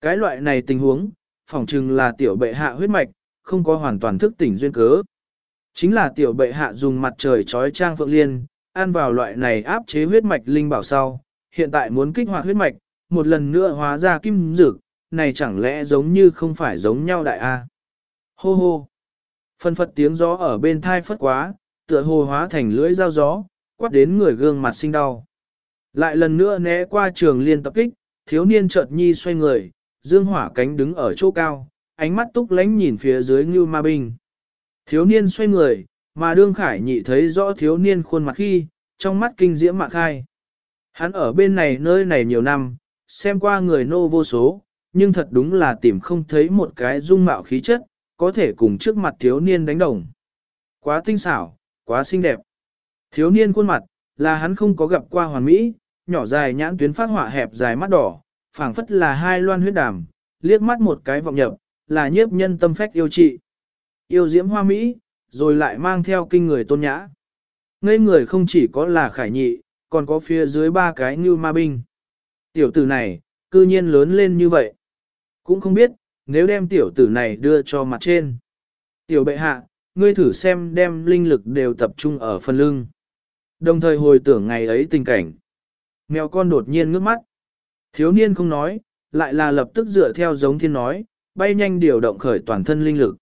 Cái loại này tình huống, phỏng chừng là tiểu bệ hạ huyết mạch, không có hoàn toàn thức tỉnh duyên cớ. Chính là tiểu bệ hạ dùng mặt trời trói trang phượng liên, ăn vào loại này áp chế huyết mạch linh bảo sau, hiện tại muốn kích hoạt huyết mạch, một lần nữa hóa ra kim dược, này chẳng lẽ giống như không phải giống nhau đại a? Hô hô! Phân phật tiếng gió ở bên thai phất quá, tựa hồ hóa thành lưỡi dao gió, quát đến người gương mặt sinh đau. Lại lần nữa né qua trường liên tập kích, thiếu niên chợt nhi xoay người, dương hỏa cánh đứng ở chỗ cao, ánh mắt túc lánh nhìn phía dưới như ma binh. Thiếu niên xoay người, mà đương khải nhị thấy rõ thiếu niên khuôn mặt khi, trong mắt kinh diễm mạc khai. Hắn ở bên này nơi này nhiều năm, xem qua người nô vô số, nhưng thật đúng là tìm không thấy một cái dung mạo khí chất, có thể cùng trước mặt thiếu niên đánh đồng. Quá tinh xảo, quá xinh đẹp. Thiếu niên khuôn mặt, là hắn không có gặp qua hoàn mỹ, nhỏ dài nhãn tuyến phát họa hẹp dài mắt đỏ, phảng phất là hai loan huyết đàm, liếc mắt một cái vọng nhập, là nhiếp nhân tâm phách yêu trị. Yêu diễm hoa mỹ, rồi lại mang theo kinh người tôn nhã. Ngây người không chỉ có là khải nhị, còn có phía dưới ba cái như ma binh. Tiểu tử này, cư nhiên lớn lên như vậy. Cũng không biết, nếu đem tiểu tử này đưa cho mặt trên. Tiểu bệ hạ, ngươi thử xem đem linh lực đều tập trung ở phần lưng. Đồng thời hồi tưởng ngày ấy tình cảnh. Mèo con đột nhiên ngước mắt. Thiếu niên không nói, lại là lập tức dựa theo giống thiên nói, bay nhanh điều động khởi toàn thân linh lực.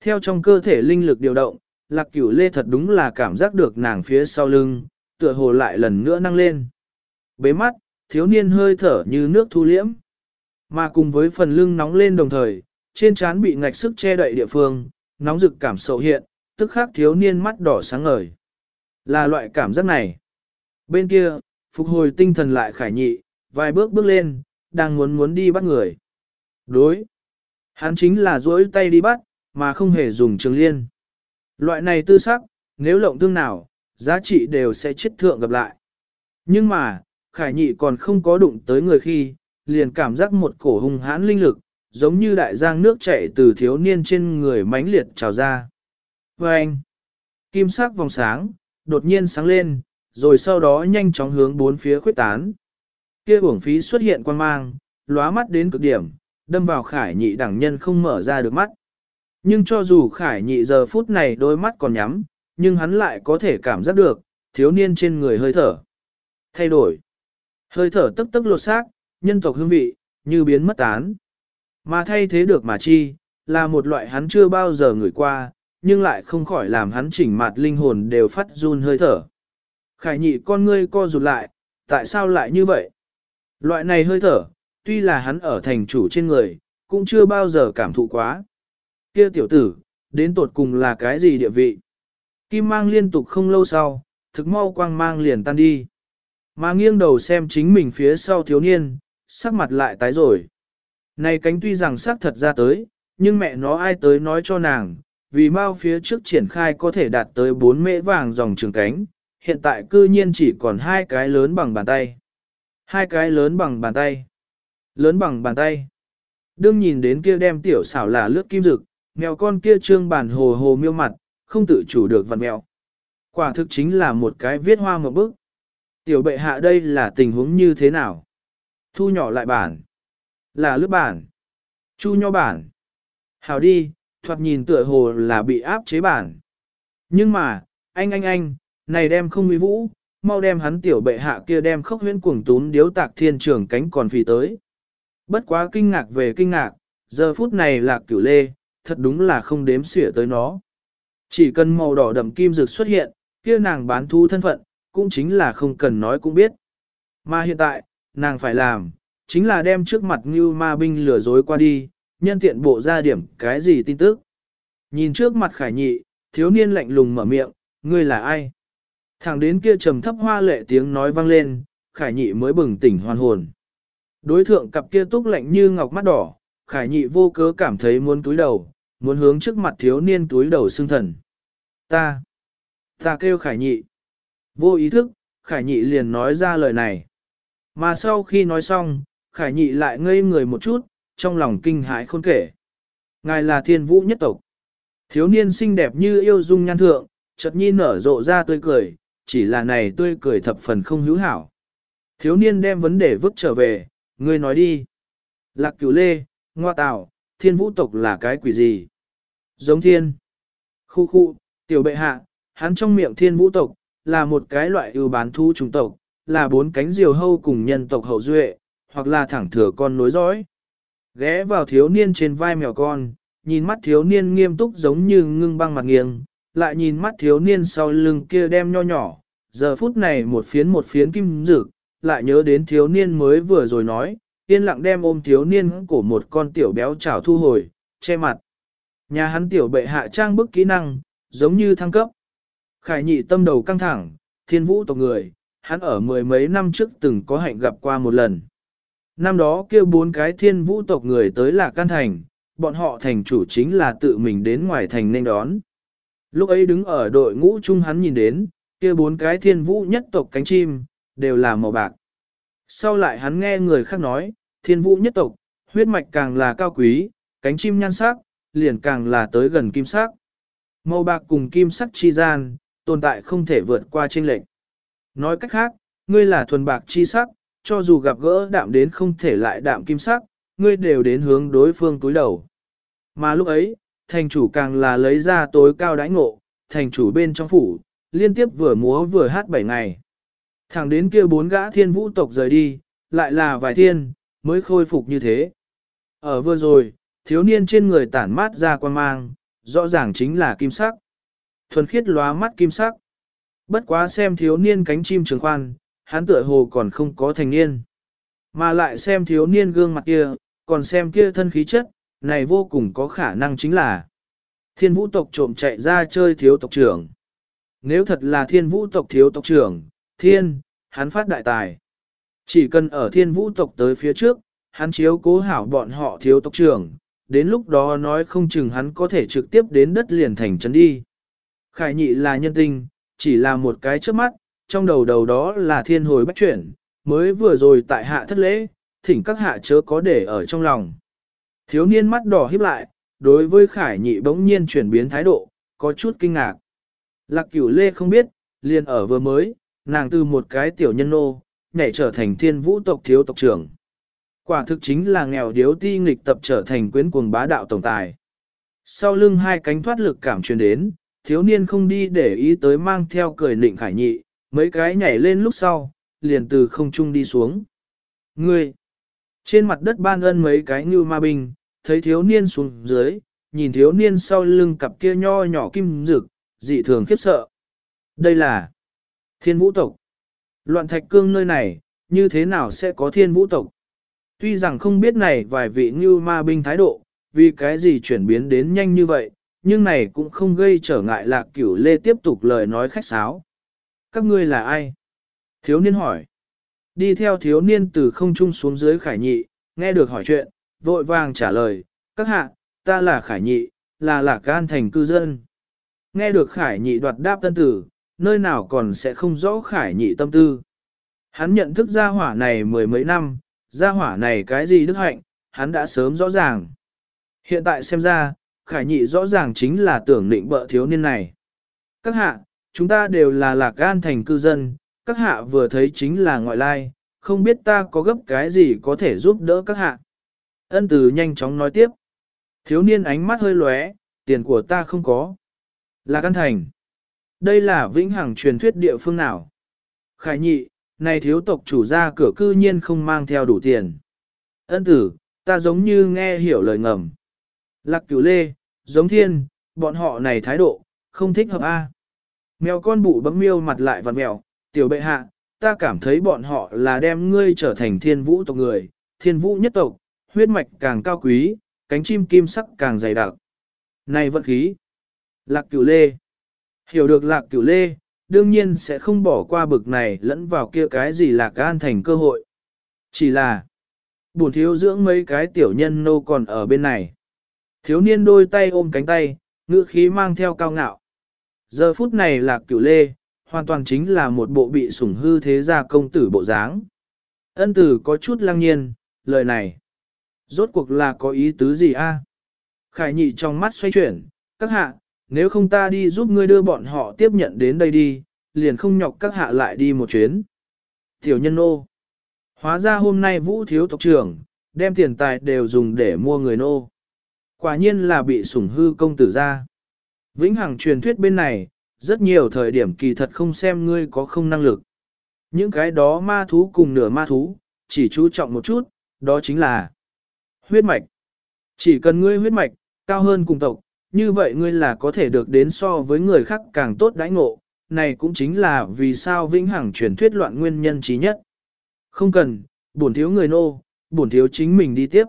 Theo trong cơ thể linh lực điều động, lạc cửu lê thật đúng là cảm giác được nàng phía sau lưng, tựa hồ lại lần nữa năng lên. Bế mắt, thiếu niên hơi thở như nước thu liễm. Mà cùng với phần lưng nóng lên đồng thời, trên trán bị ngạch sức che đậy địa phương, nóng rực cảm sầu hiện, tức khắc thiếu niên mắt đỏ sáng ngời. Là loại cảm giác này. Bên kia, phục hồi tinh thần lại khải nhị, vài bước bước lên, đang muốn muốn đi bắt người. Đối. Hắn chính là duỗi tay đi bắt, mà không hề dùng trường liên. Loại này tư sắc, nếu lộng thương nào, giá trị đều sẽ chết thượng gặp lại. Nhưng mà, khải nhị còn không có đụng tới người khi, liền cảm giác một cổ hung hãn linh lực, giống như đại giang nước chảy từ thiếu niên trên người mãnh liệt trào ra. Và anh, kim sắc vòng sáng, đột nhiên sáng lên, rồi sau đó nhanh chóng hướng bốn phía khuyết tán. Kia uổng phí xuất hiện quan mang, lóa mắt đến cực điểm, đâm vào khải nhị đẳng nhân không mở ra được mắt. Nhưng cho dù khải nhị giờ phút này đôi mắt còn nhắm, nhưng hắn lại có thể cảm giác được, thiếu niên trên người hơi thở. Thay đổi. Hơi thở tức tức lột xác, nhân tộc hương vị, như biến mất tán. Mà thay thế được mà chi, là một loại hắn chưa bao giờ ngửi qua, nhưng lại không khỏi làm hắn chỉnh mặt linh hồn đều phát run hơi thở. Khải nhị con ngươi co rụt lại, tại sao lại như vậy? Loại này hơi thở, tuy là hắn ở thành chủ trên người, cũng chưa bao giờ cảm thụ quá. Kia tiểu tử, đến tột cùng là cái gì địa vị? Kim mang liên tục không lâu sau, thực mau quang mang liền tan đi. Mà nghiêng đầu xem chính mình phía sau thiếu niên, sắc mặt lại tái rồi. Này cánh tuy rằng sắc thật ra tới, nhưng mẹ nó ai tới nói cho nàng, vì mau phía trước triển khai có thể đạt tới 4 mễ vàng dòng trường cánh, hiện tại cư nhiên chỉ còn hai cái lớn bằng bàn tay. Hai cái lớn bằng bàn tay. Lớn bằng bàn tay. Đương nhìn đến kia đem tiểu xảo là lướt kim dực, mèo con kia trương bản hồ hồ miêu mặt, không tự chủ được vặn mèo. Quả thực chính là một cái viết hoa một bức. Tiểu bệ hạ đây là tình huống như thế nào? Thu nhỏ lại bản. Là lướt bản. Chu nho bản. Hào đi, thoạt nhìn tựa hồ là bị áp chế bản. Nhưng mà, anh anh anh, này đem không uy vũ, mau đem hắn tiểu bệ hạ kia đem khốc huyễn cuồng tún điếu tạc thiên trường cánh còn phì tới. Bất quá kinh ngạc về kinh ngạc, giờ phút này là cửu lê, thật đúng là không đếm xỉa tới nó. Chỉ cần màu đỏ đậm kim dược xuất hiện, kia nàng bán thu thân phận, cũng chính là không cần nói cũng biết. Mà hiện tại, nàng phải làm, chính là đem trước mặt như ma binh lừa dối qua đi, nhân tiện bộ ra điểm cái gì tin tức. Nhìn trước mặt khải nhị, thiếu niên lạnh lùng mở miệng, ngươi là ai? Thẳng đến kia trầm thấp hoa lệ tiếng nói vang lên, khải nhị mới bừng tỉnh hoàn hồn. Đối thượng cặp kia túc lạnh như ngọc mắt đỏ, khải nhị vô cớ cảm thấy muốn túi đầu, muốn hướng trước mặt thiếu niên túi đầu xương thần. Ta, ta kêu khải nhị. Vô ý thức, khải nhị liền nói ra lời này. Mà sau khi nói xong, khải nhị lại ngây người một chút, trong lòng kinh hãi khôn kể. Ngài là thiên vũ nhất tộc. Thiếu niên xinh đẹp như yêu dung nhan thượng, chợt nhi nở rộ ra tươi cười, chỉ là này tươi cười thập phần không hữu hảo. Thiếu niên đem vấn đề vứt trở về, ngươi nói đi. Lạc cửu lê, ngoa tạo, thiên vũ tộc là cái quỷ gì? Giống thiên. Khu khu, tiểu bệ hạ, hắn trong miệng thiên vũ tộc, là một cái loại ưu bán thu trùng tộc, là bốn cánh diều hâu cùng nhân tộc hậu duệ, hoặc là thẳng thừa con nối dõi. Ghé vào thiếu niên trên vai mèo con, nhìn mắt thiếu niên nghiêm túc giống như ngưng băng mặt nghiêng, lại nhìn mắt thiếu niên sau lưng kia đem nho nhỏ, giờ phút này một phiến một phiến kim rực, lại nhớ đến thiếu niên mới vừa rồi nói, yên lặng đem ôm thiếu niên của một con tiểu béo chảo thu hồi, che mặt. Nhà hắn tiểu bệ hạ trang bức kỹ năng, giống như thăng cấp. Khải nhị tâm đầu căng thẳng, thiên vũ tộc người, hắn ở mười mấy năm trước từng có hạnh gặp qua một lần. Năm đó kêu bốn cái thiên vũ tộc người tới là can thành, bọn họ thành chủ chính là tự mình đến ngoài thành nên đón. Lúc ấy đứng ở đội ngũ chung hắn nhìn đến, kia bốn cái thiên vũ nhất tộc cánh chim, đều là màu bạc. Sau lại hắn nghe người khác nói, thiên vũ nhất tộc, huyết mạch càng là cao quý, cánh chim nhan sắc, liền càng là tới gần kim sắc. Màu bạc cùng kim sắc chi gian, tồn tại không thể vượt qua chênh lệch. Nói cách khác, ngươi là thuần bạc chi sắc, cho dù gặp gỡ đạm đến không thể lại đạm kim sắc, ngươi đều đến hướng đối phương túi đầu. Mà lúc ấy, thành chủ càng là lấy ra tối cao đãi ngộ, thành chủ bên trong phủ, liên tiếp vừa múa vừa hát bảy ngày. Thẳng đến kia bốn gã thiên vũ tộc rời đi, lại là vài thiên, mới khôi phục như thế. Ở vừa rồi, thiếu niên trên người tản mát ra quan mang, rõ ràng chính là kim sắc. Thuần khiết lóa mắt kim sắc. Bất quá xem thiếu niên cánh chim trường khoan, hắn tựa hồ còn không có thành niên. Mà lại xem thiếu niên gương mặt kia, còn xem kia thân khí chất, này vô cùng có khả năng chính là thiên vũ tộc trộm chạy ra chơi thiếu tộc trưởng. Nếu thật là thiên vũ tộc thiếu tộc trưởng, thiên, hắn phát đại tài. Chỉ cần ở thiên vũ tộc tới phía trước, hắn chiếu cố hảo bọn họ thiếu tộc trưởng, đến lúc đó nói không chừng hắn có thể trực tiếp đến đất liền thành trấn đi. Khải nhị là nhân tinh, chỉ là một cái trước mắt, trong đầu đầu đó là thiên hồi bách chuyển, mới vừa rồi tại hạ thất lễ, thỉnh các hạ chớ có để ở trong lòng. Thiếu niên mắt đỏ híp lại, đối với khải nhị bỗng nhiên chuyển biến thái độ, có chút kinh ngạc. Lạc cửu lê không biết, liền ở vừa mới, nàng từ một cái tiểu nhân nô, nhảy trở thành thiên vũ tộc thiếu tộc trưởng. Quả thực chính là nghèo điếu ti nghịch tập trở thành quyến cuồng bá đạo tổng tài. Sau lưng hai cánh thoát lực cảm truyền đến, thiếu niên không đi để ý tới mang theo cười nịnh khải nhị, mấy cái nhảy lên lúc sau, liền từ không trung đi xuống. Ngươi! Trên mặt đất ban ân mấy cái như ma binh, thấy thiếu niên xuống dưới, nhìn thiếu niên sau lưng cặp kia nho nhỏ kim rực, dị thường khiếp sợ. Đây là thiên vũ tộc. Loạn thạch cương nơi này, như thế nào sẽ có thiên vũ tộc? Tuy rằng không biết này vài vị như ma binh thái độ, vì cái gì chuyển biến đến nhanh như vậy, nhưng này cũng không gây trở ngại lạc cửu lê tiếp tục lời nói khách sáo. Các ngươi là ai? Thiếu niên hỏi. Đi theo thiếu niên từ không trung xuống dưới khải nhị, nghe được hỏi chuyện, vội vàng trả lời, các hạ, ta là khải nhị, là lạc gan thành cư dân. Nghe được khải nhị đoạt đáp tân tử, nơi nào còn sẽ không rõ khải nhị tâm tư. Hắn nhận thức gia hỏa này mười mấy năm, gia hỏa này cái gì đức hạnh, hắn đã sớm rõ ràng. Hiện tại xem ra, khải nhị rõ ràng chính là tưởng định bợ thiếu niên này. Các hạ, chúng ta đều là lạc gan thành cư dân, các hạ vừa thấy chính là ngoại lai, không biết ta có gấp cái gì có thể giúp đỡ các hạ. Ân từ nhanh chóng nói tiếp. Thiếu niên ánh mắt hơi lóe, tiền của ta không có. Lạc gan thành. Đây là vĩnh hằng truyền thuyết địa phương nào? Khải nhị, này thiếu tộc chủ gia cửa cư nhiên không mang theo đủ tiền. Ân tử, ta giống như nghe hiểu lời ngầm. Lạc cửu lê, giống thiên, bọn họ này thái độ, không thích hợp a. Mèo con bụ bấm miêu mặt lại vặn mèo, tiểu bệ hạ, ta cảm thấy bọn họ là đem ngươi trở thành thiên vũ tộc người, thiên vũ nhất tộc, huyết mạch càng cao quý, cánh chim kim sắc càng dày đặc. Này vận khí. Lạc cửu lê. Hiểu được lạc cửu lê, đương nhiên sẽ không bỏ qua bực này lẫn vào kia cái gì lạc an thành cơ hội. Chỉ là, buồn thiếu dưỡng mấy cái tiểu nhân nô còn ở bên này. Thiếu niên đôi tay ôm cánh tay, ngữ khí mang theo cao ngạo. Giờ phút này lạc cửu lê, hoàn toàn chính là một bộ bị sủng hư thế gia công tử bộ dáng. Ân tử có chút lăng nhiên, lời này. Rốt cuộc là có ý tứ gì a? Khải nhị trong mắt xoay chuyển, các hạ, nếu không ta đi giúp ngươi đưa bọn họ tiếp nhận đến đây đi, liền không nhọc các hạ lại đi một chuyến. Tiểu nhân nô. Hóa ra hôm nay vũ thiếu tộc trưởng, đem tiền tài đều dùng để mua người nô. Quả nhiên là bị sủng hư công tử ra. Vĩnh Hằng truyền thuyết bên này, rất nhiều thời điểm kỳ thật không xem ngươi có không năng lực. Những cái đó ma thú cùng nửa ma thú, chỉ chú trọng một chút, đó chính là huyết mạch. Chỉ cần ngươi huyết mạch, cao hơn cùng tộc, như vậy ngươi là có thể được đến so với người khác càng tốt đãi ngộ, này cũng chính là vì sao vĩnh hằng truyền thuyết loạn nguyên nhân trí nhất. Không cần, bổn thiếu người nô, bổn thiếu chính mình đi tiếp.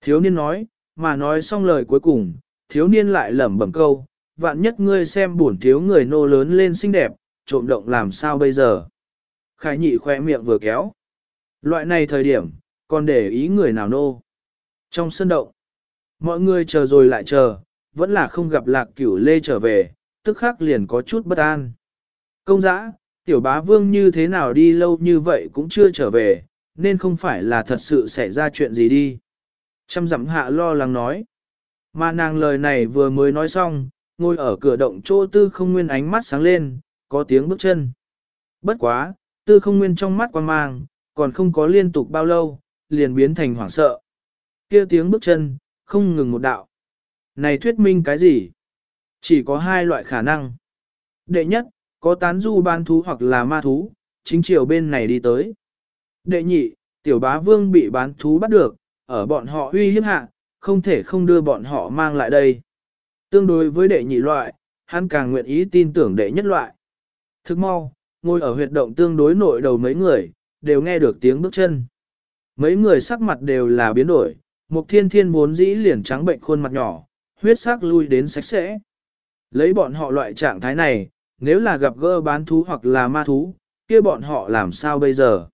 Thiếu niên nói, mà nói xong lời cuối cùng, thiếu niên lại lẩm bẩm câu, vạn nhất ngươi xem buồn thiếu người nô lớn lên xinh đẹp, trộm động làm sao bây giờ. Khải nhị khoe miệng vừa kéo. Loại này thời điểm, còn để ý người nào nô. Trong sân động, mọi người chờ rồi lại chờ, vẫn là không gặp lạc cửu lê trở về, tức khắc liền có chút bất an. Công giã, tiểu bá vương như thế nào đi lâu như vậy cũng chưa trở về, nên không phải là thật sự xảy ra chuyện gì đi. Trăm dặm hạ lo lắng nói. Mà nàng lời này vừa mới nói xong, ngồi ở cửa động chỗ tư không nguyên ánh mắt sáng lên, có tiếng bước chân. Bất quá, tư không nguyên trong mắt quan mang, còn không có liên tục bao lâu, liền biến thành hoảng sợ. kia tiếng bước chân, không ngừng một đạo. Này thuyết minh cái gì? Chỉ có hai loại khả năng. Đệ nhất, có tán du ban thú hoặc là ma thú, chính chiều bên này đi tới. Đệ nhị, tiểu bá vương bị bán thú bắt được, ở bọn họ uy hiếp hạ, không thể không đưa bọn họ mang lại đây. Tương đối với đệ nhị loại, hắn càng nguyện ý tin tưởng đệ nhất loại. Thức mau, ngồi ở huyệt động tương đối nội đầu mấy người, đều nghe được tiếng bước chân. Mấy người sắc mặt đều là biến đổi, Mục thiên thiên vốn dĩ liền trắng bệnh khuôn mặt nhỏ, huyết sắc lui đến sạch sẽ. Lấy bọn họ loại trạng thái này, nếu là gặp gỡ bán thú hoặc là ma thú, kia bọn họ làm sao bây giờ?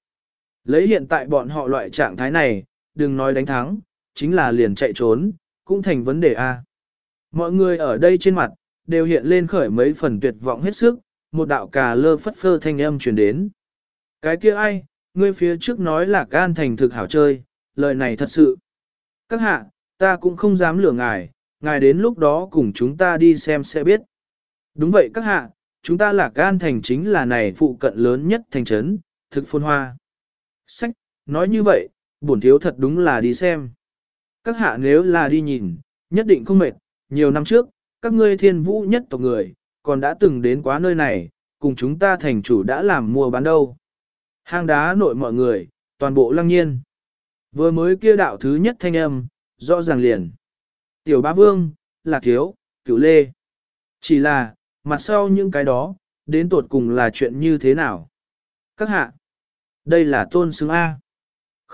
Lấy hiện tại bọn họ loại trạng thái này, đừng nói đánh thắng, chính là liền chạy trốn, cũng thành vấn đề A. Mọi người ở đây trên mặt, đều hiện lên khởi mấy phần tuyệt vọng hết sức, một đạo cà lơ phất phơ thanh âm truyền đến. Cái kia ai, ngươi phía trước nói là can thành thực hảo chơi, lời này thật sự. Các hạ, Ta cũng không dám lừa ngài, ngài đến lúc đó cùng chúng ta đi xem sẽ biết. Đúng vậy các hạ, chúng ta là gan thành chính là này phụ cận lớn nhất thành trấn, thực phôn hoa. Sách, nói như vậy, bổn thiếu thật đúng là đi xem. Các hạ nếu là đi nhìn, nhất định không mệt, nhiều năm trước, các ngươi thiên vũ nhất tộc người, còn đã từng đến quá nơi này, cùng chúng ta thành chủ đã làm mua bán đâu. Hang đá nội mọi người, toàn bộ lăng nhiên. Vừa mới kia đạo thứ nhất thanh âm, rõ ràng liền. Tiểu bá vương, lạc thiếu, cửu lê. Chỉ là, mặt sau những cái đó, đến tột cùng là chuyện như thế nào? Các hạ, đây là tôn xứng A.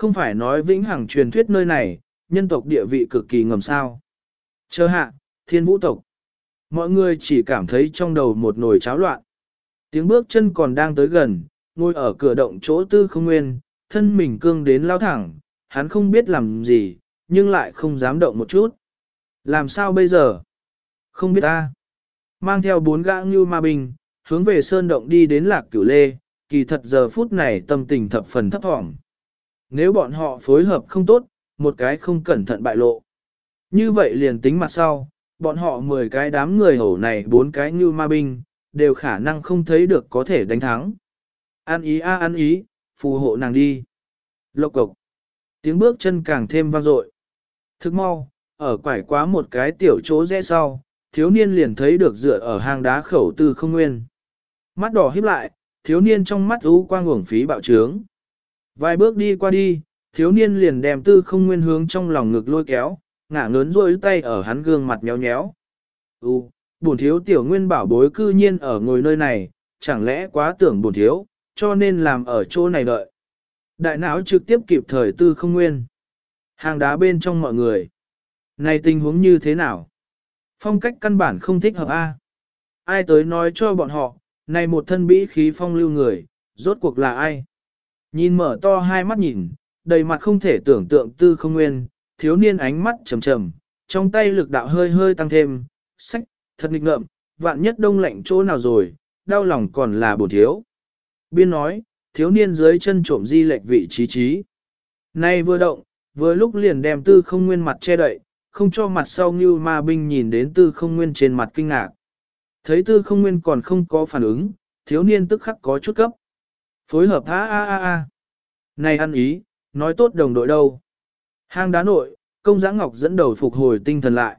Không phải nói vĩnh hằng truyền thuyết nơi này, nhân tộc địa vị cực kỳ ngầm sao. Chờ hạ, thiên vũ tộc. Mọi người chỉ cảm thấy trong đầu một nồi cháo loạn. Tiếng bước chân còn đang tới gần, ngồi ở cửa động chỗ tư không nguyên, thân mình cương đến lao thẳng, hắn không biết làm gì, nhưng lại không dám động một chút. Làm sao bây giờ? Không biết ta. Mang theo bốn gã như ma binh, hướng về sơn động đi đến lạc cửu lê, kỳ thật giờ phút này tâm tình thập phần thấp thỏm. Nếu bọn họ phối hợp không tốt, một cái không cẩn thận bại lộ. Như vậy liền tính mặt sau, bọn họ 10 cái đám người hổ này bốn cái như ma binh, đều khả năng không thấy được có thể đánh thắng. An ý a à, an ý, phù hộ nàng đi. Lộc cộc. Tiếng bước chân càng thêm vang dội. Thức mau, ở quải quá một cái tiểu chỗ rẽ sau, thiếu niên liền thấy được dựa ở hang đá khẩu tư không nguyên. Mắt đỏ híp lại, thiếu niên trong mắt u quang uổng phí bạo trướng. Vài bước đi qua đi, thiếu niên liền đem tư không nguyên hướng trong lòng ngực lôi kéo, ngả ngớn rôi tay ở hắn gương mặt nhéo nhéo. U, bổn thiếu tiểu nguyên bảo bối cư nhiên ở ngồi nơi này, chẳng lẽ quá tưởng bổn thiếu, cho nên làm ở chỗ này đợi. Đại não trực tiếp kịp thời tư không nguyên. Hàng đá bên trong mọi người. Này tình huống như thế nào? Phong cách căn bản không thích hợp A. Ai tới nói cho bọn họ, này một thân bĩ khí phong lưu người, rốt cuộc là ai? Nhìn mở to hai mắt nhìn, đầy mặt không thể tưởng tượng tư không nguyên, thiếu niên ánh mắt trầm trầm, trong tay lực đạo hơi hơi tăng thêm, sách, thật nghịch ngợm, vạn nhất đông lạnh chỗ nào rồi, đau lòng còn là bổ thiếu. Biên nói, thiếu niên dưới chân trộm di lệch vị trí trí. Nay vừa động, vừa lúc liền đem tư không nguyên mặt che đậy, không cho mặt sau như ma binh nhìn đến tư không nguyên trên mặt kinh ngạc. Thấy tư không nguyên còn không có phản ứng, thiếu niên tức khắc có chút cấp. Phối hợp a a a a. Này ăn ý, nói tốt đồng đội đâu. Hang đá nội, công giã ngọc dẫn đầu phục hồi tinh thần lại.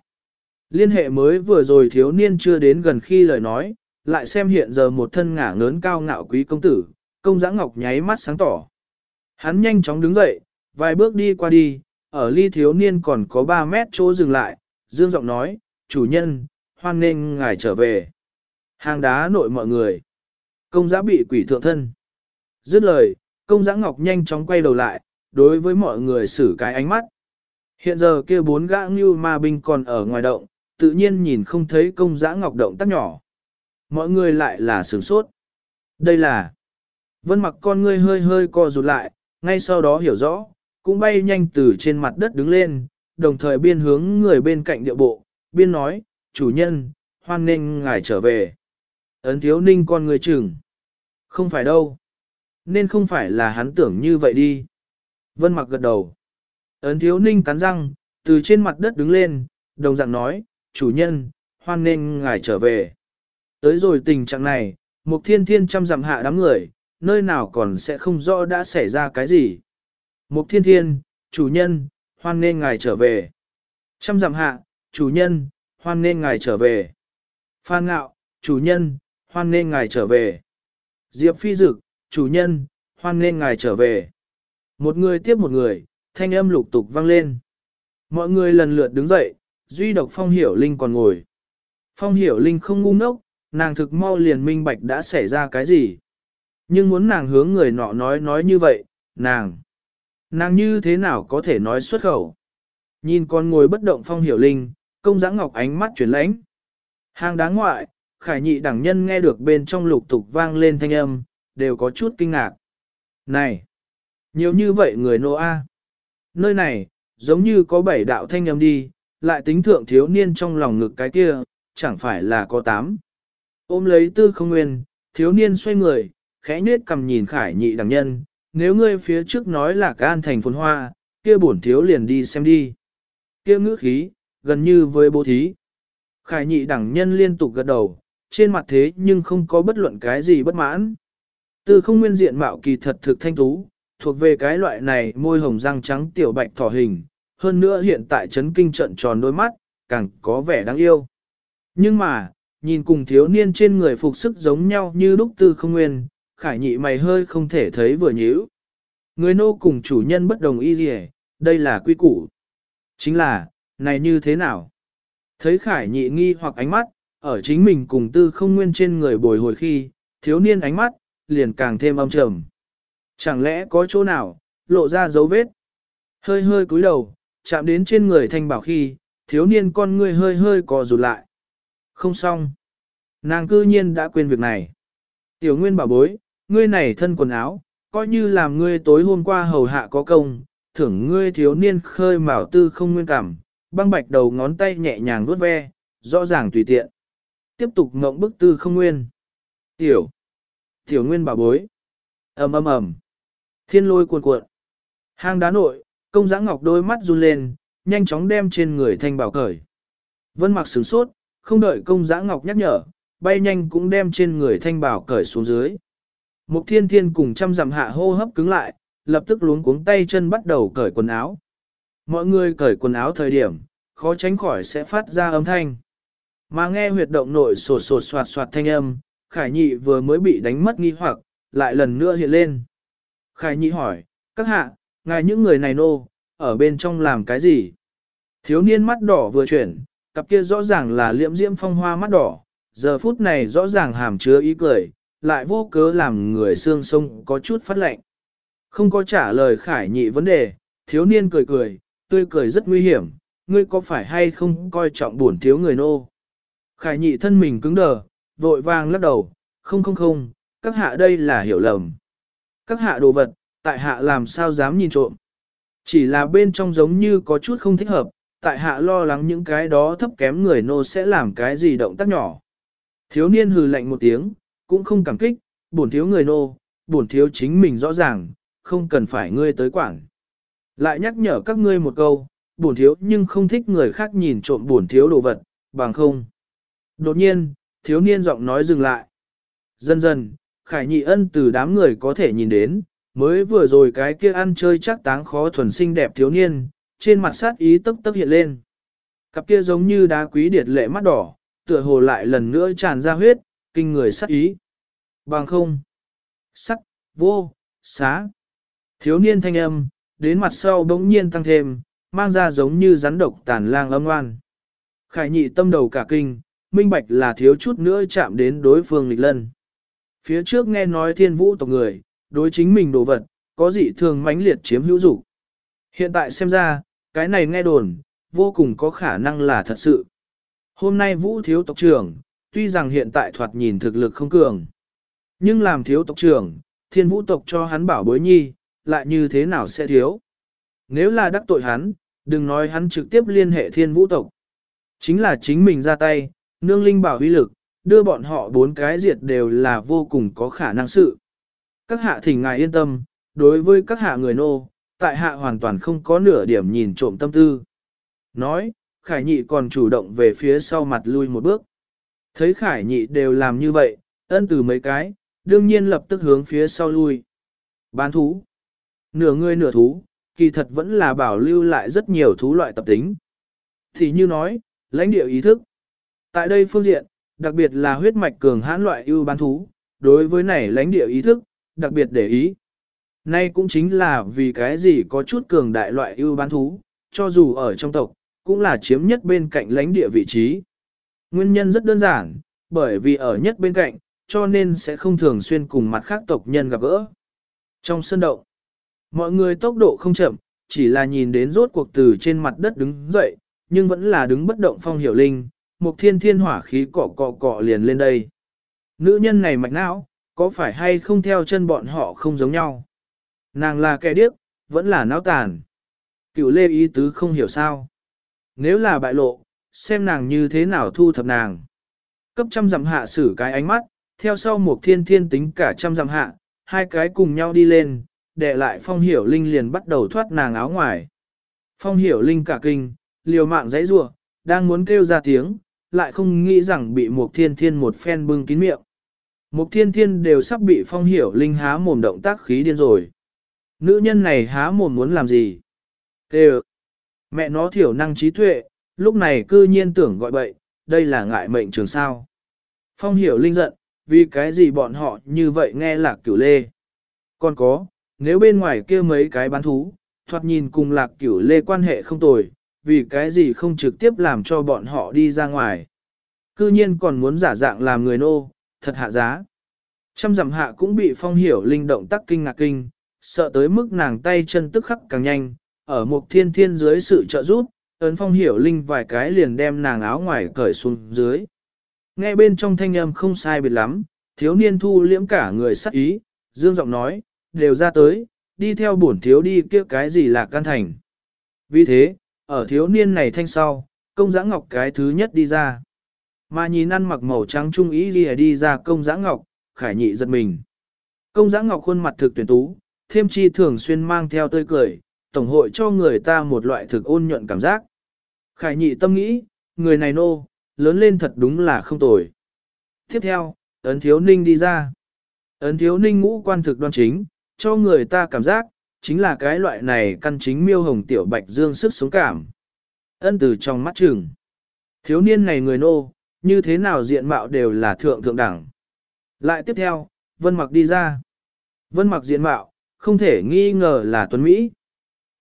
Liên hệ mới vừa rồi thiếu niên chưa đến gần khi lời nói, lại xem hiện giờ một thân ngả ngớn cao ngạo quý công tử, công giã ngọc nháy mắt sáng tỏ. Hắn nhanh chóng đứng dậy, vài bước đi qua đi, ở ly thiếu niên còn có 3 mét chỗ dừng lại, dương giọng nói, chủ nhân, hoan nên ngài trở về. Hàng đá nội mọi người. Công giã bị quỷ thượng thân. Dứt lời, công giã ngọc nhanh chóng quay đầu lại, đối với mọi người xử cái ánh mắt. Hiện giờ kia bốn gã như ma binh còn ở ngoài động, tự nhiên nhìn không thấy công giã ngọc động tác nhỏ. Mọi người lại là sửng sốt. Đây là... Vân mặc con ngươi hơi hơi co rụt lại, ngay sau đó hiểu rõ, cũng bay nhanh từ trên mặt đất đứng lên, đồng thời biên hướng người bên cạnh địa bộ, biên nói, chủ nhân, hoan nên ngài trở về. Ấn thiếu ninh con người chừng. Không phải đâu. Nên không phải là hắn tưởng như vậy đi. Vân mặc gật đầu. Ấn thiếu ninh cắn răng, từ trên mặt đất đứng lên, đồng dạng nói, chủ nhân, hoan nên ngài trở về. Tới rồi tình trạng này, một thiên thiên trăm dặm hạ đám người, nơi nào còn sẽ không rõ đã xảy ra cái gì. Mục thiên thiên, chủ nhân, hoan nên ngài trở về. Trăm dặm hạ, chủ nhân, hoan nên ngài trở về. Phan ngạo, chủ nhân, hoan nên ngài trở về. Diệp phi dực, chủ nhân, hoan nên ngài trở về. Một người tiếp một người, thanh âm lục tục vang lên. Mọi người lần lượt đứng dậy, duy độc phong hiểu linh còn ngồi. Phong hiểu linh không ngu ngốc, nàng thực mau liền minh bạch đã xảy ra cái gì. Nhưng muốn nàng hướng người nọ nói nói như vậy, nàng, nàng như thế nào có thể nói xuất khẩu. Nhìn con ngồi bất động phong hiểu linh, công giã ngọc ánh mắt chuyển lãnh. Hàng đáng ngoại, khải nhị đẳng nhân nghe được bên trong lục tục vang lên thanh âm, đều có chút kinh ngạc. Này! Nhiều như vậy người nô A. Nơi này, giống như có bảy đạo thanh âm đi, lại tính thượng thiếu niên trong lòng ngực cái kia, chẳng phải là có tám. Ôm lấy tư không nguyên, thiếu niên xoay người, khẽ nết cầm nhìn khải nhị đẳng nhân, nếu ngươi phía trước nói là can thành phồn hoa, kia bổn thiếu liền đi xem đi. kia ngữ khí, gần như với bố thí. Khải nhị đẳng nhân liên tục gật đầu, trên mặt thế nhưng không có bất luận cái gì bất mãn. Từ không nguyên diện mạo kỳ thật thực thanh tú, thuộc về cái loại này môi hồng răng trắng tiểu bạch thỏ hình, hơn nữa hiện tại chấn kinh trận tròn đôi mắt, càng có vẻ đáng yêu. Nhưng mà, nhìn cùng thiếu niên trên người phục sức giống nhau như đúc tư không nguyên, khải nhị mày hơi không thể thấy vừa nhíu. Người nô cùng chủ nhân bất đồng ý gì đây là quy củ. Chính là, này như thế nào? Thấy khải nhị nghi hoặc ánh mắt, ở chính mình cùng tư không nguyên trên người bồi hồi khi, thiếu niên ánh mắt, liền càng thêm âm trầm. Chẳng lẽ có chỗ nào, lộ ra dấu vết? Hơi hơi cúi đầu, chạm đến trên người thanh bảo khi, thiếu niên con ngươi hơi hơi co rụt lại. Không xong. Nàng cư nhiên đã quên việc này. Tiểu nguyên bảo bối, ngươi này thân quần áo, coi như làm ngươi tối hôm qua hầu hạ có công, thưởng ngươi thiếu niên khơi mào tư không nguyên cảm, băng bạch đầu ngón tay nhẹ nhàng vuốt ve, rõ ràng tùy tiện. Tiếp tục ngộng bức tư không nguyên. Tiểu. Tiểu nguyên bảo bối. ầm ầm ầm. Thiên lôi cuộn cuộn. Hang đá nội, công giã ngọc đôi mắt run lên, nhanh chóng đem trên người thanh bảo cởi. Vân mặc sửng sốt, không đợi công giã ngọc nhắc nhở, bay nhanh cũng đem trên người thanh bảo cởi xuống dưới. Mục thiên thiên cùng trăm dặm hạ hô hấp cứng lại, lập tức luống cuống tay chân bắt đầu cởi quần áo. Mọi người cởi quần áo thời điểm, khó tránh khỏi sẽ phát ra âm thanh. Mà nghe huyệt động nội sột sột soạt soạt thanh âm, Khải Nhị vừa mới bị đánh mất nghi hoặc, lại lần nữa hiện lên. Khải Nhị hỏi, các hạ, ngài những người này nô, ở bên trong làm cái gì? Thiếu niên mắt đỏ vừa chuyển, cặp kia rõ ràng là liễm diễm phong hoa mắt đỏ, giờ phút này rõ ràng hàm chứa ý cười, lại vô cớ làm người xương sông có chút phát lạnh. Không có trả lời khải nhị vấn đề, thiếu niên cười cười, tươi cười rất nguy hiểm, ngươi có phải hay không coi trọng buồn thiếu người nô? Khải nhị thân mình cứng đờ, vội vàng lắc đầu, không không không, các hạ đây là hiểu lầm. Các hạ đồ vật, tại hạ làm sao dám nhìn trộm. Chỉ là bên trong giống như có chút không thích hợp, tại hạ lo lắng những cái đó thấp kém người nô sẽ làm cái gì động tác nhỏ. Thiếu niên hừ lạnh một tiếng, cũng không cảm kích, bổn thiếu người nô, bổn thiếu chính mình rõ ràng, không cần phải ngươi tới quản. Lại nhắc nhở các ngươi một câu, bổn thiếu nhưng không thích người khác nhìn trộm bổn thiếu đồ vật, bằng không. Đột nhiên, thiếu niên giọng nói dừng lại. Dần dần, Khải Nhị Ân từ đám người có thể nhìn đến, mới vừa rồi cái kia ăn chơi chắc táng khó thuần sinh đẹp thiếu niên, trên mặt sát ý tức tức hiện lên. Cặp kia giống như đá quý điệt lệ mắt đỏ, tựa hồ lại lần nữa tràn ra huyết, kinh người sát ý. Bằng không. Sắc, vô, xá. Thiếu niên thanh âm, đến mặt sau bỗng nhiên tăng thêm, mang ra giống như rắn độc tàn lang âm oan. Khải nhị tâm đầu cả kinh, minh bạch là thiếu chút nữa chạm đến đối phương lịch lân. Phía trước nghe nói thiên vũ tộc người, đối chính mình đồ vật, có dị thường mãnh liệt chiếm hữu dục Hiện tại xem ra, cái này nghe đồn, vô cùng có khả năng là thật sự. Hôm nay vũ thiếu tộc trưởng, tuy rằng hiện tại thoạt nhìn thực lực không cường, nhưng làm thiếu tộc trưởng, thiên vũ tộc cho hắn bảo bối nhi, lại như thế nào sẽ thiếu. Nếu là đắc tội hắn, đừng nói hắn trực tiếp liên hệ thiên vũ tộc. Chính là chính mình ra tay, nương linh bảo uy lực, đưa bọn họ bốn cái diệt đều là vô cùng có khả năng sự. Các hạ thỉnh ngài yên tâm, đối với các hạ người nô, tại hạ hoàn toàn không có nửa điểm nhìn trộm tâm tư. Nói, Khải Nhị còn chủ động về phía sau mặt lui một bước. Thấy Khải Nhị đều làm như vậy, ân từ mấy cái, đương nhiên lập tức hướng phía sau lui. Bán thú. Nửa người nửa thú, kỳ thật vẫn là bảo lưu lại rất nhiều thú loại tập tính. Thì như nói, lãnh địa ý thức. Tại đây phương diện, đặc biệt là huyết mạch cường hãn loại ưu bán thú, đối với này lãnh địa ý thức, đặc biệt để ý. Nay cũng chính là vì cái gì có chút cường đại loại ưu bán thú, cho dù ở trong tộc, cũng là chiếm nhất bên cạnh lãnh địa vị trí. Nguyên nhân rất đơn giản, bởi vì ở nhất bên cạnh, cho nên sẽ không thường xuyên cùng mặt khác tộc nhân gặp gỡ. Trong sân động, mọi người tốc độ không chậm, chỉ là nhìn đến rốt cuộc từ trên mặt đất đứng dậy, nhưng vẫn là đứng bất động phong hiểu linh, một thiên thiên hỏa khí cọ cọ cọ liền lên đây. Nữ nhân này mạch não, có phải hay không theo chân bọn họ không giống nhau? Nàng là kẻ điếc, vẫn là não tàn. Cựu lê ý tứ không hiểu sao. Nếu là bại lộ, xem nàng như thế nào thu thập nàng. Cấp trăm dặm hạ xử cái ánh mắt, theo sau một thiên thiên tính cả trăm dặm hạ, hai cái cùng nhau đi lên, để lại phong hiểu linh liền bắt đầu thoát nàng áo ngoài. Phong hiểu linh cả kinh, liều mạng dãy rủa, đang muốn kêu ra tiếng, lại không nghĩ rằng bị Mục thiên thiên một phen bưng kín miệng. Mục thiên thiên đều sắp bị phong hiểu linh há mồm động tác khí điên rồi. Nữ nhân này há mồm muốn làm gì? Kêu. Mẹ nó thiểu năng trí tuệ, lúc này cư nhiên tưởng gọi bậy, đây là ngại mệnh trường sao. Phong hiểu linh giận, vì cái gì bọn họ như vậy nghe lạc cửu lê. Còn có, nếu bên ngoài kia mấy cái bán thú, thoạt nhìn cùng lạc cửu lê quan hệ không tồi, vì cái gì không trực tiếp làm cho bọn họ đi ra ngoài. Cư nhiên còn muốn giả dạng làm người nô, thật hạ giá. Trăm dặm hạ cũng bị phong hiểu linh động tắc kinh ngạc kinh, sợ tới mức nàng tay chân tức khắc càng nhanh, ở một thiên thiên dưới sự trợ giúp, ấn phong hiểu linh vài cái liền đem nàng áo ngoài cởi xuống dưới. Nghe bên trong thanh âm không sai biệt lắm, thiếu niên thu liễm cả người sắc ý, dương giọng nói, đều ra tới, đi theo bổn thiếu đi kia cái gì là can thành. Vì thế, ở thiếu niên này thanh sau, công giã ngọc cái thứ nhất đi ra. Mà nhìn ăn mặc màu trắng trung ý gì đi ra công giã ngọc, khải nhị giật mình. Công giã ngọc khuôn mặt thực tuyển tú, thêm chi thường xuyên mang theo tươi cười, tổng hội cho người ta một loại thực ôn nhuận cảm giác. Khải nhị tâm nghĩ, người này nô, lớn lên thật đúng là không tồi. Tiếp theo, ấn thiếu ninh đi ra. Ấn thiếu ninh ngũ quan thực đoan chính, cho người ta cảm giác, chính là cái loại này căn chính miêu hồng tiểu bạch dương sức sống cảm. Ân từ trong mắt trường. Thiếu niên này người nô, như thế nào diện mạo đều là thượng thượng đẳng. Lại tiếp theo, Vân Mặc đi ra. Vân Mặc diện mạo, không thể nghi ngờ là Tuấn Mỹ.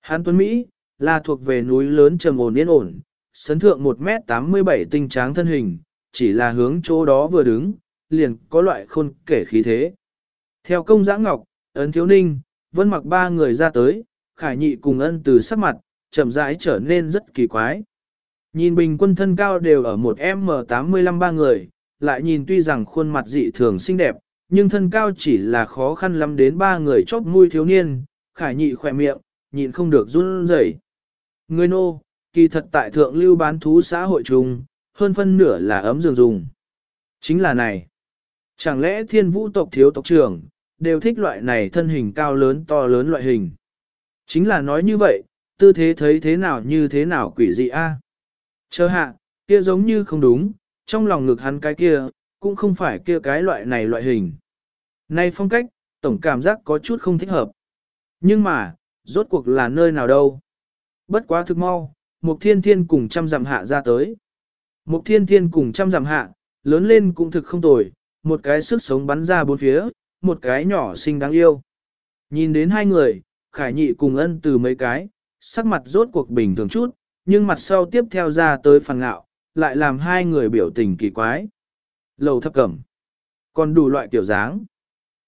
Hán Tuấn Mỹ, là thuộc về núi lớn trầm ổn yên ổn, sấn thượng 1m87 tinh tráng thân hình, chỉ là hướng chỗ đó vừa đứng, liền có loại khôn kể khí thế. Theo công giã ngọc, ấn thiếu ninh, vân mặc ba người ra tới, khải nhị cùng ân từ sắc mặt, chậm rãi trở nên rất kỳ quái. Nhìn bình quân thân cao đều ở một M85 ba người, lại nhìn tuy rằng khuôn mặt dị thường xinh đẹp, nhưng thân cao chỉ là khó khăn lắm đến ba người chóp mũi thiếu niên, khải nhị khỏe miệng, nhịn không được run rẩy. Người nô, kỳ thật tại thượng lưu bán thú xã hội chung, hơn phân nửa là ấm giường dùng. Chính là này. Chẳng lẽ thiên vũ tộc thiếu tộc trưởng, đều thích loại này thân hình cao lớn to lớn loại hình. Chính là nói như vậy, tư thế thấy thế nào như thế nào quỷ dị a. Chờ hạ, kia giống như không đúng, trong lòng ngực hắn cái kia, cũng không phải kia cái loại này loại hình. nay phong cách, tổng cảm giác có chút không thích hợp. Nhưng mà, rốt cuộc là nơi nào đâu. Bất quá thực mau, Mục Thiên Thiên cùng trăm dặm hạ ra tới. Mục Thiên Thiên cùng trăm dặm hạ, lớn lên cũng thực không tồi, một cái sức sống bắn ra bốn phía, một cái nhỏ xinh đáng yêu. Nhìn đến hai người, Khải Nhị cùng ân từ mấy cái, sắc mặt rốt cuộc bình thường chút, nhưng mặt sau tiếp theo ra tới phần ngạo, lại làm hai người biểu tình kỳ quái. Lầu thấp cẩm, còn đủ loại kiểu dáng.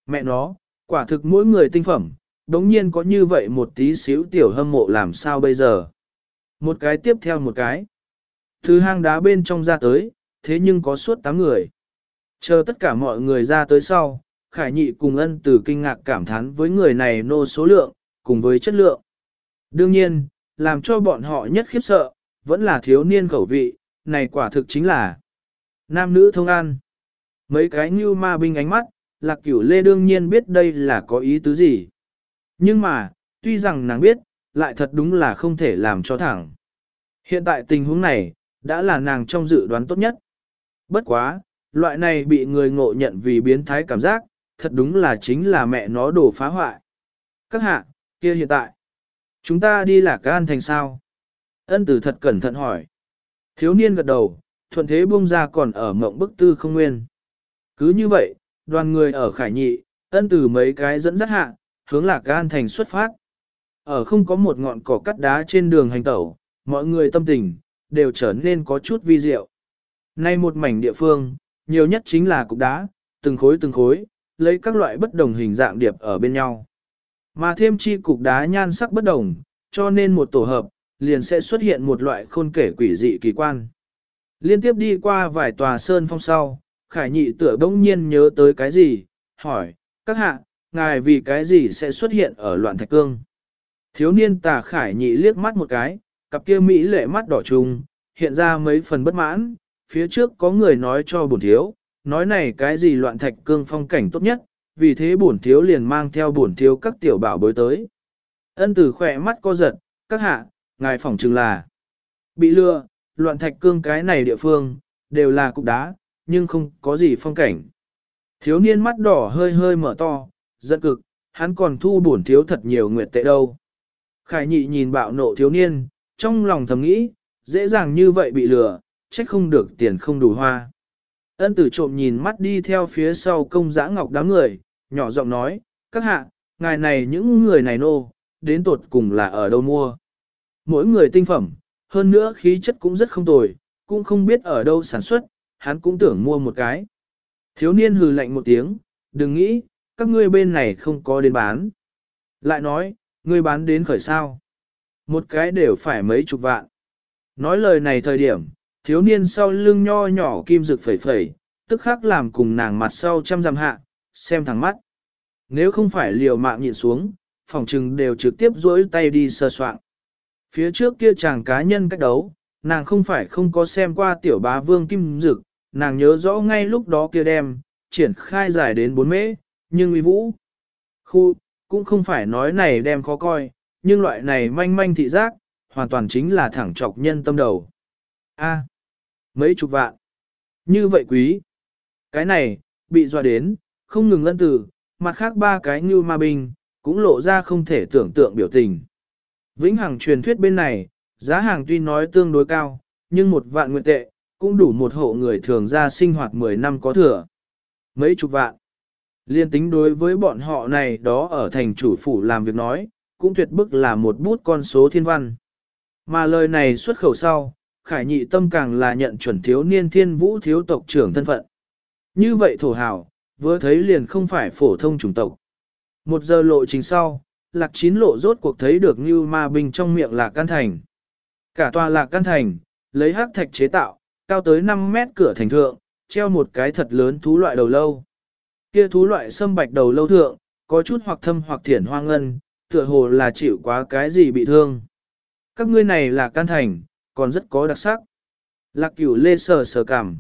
Mẹ nó, quả thực mỗi người tinh phẩm, đống nhiên có như vậy một tí xíu tiểu hâm mộ làm sao bây giờ. Một cái tiếp theo một cái. Thứ hang đá bên trong ra tới, thế nhưng có suốt tám người. Chờ tất cả mọi người ra tới sau, Khải Nhị cùng ân từ kinh ngạc cảm thán với người này nô số lượng, cùng với chất lượng. Đương nhiên, làm cho bọn họ nhất khiếp sợ, vẫn là thiếu niên khẩu vị, này quả thực chính là nam nữ thông an. Mấy cái như ma binh ánh mắt, lạc cửu lê đương nhiên biết đây là có ý tứ gì. Nhưng mà, tuy rằng nàng biết, lại thật đúng là không thể làm cho thẳng. Hiện tại tình huống này, đã là nàng trong dự đoán tốt nhất. Bất quá, loại này bị người ngộ nhận vì biến thái cảm giác, thật đúng là chính là mẹ nó đổ phá hoại. Các hạ, kia hiện tại, chúng ta đi là can thành sao? Ân tử thật cẩn thận hỏi. Thiếu niên gật đầu, thuận thế buông ra còn ở mộng bức tư không nguyên. Cứ như vậy, đoàn người ở khải nhị, ân tử mấy cái dẫn dắt hạ, hướng lạc gan thành xuất phát. Ở không có một ngọn cỏ cắt đá trên đường hành tẩu, mọi người tâm tình, đều trở nên có chút vi diệu. Nay một mảnh địa phương, nhiều nhất chính là cục đá, từng khối từng khối, lấy các loại bất đồng hình dạng điệp ở bên nhau. Mà thêm chi cục đá nhan sắc bất đồng, cho nên một tổ hợp, liền sẽ xuất hiện một loại khôn kể quỷ dị kỳ quan. Liên tiếp đi qua vài tòa sơn phong sau, Khải Nhị tựa bỗng nhiên nhớ tới cái gì, hỏi, các hạ, ngài vì cái gì sẽ xuất hiện ở loạn thạch cương. Thiếu niên tà Khải Nhị liếc mắt một cái, cặp kia Mỹ lệ mắt đỏ trùng, hiện ra mấy phần bất mãn, phía trước có người nói cho bổn thiếu, nói này cái gì loạn thạch cương phong cảnh tốt nhất, vì thế bổn thiếu liền mang theo bổn thiếu các tiểu bảo bối tới. Ân tử khỏe mắt co giật, các hạ, ngài phỏng chừng là. Bị lừa, loạn thạch cương cái này địa phương, đều là cục đá, nhưng không có gì phong cảnh. Thiếu niên mắt đỏ hơi hơi mở to, giận cực, hắn còn thu bổn thiếu thật nhiều nguyệt tệ đâu. Khải nhị nhìn bạo nộ thiếu niên, trong lòng thầm nghĩ, dễ dàng như vậy bị lừa, trách không được tiền không đủ hoa. Ân tử trộm nhìn mắt đi theo phía sau công giã ngọc đám người, nhỏ giọng nói, các hạ, ngài này những người này nô, đến tột cùng là ở đâu mua. Mỗi người tinh phẩm, hơn nữa khí chất cũng rất không tồi, cũng không biết ở đâu sản xuất, hắn cũng tưởng mua một cái. Thiếu niên hừ lạnh một tiếng, đừng nghĩ, các ngươi bên này không có đến bán. Lại nói, ngươi bán đến khởi sao. Một cái đều phải mấy chục vạn. Nói lời này thời điểm, thiếu niên sau lưng nho nhỏ kim rực phẩy phẩy, tức khắc làm cùng nàng mặt sau trăm dặm hạ, xem thẳng mắt. Nếu không phải liều mạng nhịn xuống, phòng trừng đều trực tiếp duỗi tay đi sơ soạn. Phía trước kia chàng cá nhân cách đấu, nàng không phải không có xem qua tiểu bá vương kim dực, nàng nhớ rõ ngay lúc đó kia đem, triển khai dài đến bốn mễ, nhưng uy vũ. Khu, cũng không phải nói này đem khó coi, nhưng loại này manh manh thị giác, hoàn toàn chính là thẳng trọc nhân tâm đầu. A, mấy chục vạn. Như vậy quý. Cái này, bị dọa đến, không ngừng lân tử mặt khác ba cái như ma binh, cũng lộ ra không thể tưởng tượng biểu tình. Vĩnh Hằng truyền thuyết bên này, giá hàng tuy nói tương đối cao, nhưng một vạn nguyện tệ, cũng đủ một hộ người thường ra sinh hoạt 10 năm có thừa. Mấy chục vạn. Liên tính đối với bọn họ này đó ở thành chủ phủ làm việc nói, cũng tuyệt bức là một bút con số thiên văn. Mà lời này xuất khẩu sau, khải nhị tâm càng là nhận chuẩn thiếu niên thiên vũ thiếu tộc trưởng thân phận. Như vậy thổ hào, vừa thấy liền không phải phổ thông chủng tộc. Một giờ lộ trình sau, lạc chín lộ rốt cuộc thấy được như ma binh trong miệng lạc can thành. Cả tòa lạc can thành, lấy hắc thạch chế tạo, cao tới 5 mét cửa thành thượng, treo một cái thật lớn thú loại đầu lâu. Kia thú loại sâm bạch đầu lâu thượng, có chút hoặc thâm hoặc thiển hoang ngân, tựa hồ là chịu quá cái gì bị thương. Các ngươi này là can thành, còn rất có đặc sắc. Lạc cửu lê sờ sờ cảm.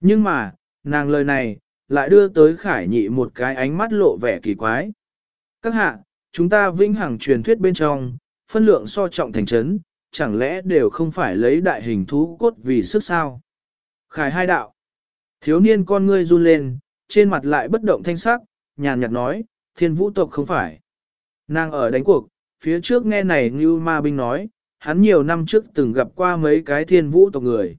Nhưng mà, nàng lời này, lại đưa tới khải nhị một cái ánh mắt lộ vẻ kỳ quái. Các hạ, chúng ta vĩnh hằng truyền thuyết bên trong, phân lượng so trọng thành trấn, chẳng lẽ đều không phải lấy đại hình thú cốt vì sức sao? Khải hai đạo. Thiếu niên con ngươi run lên, trên mặt lại bất động thanh sắc, nhàn nhạt nói, thiên vũ tộc không phải. Nàng ở đánh cuộc, phía trước nghe này như ma binh nói, hắn nhiều năm trước từng gặp qua mấy cái thiên vũ tộc người.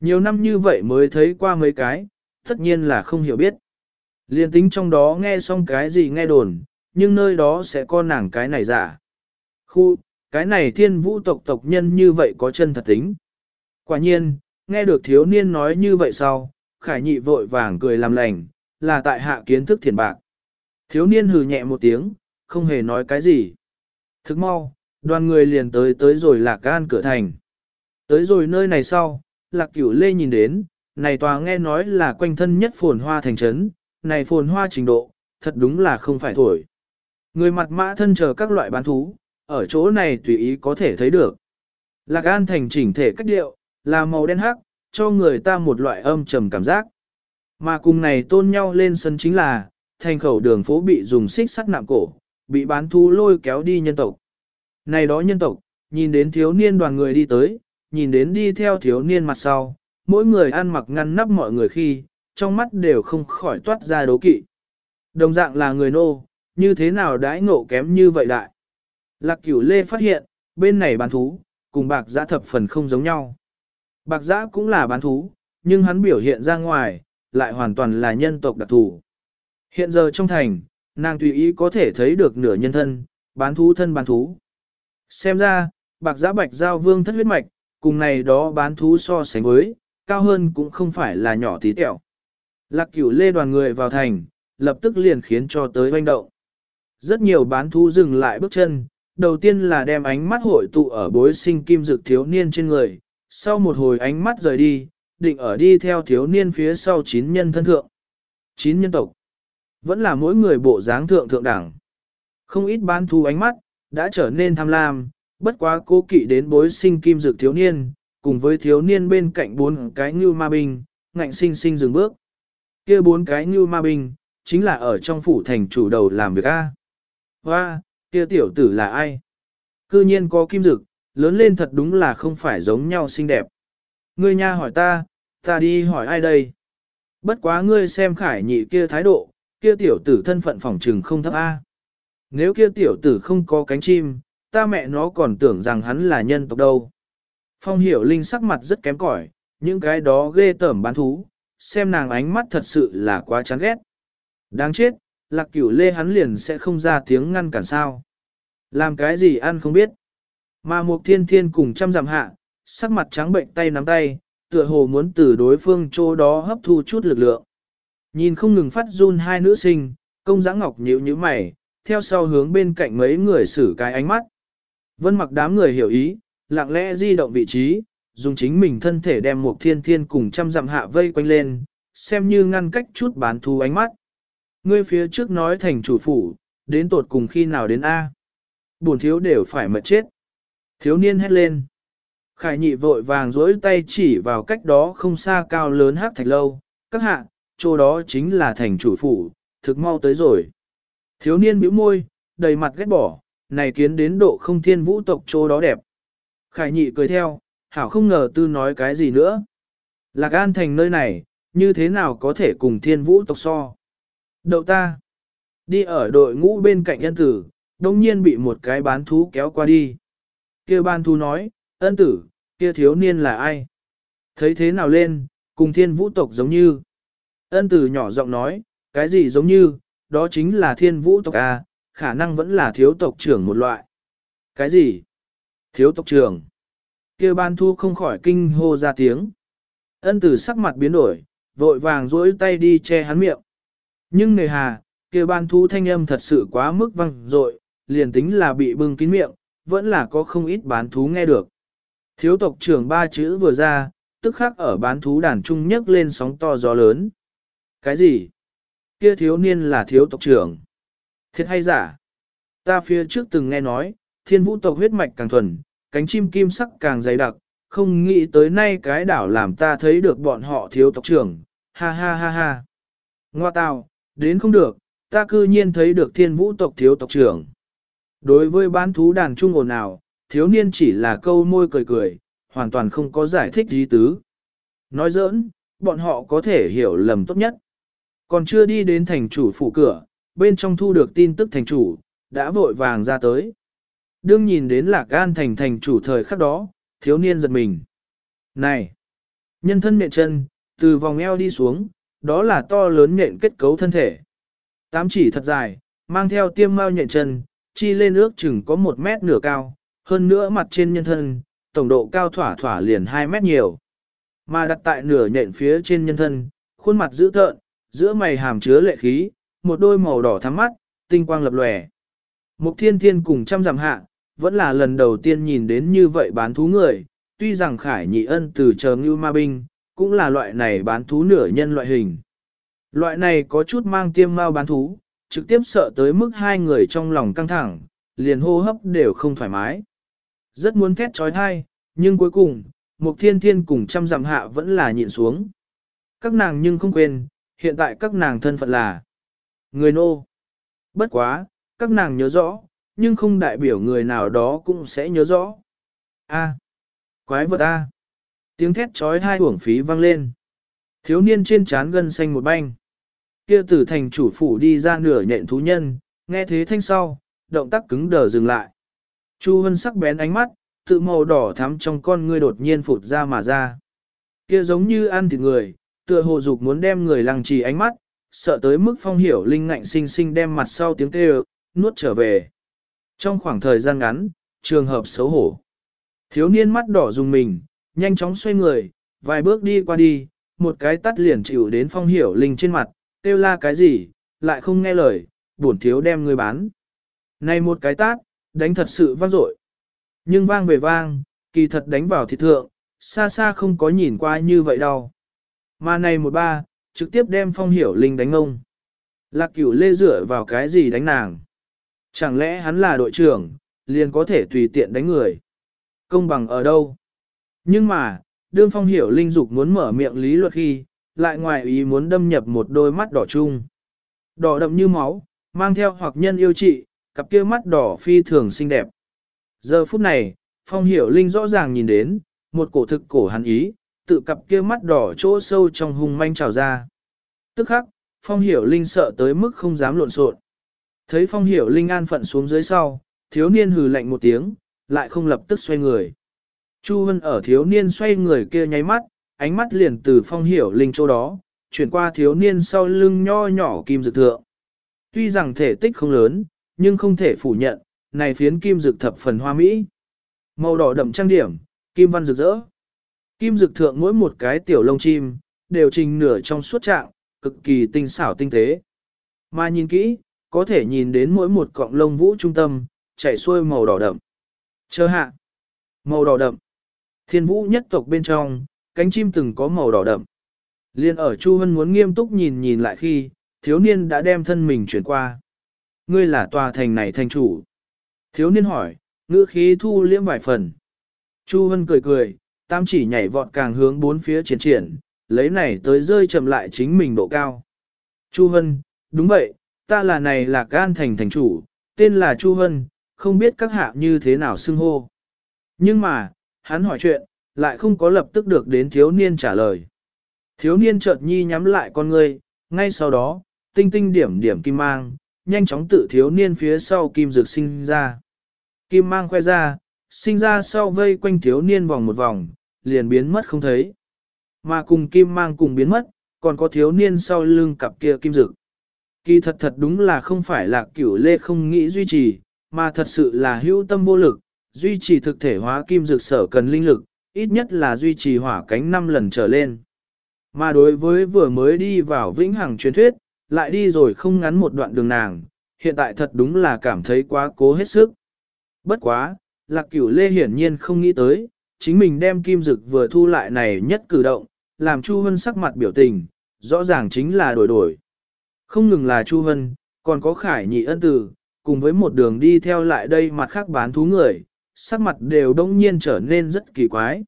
Nhiều năm như vậy mới thấy qua mấy cái, tất nhiên là không hiểu biết. Liên tính trong đó nghe xong cái gì nghe đồn, nhưng nơi đó sẽ có nàng cái này giả. Khu, cái này thiên vũ tộc tộc nhân như vậy có chân thật tính. Quả nhiên, nghe được thiếu niên nói như vậy sau, khải nhị vội vàng cười làm lành, là tại hạ kiến thức thiền bạc. Thiếu niên hừ nhẹ một tiếng, không hề nói cái gì. Thức mau, đoàn người liền tới tới rồi lạc gan cửa thành. Tới rồi nơi này sau, lạc cửu lê nhìn đến, này tòa nghe nói là quanh thân nhất phồn hoa thành trấn, này phồn hoa trình độ, thật đúng là không phải thổi. Người mặt mã thân chờ các loại bán thú, ở chỗ này tùy ý có thể thấy được. Lạc An thành chỉnh thể cách điệu, là màu đen hắc, cho người ta một loại âm trầm cảm giác. Mà cùng này tôn nhau lên sân chính là, thành khẩu đường phố bị dùng xích sắt nạm cổ, bị bán thú lôi kéo đi nhân tộc. Này đó nhân tộc, nhìn đến thiếu niên đoàn người đi tới, nhìn đến đi theo thiếu niên mặt sau, mỗi người ăn mặc ngăn nắp mọi người khi, trong mắt đều không khỏi toát ra đố kỵ. Đồng dạng là người nô, như thế nào đãi ngộ kém như vậy đại. Lạc cửu lê phát hiện, bên này bán thú, cùng bạc giã thập phần không giống nhau. Bạc giã cũng là bán thú, nhưng hắn biểu hiện ra ngoài, lại hoàn toàn là nhân tộc đặc thù. Hiện giờ trong thành, nàng tùy ý có thể thấy được nửa nhân thân, bán thú thân bán thú. Xem ra, bạc giã bạch giao vương thất huyết mạch, cùng này đó bán thú so sánh với, cao hơn cũng không phải là nhỏ tí tẹo. Lạc cửu lê đoàn người vào thành, lập tức liền khiến cho tới hoành động. Rất nhiều bán thú dừng lại bước chân, đầu tiên là đem ánh mắt hội tụ ở bối sinh kim dực thiếu niên trên người, sau một hồi ánh mắt rời đi, định ở đi theo thiếu niên phía sau chín nhân thân thượng. Chín nhân tộc, vẫn là mỗi người bộ dáng thượng thượng đẳng. Không ít bán thú ánh mắt, đã trở nên tham lam, bất quá cố kỵ đến bối sinh kim dược thiếu niên, cùng với thiếu niên bên cạnh bốn cái như ma binh, ngạnh sinh sinh dừng bước. kia bốn cái như ma binh, chính là ở trong phủ thành chủ đầu làm việc A. Hoa, kia tiểu tử là ai? Cư nhiên có kim dực, lớn lên thật đúng là không phải giống nhau xinh đẹp. Ngươi nha hỏi ta, ta đi hỏi ai đây? Bất quá ngươi xem khải nhị kia thái độ, kia tiểu tử thân phận phỏng trừng không thấp A. Nếu kia tiểu tử không có cánh chim, ta mẹ nó còn tưởng rằng hắn là nhân tộc đâu. Phong hiểu linh sắc mặt rất kém cỏi, những cái đó ghê tởm bán thú, xem nàng ánh mắt thật sự là quá chán ghét. Đáng chết, lạc cửu lê hắn liền sẽ không ra tiếng ngăn cản sao. Làm cái gì ăn không biết. Mà Mục thiên thiên cùng trăm dặm hạ, sắc mặt trắng bệnh tay nắm tay, tựa hồ muốn từ đối phương chỗ đó hấp thu chút lực lượng. Nhìn không ngừng phát run hai nữ sinh, công giã ngọc nhíu như mày, theo sau hướng bên cạnh mấy người xử cái ánh mắt. Vân mặc đám người hiểu ý, lặng lẽ di động vị trí, dùng chính mình thân thể đem một thiên thiên cùng trăm dặm hạ vây quanh lên, xem như ngăn cách chút bán thú ánh mắt. Ngươi phía trước nói thành chủ phủ, đến tột cùng khi nào đến A. Buồn thiếu đều phải mệt chết. Thiếu niên hét lên. Khải nhị vội vàng dối tay chỉ vào cách đó không xa cao lớn hát thạch lâu. Các hạ, chỗ đó chính là thành chủ phủ, thực mau tới rồi. Thiếu niên bĩu môi, đầy mặt ghét bỏ, này kiến đến độ không thiên vũ tộc chỗ đó đẹp. Khải nhị cười theo, hảo không ngờ tư nói cái gì nữa. Lạc An thành nơi này, như thế nào có thể cùng thiên vũ tộc so. Đậu ta, đi ở đội ngũ bên cạnh nhân tử, đông nhiên bị một cái bán thú kéo qua đi. kia bán thú nói, ân tử, kia thiếu niên là ai? Thấy thế nào lên, cùng thiên vũ tộc giống như. Ân tử nhỏ giọng nói, cái gì giống như, đó chính là thiên vũ tộc A, khả năng vẫn là thiếu tộc trưởng một loại. Cái gì? Thiếu tộc trưởng. kia ban thu không khỏi kinh hô ra tiếng. Ân tử sắc mặt biến đổi, vội vàng duỗi tay đi che hắn miệng. Nhưng nề hà, kia ban thu thanh âm thật sự quá mức văng dội, liền tính là bị bưng kín miệng, vẫn là có không ít bán thú nghe được. Thiếu tộc trưởng ba chữ vừa ra, tức khắc ở bán thú đàn trung nhấc lên sóng to gió lớn. Cái gì? Kia thiếu niên là thiếu tộc trưởng. Thiệt hay giả? Ta phía trước từng nghe nói, thiên vũ tộc huyết mạch càng thuần, cánh chim kim sắc càng dày đặc, không nghĩ tới nay cái đảo làm ta thấy được bọn họ thiếu tộc trưởng, ha ha ha ha. Ngoa tào, đến không được, ta cư nhiên thấy được thiên vũ tộc thiếu tộc trưởng. Đối với bán thú đàn trung ồn nào, thiếu niên chỉ là câu môi cười cười, hoàn toàn không có giải thích gì tứ. Nói giỡn, bọn họ có thể hiểu lầm tốt nhất. Còn chưa đi đến thành chủ phủ cửa, bên trong thu được tin tức thành chủ, đã vội vàng ra tới. Đương nhìn đến lạc gan thành thành chủ thời khắc đó, thiếu niên giật mình. Này! Nhân thân nện chân, từ vòng eo đi xuống, đó là to lớn nện kết cấu thân thể. Tám chỉ thật dài, mang theo tiêm mau nhện chân, chi lên ước chừng có một mét nửa cao, hơn nữa mặt trên nhân thân, tổng độ cao thỏa thỏa liền 2 mét nhiều. Mà đặt tại nửa nhện phía trên nhân thân, khuôn mặt dữ tợn, giữa mày hàm chứa lệ khí, một đôi màu đỏ thắm mắt, tinh quang lập lòe. Mục thiên thiên cùng trăm dặm hạ, vẫn là lần đầu tiên nhìn đến như vậy bán thú người, tuy rằng khải nhị ân từ chờ ngưu ma binh, cũng là loại này bán thú nửa nhân loại hình. Loại này có chút mang tiêm mau bán thú, trực tiếp sợ tới mức hai người trong lòng căng thẳng, liền hô hấp đều không thoải mái. Rất muốn thét trói thai, nhưng cuối cùng, Mục Thiên Thiên cùng trăm dặm hạ vẫn là nhịn xuống. Các nàng nhưng không quên, hiện tại các nàng thân phận là người nô. Bất quá, các nàng nhớ rõ, nhưng không đại biểu người nào đó cũng sẽ nhớ rõ. A. quái vật A. Tiếng thét trói hai uổng phí vang lên. Thiếu niên trên trán gân xanh một banh. Kia tử thành chủ phủ đi ra nửa nhện thú nhân, nghe thế thanh sau, động tác cứng đờ dừng lại. Chu Hân sắc bén ánh mắt, tự màu đỏ thắm trong con ngươi đột nhiên phụt ra mà ra. Kia giống như ăn thịt người, tựa hồ dục muốn đem người lăng trì ánh mắt, sợ tới mức phong hiểu linh ngạnh sinh sinh đem mặt sau tiếng kêu, nuốt trở về. Trong khoảng thời gian ngắn, trường hợp xấu hổ. Thiếu niên mắt đỏ dùng mình, nhanh chóng xoay người, vài bước đi qua đi, một cái tắt liền chịu đến phong hiểu linh trên mặt, kêu la cái gì, lại không nghe lời, buồn thiếu đem người bán. Này một cái tát, đánh thật sự vang dội. Nhưng vang về vang, kỳ thật đánh vào thịt thượng, xa xa không có nhìn qua như vậy đâu. Mà này một ba, trực tiếp đem phong hiểu linh đánh ông. Lạc cửu lê dựa vào cái gì đánh nàng? Chẳng lẽ hắn là đội trưởng, liền có thể tùy tiện đánh người? Công bằng ở đâu? Nhưng mà, đương phong hiểu linh dục muốn mở miệng lý luật khi, lại ngoài ý muốn đâm nhập một đôi mắt đỏ chung. Đỏ đậm như máu, mang theo hoặc nhân yêu trị, cặp kia mắt đỏ phi thường xinh đẹp. Giờ phút này, Phong hiểu linh rõ ràng nhìn đến, một cổ thực cổ hắn ý, tự cặp kia mắt đỏ chỗ sâu trong hung manh trào ra. Tức khắc, phong hiểu linh sợ tới mức không dám lộn xộn. Thấy phong hiểu linh an phận xuống dưới sau, thiếu niên hừ lạnh một tiếng, lại không lập tức xoay người. Chu Vân ở thiếu niên xoay người kia nháy mắt, ánh mắt liền từ phong hiểu linh chỗ đó, chuyển qua thiếu niên sau lưng nho nhỏ kim dược thượng. Tuy rằng thể tích không lớn, nhưng không thể phủ nhận, này phiến kim dược thập phần hoa mỹ. Màu đỏ đậm trang điểm, kim văn rực rỡ. Kim Dực thượng mỗi một cái tiểu lông chim, đều trình nửa trong suốt trạng, cực kỳ tinh xảo tinh tế. Mà nhìn kỹ, có thể nhìn đến mỗi một cọng lông vũ trung tâm, chảy xuôi màu đỏ đậm. Chờ hạ. Màu đỏ đậm. Thiên vũ nhất tộc bên trong, cánh chim từng có màu đỏ đậm. Liên ở Chu Hân muốn nghiêm túc nhìn nhìn lại khi, thiếu niên đã đem thân mình chuyển qua. Ngươi là tòa thành này thành chủ. Thiếu niên hỏi, ngữ khí thu liễm vài phần. Chu Hân cười cười, tam chỉ nhảy vọt càng hướng bốn phía triển triển, lấy này tới rơi chậm lại chính mình độ cao. Chu Hân, đúng vậy, ta là này là gan thành thành chủ, tên là Chu Hân, không biết các hạ như thế nào xưng hô. Nhưng mà, hắn hỏi chuyện, lại không có lập tức được đến thiếu niên trả lời. Thiếu niên chợt nhi nhắm lại con ngươi, ngay sau đó, tinh tinh điểm điểm kim mang, nhanh chóng tự thiếu niên phía sau kim dược sinh ra. Kim mang khoe ra, sinh ra sau vây quanh thiếu niên vòng một vòng, liền biến mất không thấy. Mà cùng kim mang cùng biến mất, còn có thiếu niên sau lưng cặp kia kim dược. Kỳ thật thật đúng là không phải là cửu lê không nghĩ duy trì, mà thật sự là hữu tâm vô lực, duy trì thực thể hóa kim dược sở cần linh lực, ít nhất là duy trì hỏa cánh 5 lần trở lên. Mà đối với vừa mới đi vào vĩnh hằng truyền thuyết, lại đi rồi không ngắn một đoạn đường nàng, hiện tại thật đúng là cảm thấy quá cố hết sức. Bất quá, lạc cửu lê hiển nhiên không nghĩ tới, chính mình đem kim dực vừa thu lại này nhất cử động, làm Chu Hân sắc mặt biểu tình, rõ ràng chính là đổi đổi. Không ngừng là Chu Hân, còn có khải nhị ân tử, cùng với một đường đi theo lại đây mặt khác bán thú người, sắc mặt đều đông nhiên trở nên rất kỳ quái.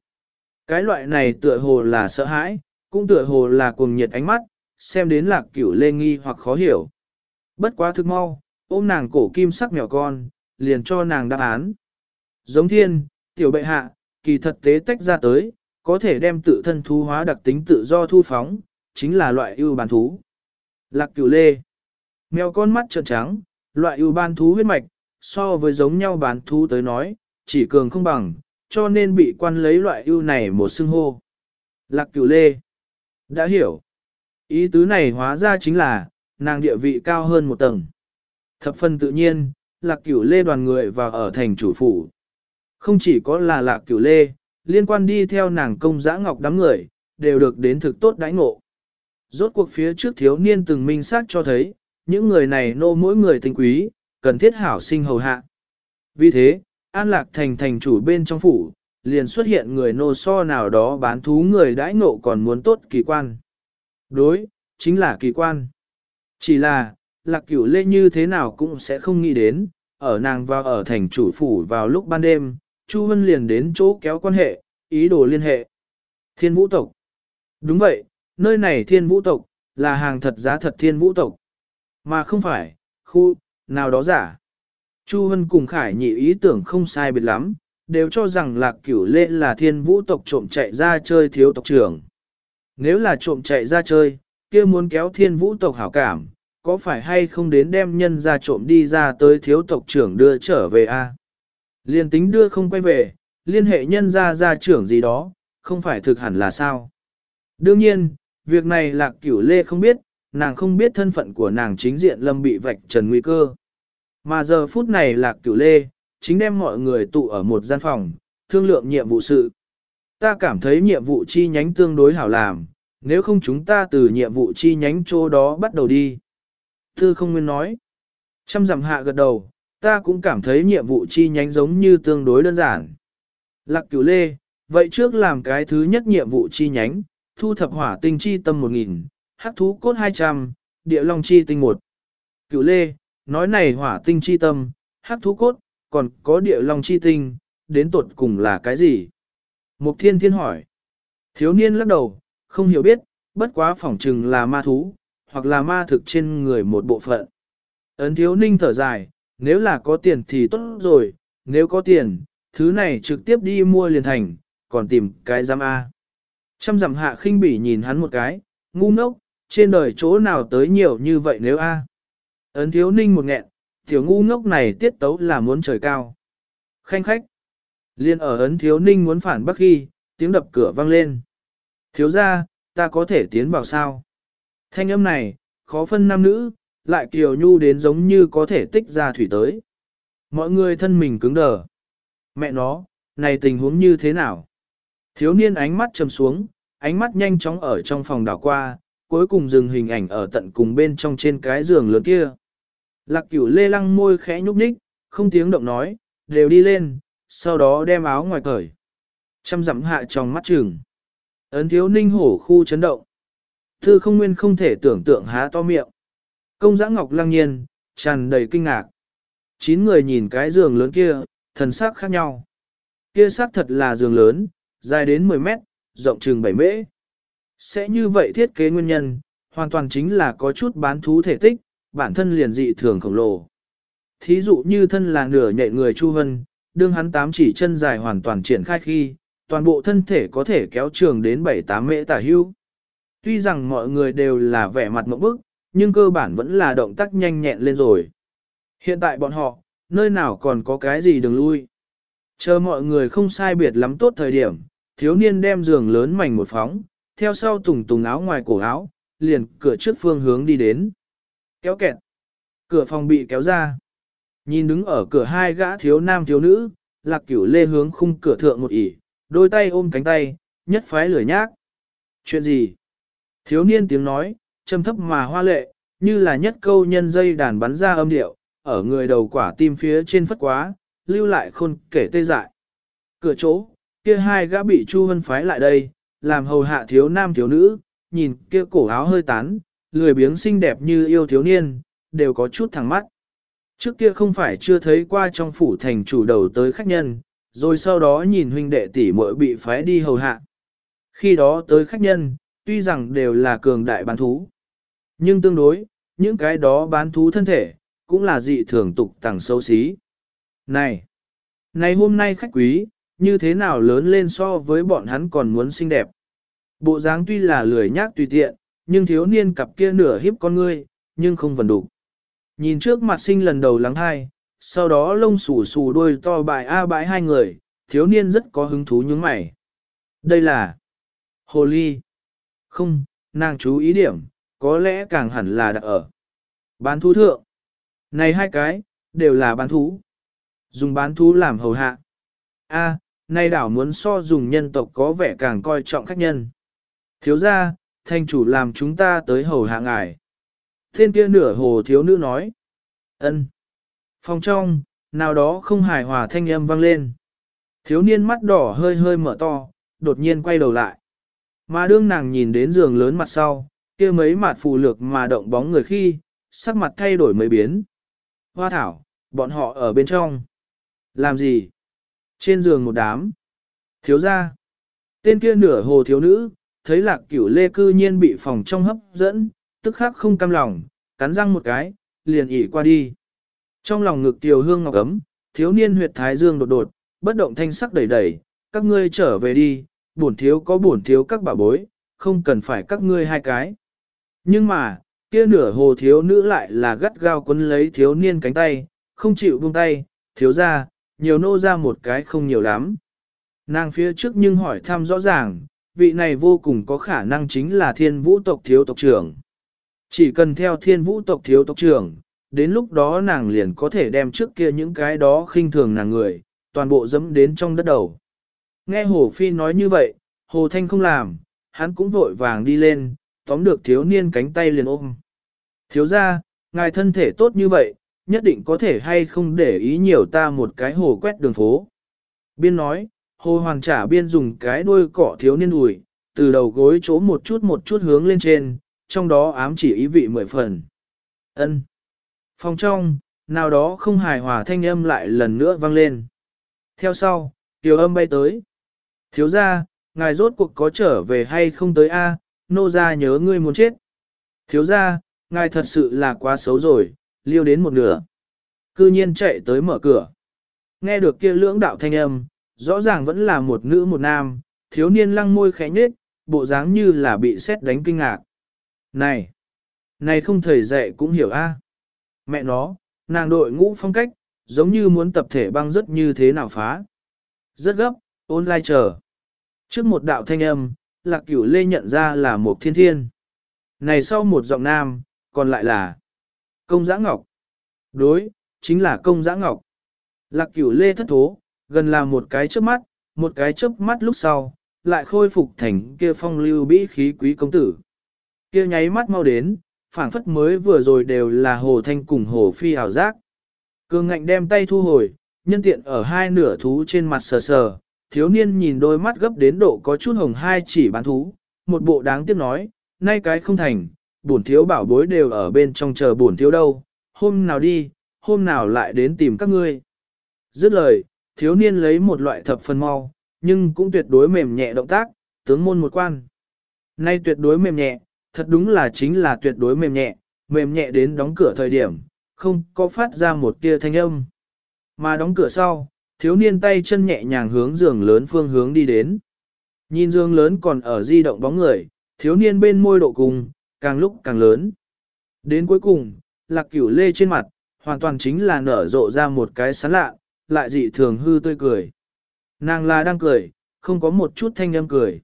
Cái loại này tựa hồ là sợ hãi, cũng tựa hồ là cuồng nhiệt ánh mắt, xem đến lạc cửu lê nghi hoặc khó hiểu. Bất quá thức mau, ôm nàng cổ kim sắc mèo con, liền cho nàng đáp án. Giống thiên, tiểu bệ hạ, kỳ thật tế tách ra tới, có thể đem tự thân thú hóa đặc tính tự do thu phóng, chính là loại ưu bản thú. Lạc cửu lê, mèo con mắt trợn trắng, loại ưu ban thú huyết mạch, so với giống nhau bán thú tới nói, chỉ cường không bằng, cho nên bị quan lấy loại ưu này một xưng hô. Lạc cửu lê, đã hiểu. Ý tứ này hóa ra chính là, nàng địa vị cao hơn một tầng. Thập phần tự nhiên, lạc cửu lê đoàn người vào ở thành chủ phủ. Không chỉ có là lạc cửu lê, liên quan đi theo nàng công giã ngọc đám người, đều được đến thực tốt đãi ngộ. Rốt cuộc phía trước thiếu niên từng minh xác cho thấy, những người này nô mỗi người tinh quý, cần thiết hảo sinh hầu hạ. Vì thế, an lạc thành thành chủ bên trong phủ, liền xuất hiện người nô so nào đó bán thú người đãi ngộ còn muốn tốt kỳ quan. Đối, chính là kỳ quan. Chỉ là, lạc cửu lê như thế nào cũng sẽ không nghĩ đến, ở nàng vào ở thành chủ phủ vào lúc ban đêm, Chu Vân liền đến chỗ kéo quan hệ, ý đồ liên hệ. Thiên vũ tộc. Đúng vậy, nơi này thiên vũ tộc, là hàng thật giá thật thiên vũ tộc. Mà không phải, khu, nào đó giả. Chu Vân cùng Khải nhị ý tưởng không sai biệt lắm, đều cho rằng lạc cửu lệ là thiên vũ tộc trộm chạy ra chơi thiếu tộc trưởng. Nếu là trộm chạy ra chơi, kia muốn kéo thiên vũ tộc hảo cảm, có phải hay không đến đem nhân ra trộm đi ra tới thiếu tộc trưởng đưa trở về a? Liên tính đưa không quay về, liên hệ nhân ra ra trưởng gì đó, không phải thực hẳn là sao. Đương nhiên, việc này lạc cửu lê không biết, nàng không biết thân phận của nàng chính diện lâm bị vạch trần nguy cơ. Mà giờ phút này lạc cửu lê, chính đem mọi người tụ ở một gian phòng, thương lượng nhiệm vụ sự. Ta cảm thấy nhiệm vụ chi nhánh tương đối hảo làm, nếu không chúng ta từ nhiệm vụ chi nhánh chỗ đó bắt đầu đi. Thư không nguyên nói. Trăm dặm hạ gật đầu, ta cũng cảm thấy nhiệm vụ chi nhánh giống như tương đối đơn giản. Lạc cửu lê, vậy trước làm cái thứ nhất nhiệm vụ chi nhánh, thu thập hỏa tinh chi tâm 1000, hắc thú cốt 200, địa long chi tinh 1. Cửu lê, nói này hỏa tinh chi tâm, hắc thú cốt, còn có địa long chi tinh, đến tột cùng là cái gì? Mục thiên thiên hỏi. Thiếu niên lắc đầu, không hiểu biết, bất quá phỏng chừng là ma thú, hoặc là ma thực trên người một bộ phận. Ấn thiếu ninh thở dài, nếu là có tiền thì tốt rồi, nếu có tiền, thứ này trực tiếp đi mua liền thành, còn tìm cái giam A. Trăm dặm hạ khinh bỉ nhìn hắn một cái, ngu ngốc, trên đời chỗ nào tới nhiều như vậy nếu A. Ấn thiếu ninh một nghẹn, tiểu ngu ngốc này tiết tấu là muốn trời cao. Khanh khách. Liên ở ấn thiếu ninh muốn phản bác khi, tiếng đập cửa vang lên. Thiếu ra, ta có thể tiến vào sao? Thanh âm này, khó phân nam nữ, lại kiều nhu đến giống như có thể tích ra thủy tới. Mọi người thân mình cứng đờ. Mẹ nó, này tình huống như thế nào? Thiếu niên ánh mắt trầm xuống, ánh mắt nhanh chóng ở trong phòng đảo qua, cuối cùng dừng hình ảnh ở tận cùng bên trong trên cái giường lớn kia. Lạc cửu lê lăng môi khẽ nhúc nhích, không tiếng động nói, đều đi lên, sau đó đem áo ngoài cởi. Chăm dặm hạ trong mắt trường. Ấn thiếu ninh hổ khu chấn động. Thư không nguyên không thể tưởng tượng há to miệng. Công giã ngọc lăng nhiên, tràn đầy kinh ngạc. Chín người nhìn cái giường lớn kia, thần sắc khác nhau. Kia xác thật là giường lớn, dài đến 10 mét, rộng chừng 7 mễ. Sẽ như vậy thiết kế nguyên nhân, hoàn toàn chính là có chút bán thú thể tích, bản thân liền dị thường khổng lồ. Thí dụ như thân là nửa nhện người Chu Hân, đương hắn tám chỉ chân dài hoàn toàn triển khai khi, toàn bộ thân thể có thể kéo trường đến 7-8 mễ tả hưu. Tuy rằng mọi người đều là vẻ mặt mẫu bức, nhưng cơ bản vẫn là động tác nhanh nhẹn lên rồi. Hiện tại bọn họ, nơi nào còn có cái gì đừng lui. Chờ mọi người không sai biệt lắm tốt thời điểm, thiếu niên đem giường lớn mảnh một phóng, theo sau tùng tùng áo ngoài cổ áo, liền cửa trước phương hướng đi đến. Kéo kẹt. Cửa phòng bị kéo ra. Nhìn đứng ở cửa hai gã thiếu nam thiếu nữ, lạc cửu lê hướng khung cửa thượng một ỉ, đôi tay ôm cánh tay, nhất phái lửa nhác. Chuyện gì? Thiếu niên tiếng nói, trầm thấp mà hoa lệ, như là nhất câu nhân dây đàn bắn ra âm điệu, ở người đầu quả tim phía trên phất quá, lưu lại khôn kể tê dại. Cửa chỗ, kia hai gã bị Chu Hân phái lại đây, làm hầu hạ thiếu nam thiếu nữ, nhìn kia cổ áo hơi tán, lười biếng xinh đẹp như yêu thiếu niên, đều có chút thẳng mắt. Trước kia không phải chưa thấy qua trong phủ thành chủ đầu tới khách nhân, rồi sau đó nhìn huynh đệ tỷ muội bị phái đi hầu hạ. Khi đó tới khách nhân, tuy rằng đều là cường đại bán thú, nhưng tương đối, những cái đó bán thú thân thể, cũng là dị thường tục tẳng xấu xí. Này! Này hôm nay khách quý, như thế nào lớn lên so với bọn hắn còn muốn xinh đẹp. Bộ dáng tuy là lười nhác tùy tiện, nhưng thiếu niên cặp kia nửa hiếp con ngươi, nhưng không vần đủ. Nhìn trước mặt sinh lần đầu lắng hai, sau đó lông xù xù đuôi to bài A bãi hai người, thiếu niên rất có hứng thú nhướng mày. Đây là Hồ Ly. Không, nàng chú ý điểm, có lẽ càng hẳn là đã ở. Bán thú thượng. Này hai cái, đều là bán thú. Dùng bán thú làm hầu hạ. A, nay đảo muốn so dùng nhân tộc có vẻ càng coi trọng khách nhân. Thiếu ra, thanh chủ làm chúng ta tới hầu hạ ngài. Thiên kia nửa hồ thiếu nữ nói. ân. Phòng trong, nào đó không hài hòa thanh âm vang lên. Thiếu niên mắt đỏ hơi hơi mở to, đột nhiên quay đầu lại. Mà đương nàng nhìn đến giường lớn mặt sau, kia mấy mặt phù lược mà động bóng người khi, sắc mặt thay đổi mấy biến. Hoa thảo, bọn họ ở bên trong. Làm gì? Trên giường một đám. Thiếu ra. Tên kia nửa hồ thiếu nữ, thấy lạc cửu lê cư nhiên bị phòng trong hấp dẫn, tức khắc không cam lòng, cắn răng một cái, liền ỉ qua đi. Trong lòng ngực tiểu hương ngọc ấm, thiếu niên huyệt thái dương đột đột, bất động thanh sắc đẩy đẩy, các ngươi trở về đi, bổn thiếu có bổn thiếu các bà bối, không cần phải các ngươi hai cái. Nhưng mà, kia nửa hồ thiếu nữ lại là gắt gao quấn lấy thiếu niên cánh tay, không chịu buông tay, thiếu ra, nhiều nô ra một cái không nhiều lắm. Nàng phía trước nhưng hỏi thăm rõ ràng, vị này vô cùng có khả năng chính là thiên vũ tộc thiếu tộc trưởng. Chỉ cần theo thiên vũ tộc thiếu tộc trưởng, đến lúc đó nàng liền có thể đem trước kia những cái đó khinh thường nàng người, toàn bộ dẫm đến trong đất đầu. Nghe Hồ Phi nói như vậy, Hồ Thanh không làm, hắn cũng vội vàng đi lên, tóm được thiếu niên cánh tay liền ôm. Thiếu ra, ngài thân thể tốt như vậy, nhất định có thể hay không để ý nhiều ta một cái hồ quét đường phố. Biên nói, hồ hoàng trả biên dùng cái đuôi cỏ thiếu niên ủi, từ đầu gối chỗ một chút một chút hướng lên trên, trong đó ám chỉ ý vị mười phần. ân Phòng trong, nào đó không hài hòa thanh âm lại lần nữa vang lên. Theo sau, tiểu âm bay tới. Thiếu ra, ngài rốt cuộc có trở về hay không tới a? Nô ra nhớ ngươi muốn chết. Thiếu ra, ngài thật sự là quá xấu rồi, liêu đến một nửa. Cư nhiên chạy tới mở cửa. Nghe được kia lưỡng đạo thanh âm, rõ ràng vẫn là một nữ một nam, thiếu niên lăng môi khẽ nhếch, bộ dáng như là bị xét đánh kinh ngạc. Này! Này không thầy dạy cũng hiểu a. Mẹ nó, nàng đội ngũ phong cách, giống như muốn tập thể băng rất như thế nào phá. Rất gấp, online chờ. Trước một đạo thanh âm, lạc cửu lê nhận ra là một thiên thiên. Này sau một giọng nam, còn lại là công giã ngọc. Đối, chính là công giã ngọc. Lạc cửu lê thất thố, gần là một cái chớp mắt, một cái chớp mắt lúc sau, lại khôi phục thành kia phong lưu bĩ khí quý công tử. Kia nháy mắt mau đến, phảng phất mới vừa rồi đều là hồ thanh cùng hồ phi ảo giác. Cường ngạnh đem tay thu hồi, nhân tiện ở hai nửa thú trên mặt sờ sờ, thiếu niên nhìn đôi mắt gấp đến độ có chút hồng hai chỉ bán thú, một bộ đáng tiếc nói, nay cái không thành, bổn thiếu bảo bối đều ở bên trong chờ bổn thiếu đâu, hôm nào đi, hôm nào lại đến tìm các ngươi. Dứt lời, thiếu niên lấy một loại thập phần mau, nhưng cũng tuyệt đối mềm nhẹ động tác, tướng môn một quan. Nay tuyệt đối mềm nhẹ, thật đúng là chính là tuyệt đối mềm nhẹ, mềm nhẹ đến đóng cửa thời điểm, không có phát ra một tia thanh âm. Mà đóng cửa sau, thiếu niên tay chân nhẹ nhàng hướng giường lớn phương hướng đi đến. Nhìn giường lớn còn ở di động bóng người, thiếu niên bên môi độ cùng, càng lúc càng lớn. Đến cuối cùng, lạc cửu lê trên mặt, hoàn toàn chính là nở rộ ra một cái sán lạ, lại dị thường hư tươi cười. Nàng là đang cười, không có một chút thanh âm cười.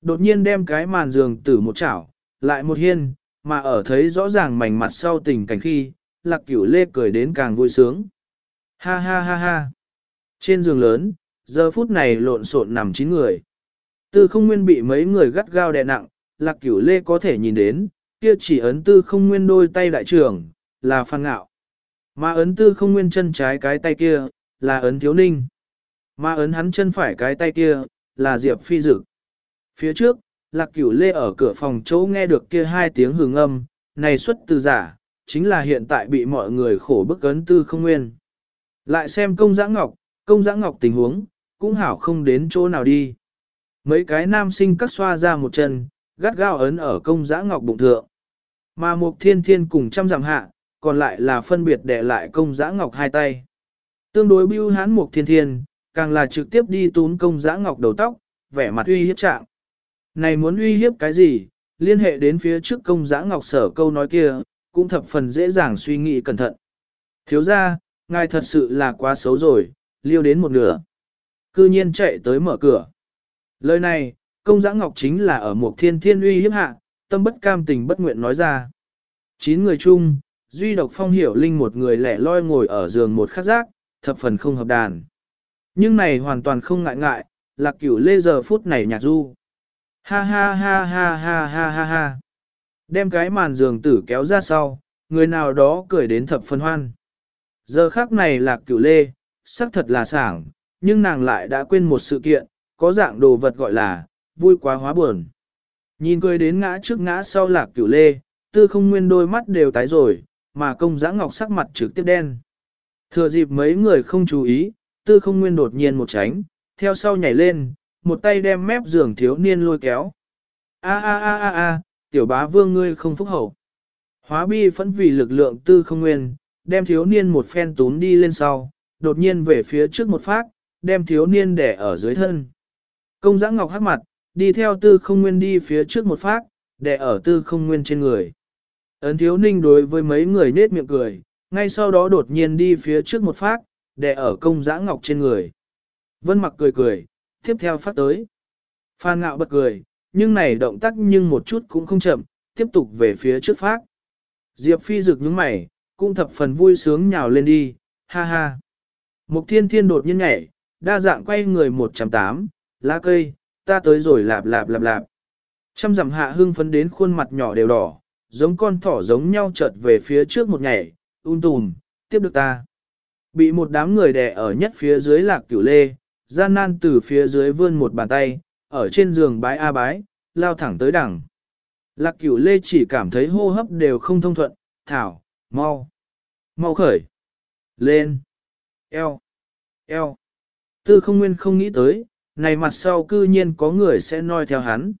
Đột nhiên đem cái màn giường tử một chảo, lại một hiên, mà ở thấy rõ ràng mảnh mặt sau tình cảnh khi, lạc cửu lê cười đến càng vui sướng. Ha ha ha ha. Trên giường lớn, giờ phút này lộn xộn nằm chín người. Tư không nguyên bị mấy người gắt gao đè nặng, lạc cửu lê có thể nhìn đến, kia chỉ ấn tư không nguyên đôi tay đại trưởng, là phan ngạo. Mà ấn tư không nguyên chân trái cái tay kia, là ấn thiếu ninh. Mà ấn hắn chân phải cái tay kia, là diệp phi dực. Phía trước, lạc cửu lê ở cửa phòng chỗ nghe được kia hai tiếng hưởng âm, này xuất từ giả, chính là hiện tại bị mọi người khổ bức ấn tư không nguyên. Lại xem công giã ngọc, công giã ngọc tình huống, cũng hảo không đến chỗ nào đi. Mấy cái nam sinh cắt xoa ra một chân, gắt gao ấn ở công giã ngọc bụng thượng. Mà mục thiên thiên cùng trăm giảm hạ, còn lại là phân biệt để lại công giã ngọc hai tay. Tương đối bưu hán mục thiên thiên, càng là trực tiếp đi tún công giã ngọc đầu tóc, vẻ mặt uy hiếp trạng. Này muốn uy hiếp cái gì, liên hệ đến phía trước công giã ngọc sở câu nói kia, cũng thập phần dễ dàng suy nghĩ cẩn thận. Thiếu ra, ngài thật sự là quá xấu rồi, liêu đến một nửa. Cư nhiên chạy tới mở cửa. Lời này, công giã ngọc chính là ở một thiên thiên uy hiếp hạ, tâm bất cam tình bất nguyện nói ra. Chín người chung, duy độc phong hiểu linh một người lẻ loi ngồi ở giường một khắc giác, thập phần không hợp đàn. Nhưng này hoàn toàn không ngại ngại, lạc cửu lê giờ phút này nhạc du. Ha ha ha ha ha ha ha ha. Đem cái màn giường tử kéo ra sau, người nào đó cười đến thập phân hoan. Giờ khác này lạc cửu lê, xác thật là sảng, nhưng nàng lại đã quên một sự kiện, có dạng đồ vật gọi là, vui quá hóa buồn. Nhìn cười đến ngã trước ngã sau lạc cửu lê, tư không nguyên đôi mắt đều tái rồi, mà công giã ngọc sắc mặt trực tiếp đen. Thừa dịp mấy người không chú ý, tư không nguyên đột nhiên một tránh, theo sau nhảy lên, một tay đem mép giường thiếu niên lôi kéo. A a a a a, tiểu bá vương ngươi không phúc hậu. Hóa bi phẫn vì lực lượng tư không nguyên, đem thiếu niên một phen tún đi lên sau, đột nhiên về phía trước một phát, đem thiếu niên đẻ ở dưới thân. Công giã ngọc hát mặt, đi theo tư không nguyên đi phía trước một phát, đẻ ở tư không nguyên trên người. Ấn thiếu ninh đối với mấy người nết miệng cười, ngay sau đó đột nhiên đi phía trước một phát, đẻ ở công giã ngọc trên người. Vân mặc cười cười, tiếp theo phát tới. Phan ngạo bật cười, nhưng này động tác nhưng một chút cũng không chậm, tiếp tục về phía trước phát. Diệp phi rực những mày, cũng thập phần vui sướng nhào lên đi, ha ha. Mục thiên thiên đột nhiên nhảy, đa dạng quay người 108, lá cây, ta tới rồi lạp lạp lạp lạp. Trăm dặm hạ hưng phấn đến khuôn mặt nhỏ đều đỏ, giống con thỏ giống nhau chợt về phía trước một nhảy, un tùm, tiếp được ta. Bị một đám người đè ở nhất phía dưới lạc cửu lê, gian nan từ phía dưới vươn một bàn tay, ở trên giường bái a bái, lao thẳng tới đẳng. Lạc cửu lê chỉ cảm thấy hô hấp đều không thông thuận, thảo, mau, mau khởi, lên, eo, eo. Tư không nguyên không nghĩ tới, này mặt sau cư nhiên có người sẽ noi theo hắn.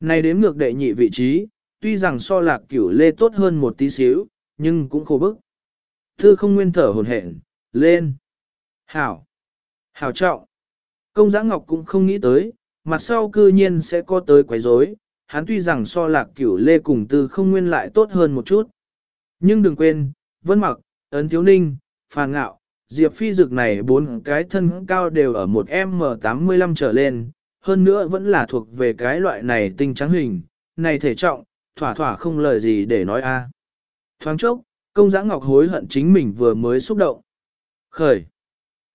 Này đếm ngược đệ nhị vị trí, tuy rằng so lạc cửu lê tốt hơn một tí xíu, nhưng cũng khổ bức. Tư không nguyên thở hồn hển, lên. Hảo! Hảo trọng! Công giã ngọc cũng không nghĩ tới, mặt sau cư nhiên sẽ có tới quấy rối. hắn tuy rằng so lạc cửu lê cùng tư không nguyên lại tốt hơn một chút. Nhưng đừng quên, Vân Mặc, Ấn Thiếu Ninh, Phàn Ngạo, Diệp Phi Dực này bốn cái thân cao đều ở một M85 trở lên, hơn nữa vẫn là thuộc về cái loại này tinh trắng hình, này thể trọng, thỏa thỏa không lời gì để nói a. Thoáng chốc, công giã ngọc hối hận chính mình vừa mới xúc động. Khởi.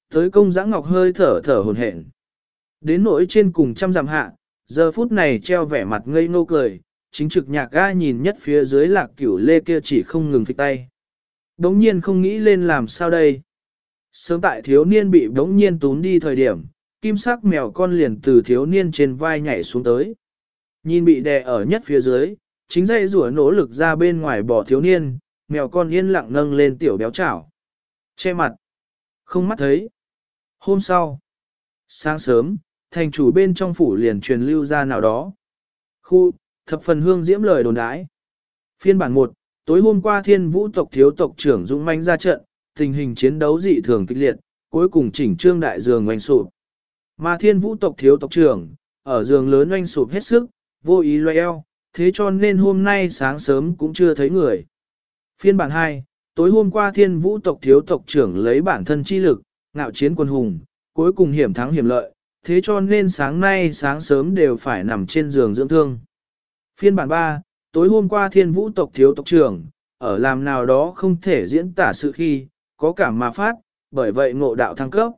Tới công giã ngọc hơi thở thở hồn hển. Đến nỗi trên cùng trăm dặm hạ, giờ phút này treo vẻ mặt ngây ngô cười, chính trực nhạc ga nhìn nhất phía dưới lạc cửu lê kia chỉ không ngừng phịch tay. Đống nhiên không nghĩ lên làm sao đây. Sớm tại thiếu niên bị đống nhiên tún đi thời điểm, kim sắc mèo con liền từ thiếu niên trên vai nhảy xuống tới. Nhìn bị đè ở nhất phía dưới, chính dây rủa nỗ lực ra bên ngoài bỏ thiếu niên, mèo con yên lặng nâng lên tiểu béo chảo. Che mặt. Không mắt thấy. Hôm sau. Sáng sớm, thành chủ bên trong phủ liền truyền lưu ra nào đó. Khu, thập phần hương diễm lời đồn đãi. Phiên bản 1, tối hôm qua thiên vũ tộc thiếu tộc trưởng Dũng manh ra trận, tình hình chiến đấu dị thường kịch liệt, cuối cùng chỉnh trương đại dường oanh sụp. Mà thiên vũ tộc thiếu tộc trưởng, ở giường lớn oanh sụp hết sức, vô ý loe eo, thế cho nên hôm nay sáng sớm cũng chưa thấy người. Phiên bản 2, tối hôm qua thiên vũ tộc thiếu tộc trưởng lấy bản thân chi lực, ngạo chiến quân hùng, cuối cùng hiểm thắng hiểm lợi, thế cho nên sáng nay sáng sớm đều phải nằm trên giường dưỡng thương. Phiên bản 3, tối hôm qua thiên vũ tộc thiếu tộc trưởng, ở làm nào đó không thể diễn tả sự khi, có cảm mà phát, bởi vậy ngộ đạo thăng cấp.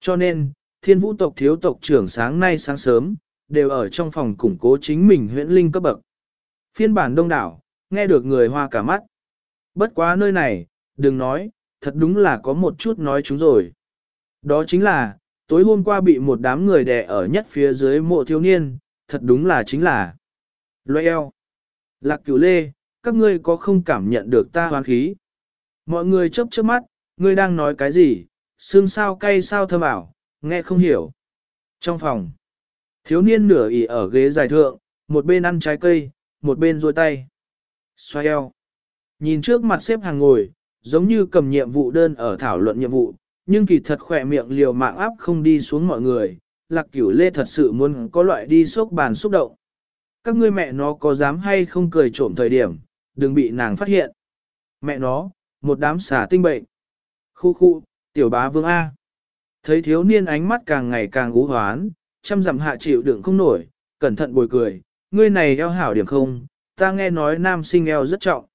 Cho nên, thiên vũ tộc thiếu tộc trưởng sáng nay sáng sớm, đều ở trong phòng củng cố chính mình huyễn linh cấp bậc. Phiên bản đông đảo, nghe được người hoa cả mắt. Bất quá nơi này, đừng nói, thật đúng là có một chút nói chúng rồi. Đó chính là, tối hôm qua bị một đám người đè ở nhất phía dưới mộ thiếu niên, thật đúng là chính là Loe eo. Lạc cửu lê, các ngươi có không cảm nhận được ta hoán khí? Mọi người chớp chớp mắt, ngươi đang nói cái gì? Xương sao cay sao thơm ảo, nghe không hiểu. Trong phòng, thiếu niên nửa ỉ ở ghế dài thượng, một bên ăn trái cây, một bên duỗi tay. Xoay eo. Nhìn trước mặt xếp hàng ngồi, giống như cầm nhiệm vụ đơn ở thảo luận nhiệm vụ, nhưng kỳ thật khỏe miệng liều mạng áp không đi xuống mọi người. Lạc cửu lê thật sự muốn có loại đi xúc bàn xúc động các ngươi mẹ nó có dám hay không cười trộm thời điểm, đừng bị nàng phát hiện. Mẹ nó, một đám xả tinh bệnh. Khu khu, tiểu bá vương A. Thấy thiếu niên ánh mắt càng ngày càng ú hoán, chăm dặm hạ chịu đựng không nổi, cẩn thận bồi cười, ngươi này eo hảo điểm không, ta nghe nói nam sinh eo rất trọng.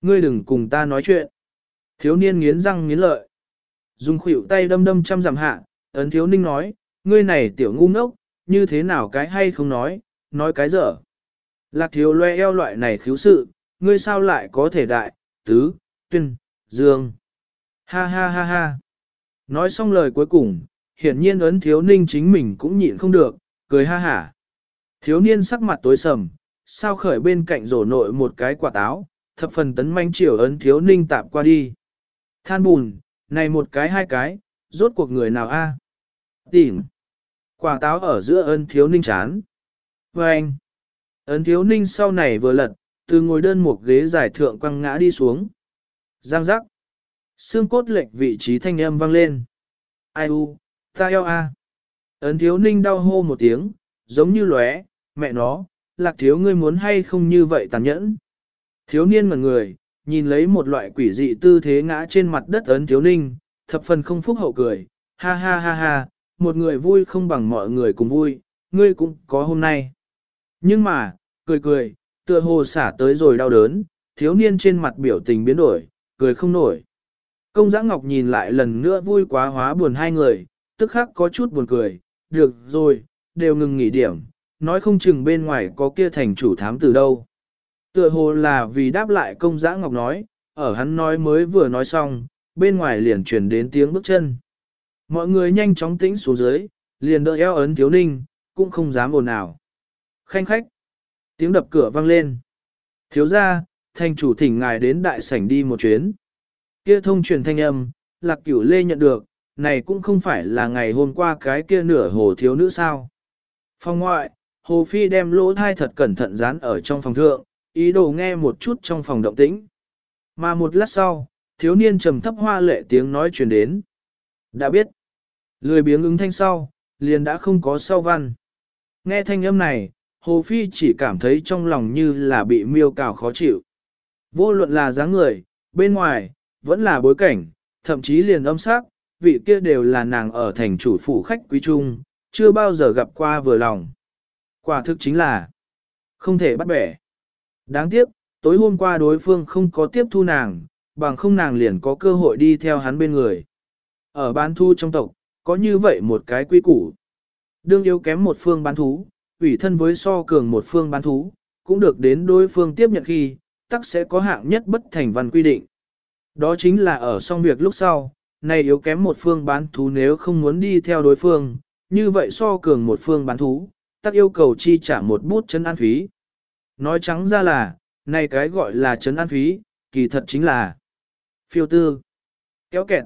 Ngươi đừng cùng ta nói chuyện. Thiếu niên nghiến răng nghiến lợi. Dùng khuỷu tay đâm đâm chăm dặm hạ, ấn thiếu ninh nói, ngươi này tiểu ngu ngốc, như thế nào cái hay không nói, nói cái dở. Lạc thiếu loe eo loại này khiếu sự, ngươi sao lại có thể đại, tứ, tuyên, dương. Ha ha ha ha. Nói xong lời cuối cùng, hiển nhiên ấn thiếu ninh chính mình cũng nhịn không được, cười ha hả. Thiếu niên sắc mặt tối sầm, sao khởi bên cạnh rổ nội một cái quả táo, thập phần tấn manh chiều ấn thiếu ninh tạm qua đi. Than bùn, này một cái hai cái, rốt cuộc người nào a? Tìm. Quả táo ở giữa ấn thiếu ninh chán. Và anh, ấn thiếu ninh sau này vừa lật, từ ngồi đơn một ghế giải thượng quăng ngã đi xuống. Giang giác. Xương cốt lệch vị trí thanh âm vang lên. Ai u, ta eo a. Ấn thiếu ninh đau hô một tiếng, giống như lóe, mẹ nó, lạc thiếu ngươi muốn hay không như vậy tàn nhẫn. Thiếu niên ngẩn người, nhìn lấy một loại quỷ dị tư thế ngã trên mặt đất ấn thiếu ninh, thập phần không phúc hậu cười, ha ha ha ha, một người vui không bằng mọi người cùng vui, ngươi cũng có hôm nay. Nhưng mà, cười cười, tựa hồ xả tới rồi đau đớn, thiếu niên trên mặt biểu tình biến đổi, cười không nổi. Công giã ngọc nhìn lại lần nữa vui quá hóa buồn hai người, tức khắc có chút buồn cười, được rồi, đều ngừng nghỉ điểm, nói không chừng bên ngoài có kia thành chủ thám từ đâu. Tựa hồ là vì đáp lại công giã ngọc nói, ở hắn nói mới vừa nói xong, bên ngoài liền truyền đến tiếng bước chân. Mọi người nhanh chóng tĩnh xuống dưới, liền đỡ eo ấn thiếu ninh, cũng không dám ồn ào. Khanh khách. Tiếng đập cửa vang lên. Thiếu ra, thành chủ thỉnh ngài đến đại sảnh đi một chuyến. Kia thông truyền thanh âm, lạc cửu lê nhận được, này cũng không phải là ngày hôm qua cái kia nửa hồ thiếu nữ sao. Phòng ngoại, hồ phi đem lỗ thai thật cẩn thận dán ở trong phòng thượng, ý đồ nghe một chút trong phòng động tĩnh. Mà một lát sau, thiếu niên trầm thấp hoa lệ tiếng nói truyền đến. Đã biết. Lười biếng ứng thanh sau, liền đã không có sau văn. Nghe thanh âm này, Hồ Phi chỉ cảm thấy trong lòng như là bị miêu cào khó chịu. Vô luận là dáng người, bên ngoài, vẫn là bối cảnh, thậm chí liền âm sắc, vị kia đều là nàng ở thành chủ phủ khách quý trung, chưa bao giờ gặp qua vừa lòng. Quả thực chính là không thể bắt bẻ. Đáng tiếc, tối hôm qua đối phương không có tiếp thu nàng, bằng không nàng liền có cơ hội đi theo hắn bên người. Ở bán thu trong tộc, có như vậy một cái quy củ. Đương yếu kém một phương bán thú, ủy thân với so cường một phương bán thú, cũng được đến đối phương tiếp nhận khi, tắc sẽ có hạng nhất bất thành văn quy định. Đó chính là ở xong việc lúc sau, này yếu kém một phương bán thú nếu không muốn đi theo đối phương, như vậy so cường một phương bán thú, tắc yêu cầu chi trả một bút chân an phí. Nói trắng ra là, này cái gọi là chấn an phí, kỳ thật chính là phiêu tư, kéo kẹt.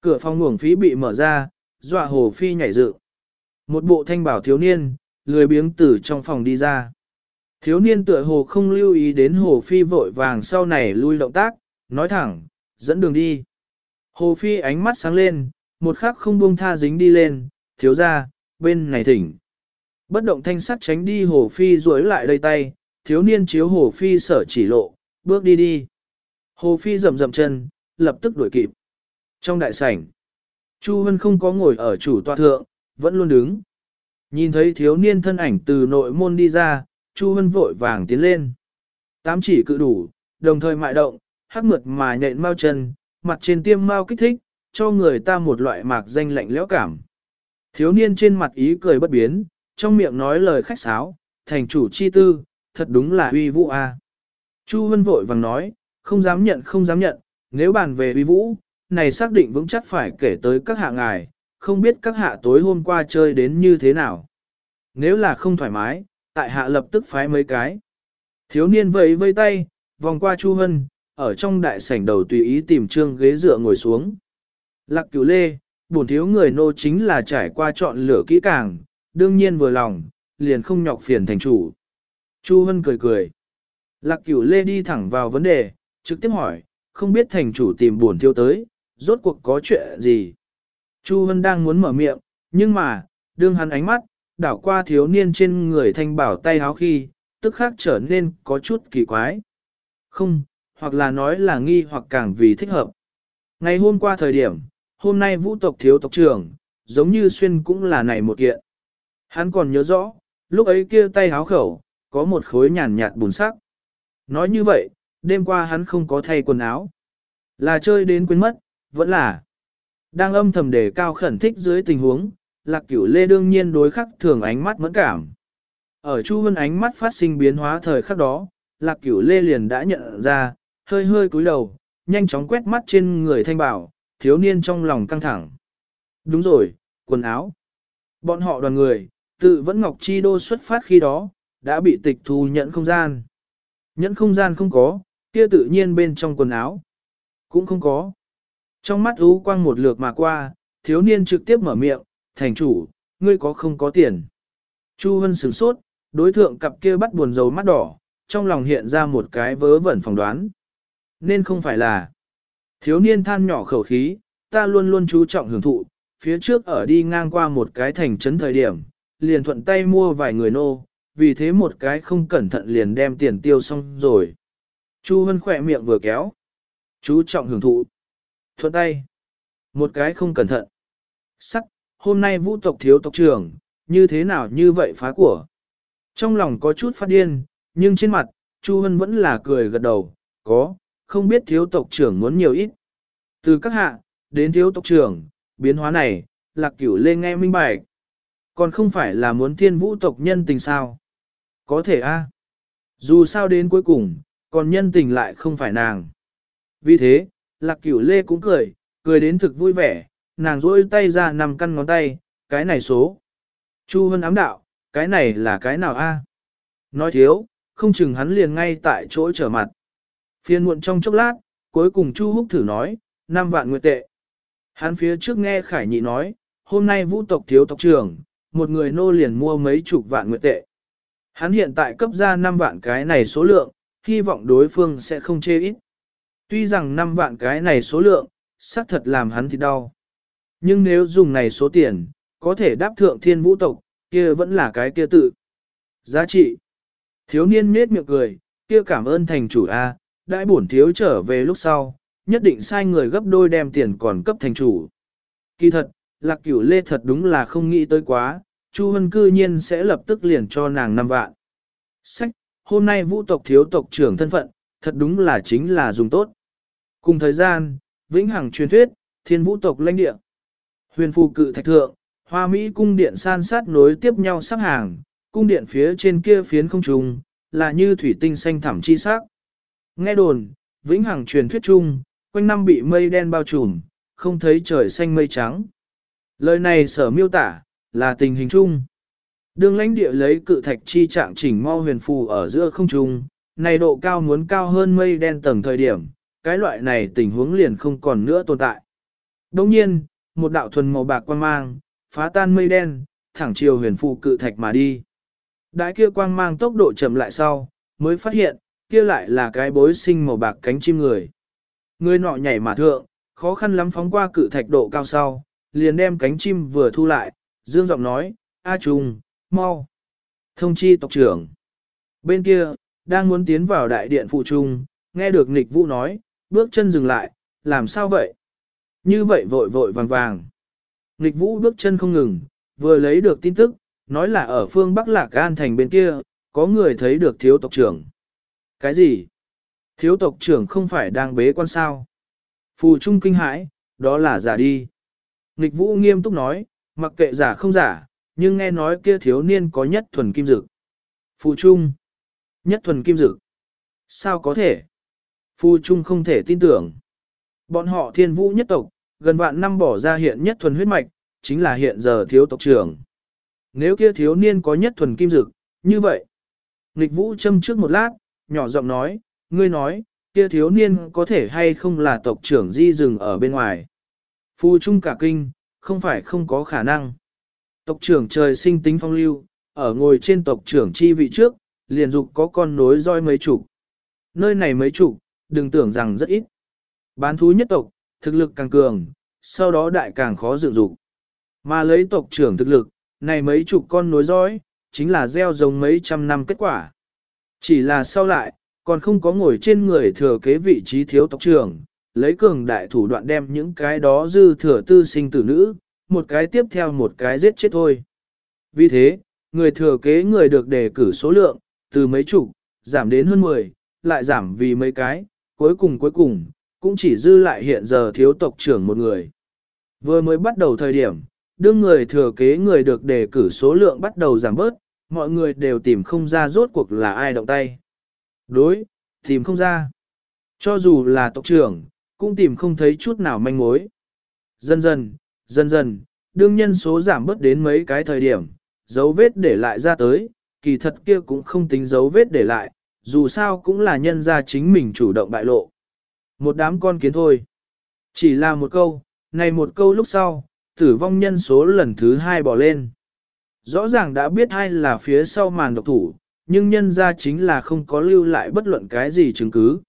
Cửa phòng nguồn phí bị mở ra, dọa hồ phi nhảy dựng. Một bộ thanh bảo thiếu niên, lười biếng tử trong phòng đi ra. Thiếu niên tựa hồ không lưu ý đến hồ phi vội vàng sau này lui động tác, nói thẳng, dẫn đường đi. Hồ phi ánh mắt sáng lên, một khắc không buông tha dính đi lên, thiếu ra, bên này thỉnh. Bất động thanh sắt tránh đi hồ phi duỗi lại đây tay, thiếu niên chiếu hồ phi sở chỉ lộ, bước đi đi. Hồ phi rầm rầm chân, lập tức đuổi kịp. Trong đại sảnh, Chu Hân không có ngồi ở chủ tọa thượng, vẫn luôn đứng. Nhìn thấy thiếu niên thân ảnh từ nội môn đi ra, Chu Hân vội vàng tiến lên. Tám chỉ cự đủ, đồng thời mại động, hắc mượt mà nhện mau chân, mặt trên tiêm mau kích thích, cho người ta một loại mạc danh lạnh lẽo cảm. Thiếu niên trên mặt ý cười bất biến, trong miệng nói lời khách sáo, thành chủ chi tư, thật đúng là uy vũ a. Chu Hân vội vàng nói, không dám nhận không dám nhận, nếu bàn về uy vũ, này xác định vững chắc phải kể tới các hạ ngài, không biết các hạ tối hôm qua chơi đến như thế nào. Nếu là không thoải mái, tại hạ lập tức phái mấy cái. Thiếu niên vẫy vây tay, vòng qua Chu Hân, ở trong đại sảnh đầu tùy ý tìm trương ghế dựa ngồi xuống. Lạc cửu lê, bổn thiếu người nô chính là trải qua chọn lựa kỹ càng, đương nhiên vừa lòng, liền không nhọc phiền thành chủ. Chu Hân cười cười. Lạc cửu lê đi thẳng vào vấn đề, trực tiếp hỏi, không biết thành chủ tìm bổn thiếu tới, rốt cuộc có chuyện gì. Chu Hân đang muốn mở miệng, nhưng mà, đương hắn ánh mắt, đảo qua thiếu niên trên người thanh bảo tay háo khi, tức khác trở nên có chút kỳ quái. Không, hoặc là nói là nghi hoặc càng vì thích hợp. Ngày hôm qua thời điểm, hôm nay vũ tộc thiếu tộc trưởng, giống như xuyên cũng là này một kiện. Hắn còn nhớ rõ, lúc ấy kia tay háo khẩu, có một khối nhàn nhạt bùn sắc. Nói như vậy, đêm qua hắn không có thay quần áo. Là chơi đến quên mất, vẫn là. Đang âm thầm đề cao khẩn thích dưới tình huống, lạc cửu lê đương nhiên đối khắc thường ánh mắt mẫn cảm. Ở Chu Vân ánh mắt phát sinh biến hóa thời khắc đó, lạc cửu lê liền đã nhận ra, hơi hơi cúi đầu, nhanh chóng quét mắt trên người thanh bảo, thiếu niên trong lòng căng thẳng. Đúng rồi, quần áo. Bọn họ đoàn người, tự vẫn Ngọc Chi Đô xuất phát khi đó, đã bị tịch thu nhận không gian. Nhẫn không gian không có, kia tự nhiên bên trong quần áo. Cũng không có. Trong mắt ú quang một lượt mà qua, thiếu niên trực tiếp mở miệng, thành chủ, ngươi có không có tiền. Chu Hân sửng sốt, đối thượng cặp kia bắt buồn dầu mắt đỏ, trong lòng hiện ra một cái vớ vẩn phỏng đoán. Nên không phải là. Thiếu niên than nhỏ khẩu khí, ta luôn luôn chú trọng hưởng thụ, phía trước ở đi ngang qua một cái thành trấn thời điểm, liền thuận tay mua vài người nô, vì thế một cái không cẩn thận liền đem tiền tiêu xong rồi. Chu Hân khỏe miệng vừa kéo. Chú trọng hưởng thụ. Thuận tay. Một cái không cẩn thận. Sắc, hôm nay vũ tộc thiếu tộc trưởng, như thế nào như vậy phá của. Trong lòng có chút phát điên, nhưng trên mặt, Chu Hân vẫn là cười gật đầu, có, không biết thiếu tộc trưởng muốn nhiều ít. Từ các hạ, đến thiếu tộc trưởng, biến hóa này, lạc cửu lên nghe minh bạch. Còn không phải là muốn thiên vũ tộc nhân tình sao. Có thể a Dù sao đến cuối cùng, còn nhân tình lại không phải nàng. Vì thế, lạc cửu lê cũng cười, cười đến thực vui vẻ, nàng rỗi tay ra nằm căn ngón tay, cái này số. Chu Hân ám đạo, cái này là cái nào a? À? Nói thiếu, không chừng hắn liền ngay tại chỗ trở mặt. Phiên muộn trong chốc lát, cuối cùng Chu Húc thử nói, 5 vạn nguyệt tệ. Hắn phía trước nghe Khải Nhị nói, hôm nay vũ tộc thiếu tộc trưởng, một người nô liền mua mấy chục vạn nguyệt tệ. Hắn hiện tại cấp ra 5 vạn cái này số lượng, hy vọng đối phương sẽ không chê ít. Tuy rằng 5 vạn cái này số lượng, xác thật làm hắn thì đau. Nhưng nếu dùng này số tiền, có thể đáp thượng thiên vũ tộc, kia vẫn là cái kia tự. Giá trị. Thiếu niên nết miệng cười, kia cảm ơn thành chủ A, đại bổn thiếu trở về lúc sau, nhất định sai người gấp đôi đem tiền còn cấp thành chủ. Kỳ thật, lạc cửu lê thật đúng là không nghĩ tới quá, Chu Hân cư nhiên sẽ lập tức liền cho nàng năm vạn. Sách, hôm nay vũ tộc thiếu tộc trưởng thân phận, thật đúng là chính là dùng tốt. Cùng thời gian, vĩnh hằng truyền thuyết, thiên vũ tộc lãnh địa. Huyền phù cự thạch thượng, hoa Mỹ cung điện san sát nối tiếp nhau sắc hàng, cung điện phía trên kia phiến không trùng, là như thủy tinh xanh thẳm chi sắc. Nghe đồn, vĩnh hằng truyền thuyết chung, quanh năm bị mây đen bao trùm, không thấy trời xanh mây trắng. Lời này sở miêu tả, là tình hình chung. Đường lãnh địa lấy cự thạch chi trạng chỉnh mo huyền phù ở giữa không trung, này độ cao muốn cao hơn mây đen tầng thời điểm, cái loại này tình huống liền không còn nữa tồn tại. Đồng nhiên, một đạo thuần màu bạc quang mang, phá tan mây đen, thẳng chiều huyền phù cự thạch mà đi. Đại kia quang mang tốc độ chậm lại sau, mới phát hiện, kia lại là cái bối sinh màu bạc cánh chim người. Người nọ nhảy mà thượng, khó khăn lắm phóng qua cự thạch độ cao sau, liền đem cánh chim vừa thu lại, dương giọng nói, A Trung, mau. Thông chi tộc trưởng. Bên kia, đang muốn tiến vào đại điện phụ trung, nghe được nghịch vũ nói, bước chân dừng lại, làm sao vậy? Như vậy vội vội vàng vàng. Nghịch vũ bước chân không ngừng, vừa lấy được tin tức, nói là ở phương Bắc Lạc An thành bên kia, có người thấy được thiếu tộc trưởng. Cái gì? Thiếu tộc trưởng không phải đang bế quan sao? Phù trung kinh hãi, đó là giả đi. Nghịch vũ nghiêm túc nói, mặc kệ giả không giả, nhưng nghe nói kia thiếu niên có nhất thuần kim dực. Phù trung. Nhất thuần kim dực. Sao có thể? Phù trung không thể tin tưởng. Bọn họ thiên vũ nhất tộc, gần vạn năm bỏ ra hiện nhất thuần huyết mạch, chính là hiện giờ thiếu tộc trưởng. Nếu kia thiếu niên có nhất thuần kim dực, như vậy. Nghịch vũ châm trước một lát, nhỏ giọng nói, ngươi nói, kia thiếu niên có thể hay không là tộc trưởng di rừng ở bên ngoài. Phu trung cả kinh, không phải không có khả năng. Tộc trưởng trời sinh tính phong lưu, ở ngồi trên tộc trưởng chi vị trước, liền dục có con nối roi mấy chục. Nơi này mấy chục, đừng tưởng rằng rất ít. Bán thú nhất tộc, thực lực càng cường, sau đó đại càng khó dự dục. Mà lấy tộc trưởng thực lực, này mấy chục con nối dõi, chính là gieo giống mấy trăm năm kết quả. Chỉ là sau lại, còn không có ngồi trên người thừa kế vị trí thiếu tộc trưởng, lấy cường đại thủ đoạn đem những cái đó dư thừa tư sinh tử nữ, một cái tiếp theo một cái giết chết thôi. Vì thế, người thừa kế người được đề cử số lượng, từ mấy chục, giảm đến hơn 10, lại giảm vì mấy cái, cuối cùng cuối cùng, cũng chỉ dư lại hiện giờ thiếu tộc trưởng một người. Vừa mới bắt đầu thời điểm, đương người thừa kế người được đề cử số lượng bắt đầu giảm bớt, mọi người đều tìm không ra rốt cuộc là ai động tay. Đối, tìm không ra. Cho dù là tộc trưởng, cũng tìm không thấy chút nào manh mối. Dần dần, dần dần, đương nhân số giảm bớt đến mấy cái thời điểm, dấu vết để lại ra tới, kỳ thật kia cũng không tính dấu vết để lại, dù sao cũng là nhân ra chính mình chủ động bại lộ. Một đám con kiến thôi. Chỉ là một câu, này một câu lúc sau, tử vong nhân số lần thứ hai bỏ lên. Rõ ràng đã biết ai là phía sau màn độc thủ, nhưng nhân ra chính là không có lưu lại bất luận cái gì chứng cứ.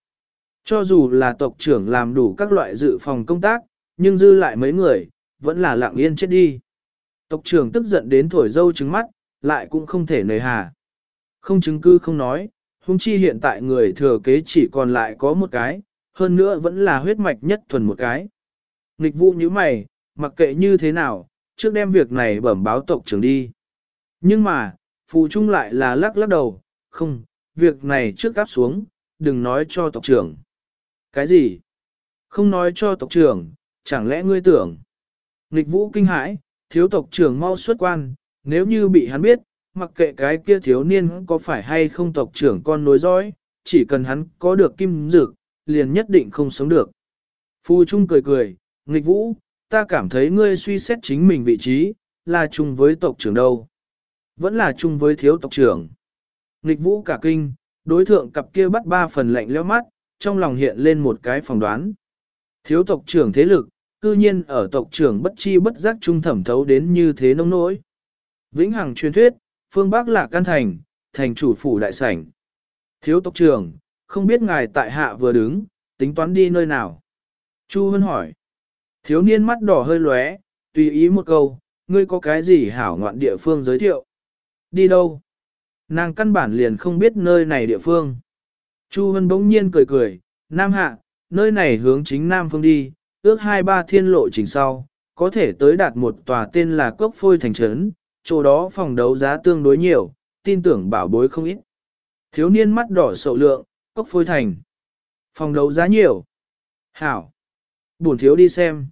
Cho dù là tộc trưởng làm đủ các loại dự phòng công tác, nhưng dư lại mấy người, vẫn là lặng yên chết đi. Tộc trưởng tức giận đến thổi dâu trứng mắt, lại cũng không thể nề hà. Không chứng cứ không nói, hung chi hiện tại người thừa kế chỉ còn lại có một cái, hơn nữa vẫn là huyết mạch nhất thuần một cái. Nghịch vụ như mày, mặc kệ như thế nào, trước đem việc này bẩm báo tộc trưởng đi. Nhưng mà, phù trung lại là lắc lắc đầu, không, việc này trước áp xuống, đừng nói cho tộc trưởng. Cái gì? Không nói cho tộc trưởng, chẳng lẽ ngươi tưởng? Nghịch vũ kinh hãi, thiếu tộc trưởng mau xuất quan, nếu như bị hắn biết, mặc kệ cái kia thiếu niên có phải hay không tộc trưởng con nối dõi, chỉ cần hắn có được kim dược, liền nhất định không sống được. Phu Trung cười cười, nghịch vũ, ta cảm thấy ngươi suy xét chính mình vị trí, là chung với tộc trưởng đâu. Vẫn là chung với thiếu tộc trưởng. Nghịch vũ cả kinh, đối thượng cặp kia bắt ba phần lạnh leo mắt, trong lòng hiện lên một cái phỏng đoán. Thiếu tộc trưởng thế lực, cư nhiên ở tộc trưởng bất chi bất giác trung thẩm thấu đến như thế nông nỗi. Vĩnh Hằng truyền thuyết, phương Bắc là căn thành, thành chủ phủ đại sảnh. Thiếu tộc trưởng, không biết ngài tại hạ vừa đứng, tính toán đi nơi nào. Chu Hân hỏi. Thiếu niên mắt đỏ hơi lóe, Tùy ý một câu, ngươi có cái gì hảo ngoạn địa phương giới thiệu? Đi đâu? Nàng căn bản liền không biết nơi này địa phương. Chu Hân bỗng nhiên cười cười, Nam Hạ, nơi này hướng chính Nam Phương đi, ước hai ba thiên lộ trình sau, có thể tới đạt một tòa tên là Cốc Phôi Thành Trấn, chỗ đó phòng đấu giá tương đối nhiều, tin tưởng bảo bối không ít. Thiếu niên mắt đỏ sậu lượng, Cốc Phôi Thành. Phòng đấu giá nhiều. Hảo. Buồn thiếu đi xem.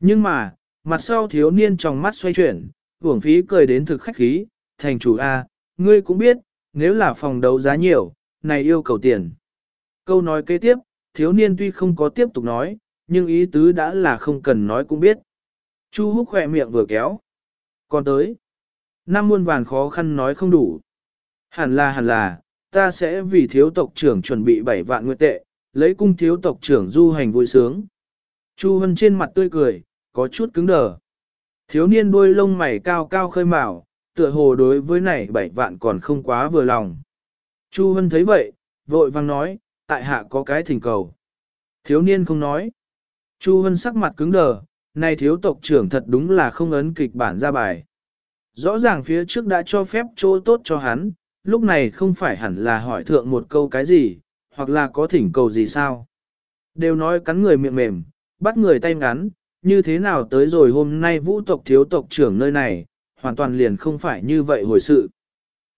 Nhưng mà, mặt sau thiếu niên trong mắt xoay chuyển, hưởng phí cười đến thực khách khí, thành chủ A, ngươi cũng biết, nếu là phòng đấu giá nhiều, này yêu cầu tiền. Câu nói kế tiếp, thiếu niên tuy không có tiếp tục nói, nhưng ý tứ đã là không cần nói cũng biết. Chu húc khỏe miệng vừa kéo. Còn tới, năm muôn vàn khó khăn nói không đủ. Hẳn là hẳn là, ta sẽ vì thiếu tộc trưởng chuẩn bị 7 vạn nguyệt tệ, lấy cung thiếu tộc trưởng du hành vui sướng. Chu Hân trên mặt tươi cười, có chút cứng đờ. Thiếu niên đuôi lông mày cao cao khơi mào, tựa hồ đối với này bảy vạn còn không quá vừa lòng. Chu Hân thấy vậy, vội vang nói, tại hạ có cái thỉnh cầu. Thiếu niên không nói. Chu Hân sắc mặt cứng đờ, này thiếu tộc trưởng thật đúng là không ấn kịch bản ra bài. Rõ ràng phía trước đã cho phép chỗ tốt cho hắn, lúc này không phải hẳn là hỏi thượng một câu cái gì, hoặc là có thỉnh cầu gì sao. Đều nói cắn người miệng mềm, bắt người tay ngắn, như thế nào tới rồi hôm nay vũ tộc thiếu tộc trưởng nơi này, hoàn toàn liền không phải như vậy hồi sự.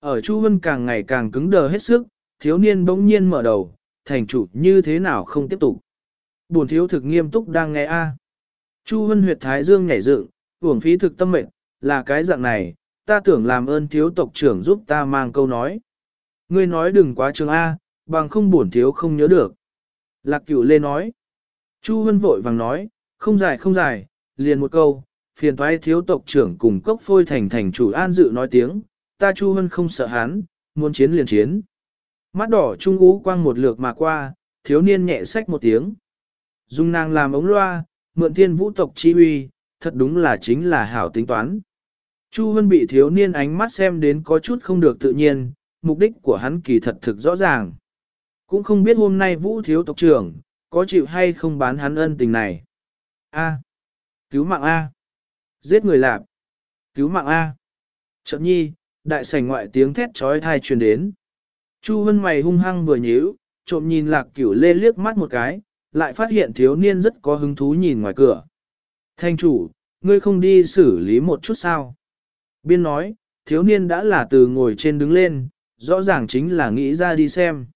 Ở Chu Vân càng ngày càng cứng đờ hết sức, thiếu niên bỗng nhiên mở đầu, thành chủ như thế nào không tiếp tục. Buồn thiếu thực nghiêm túc đang nghe a. Chu Vân huyệt thái dương nhảy dựng, uổng phí thực tâm mệnh, là cái dạng này, ta tưởng làm ơn thiếu tộc trưởng giúp ta mang câu nói. Ngươi nói đừng quá trường A, bằng không buồn thiếu không nhớ được. Lạc cửu lê nói. Chu Hân vội vàng nói, không dài không dài, liền một câu, phiền toái thiếu tộc trưởng cùng cốc phôi thành thành chủ an dự nói tiếng, ta Chu Hân không sợ hắn, muốn chiến liền chiến. Mắt đỏ trung ú quang một lượt mà qua, thiếu niên nhẹ sách một tiếng. Dung nàng làm ống loa, mượn thiên vũ tộc chi uy, thật đúng là chính là hảo tính toán. Chu Hân bị thiếu niên ánh mắt xem đến có chút không được tự nhiên, mục đích của hắn kỳ thật thực rõ ràng. Cũng không biết hôm nay vũ thiếu tộc trưởng, có chịu hay không bán hắn ân tình này. A. Cứu mạng A. Giết người lạp. Cứu mạng A. Chợt nhi, đại sảnh ngoại tiếng thét trói thai truyền đến. Chu Vân mày hung hăng vừa nhíu, trộm nhìn lạc cửu lê liếc mắt một cái, lại phát hiện thiếu niên rất có hứng thú nhìn ngoài cửa. Thanh chủ, ngươi không đi xử lý một chút sao? Biên nói, thiếu niên đã là từ ngồi trên đứng lên, rõ ràng chính là nghĩ ra đi xem.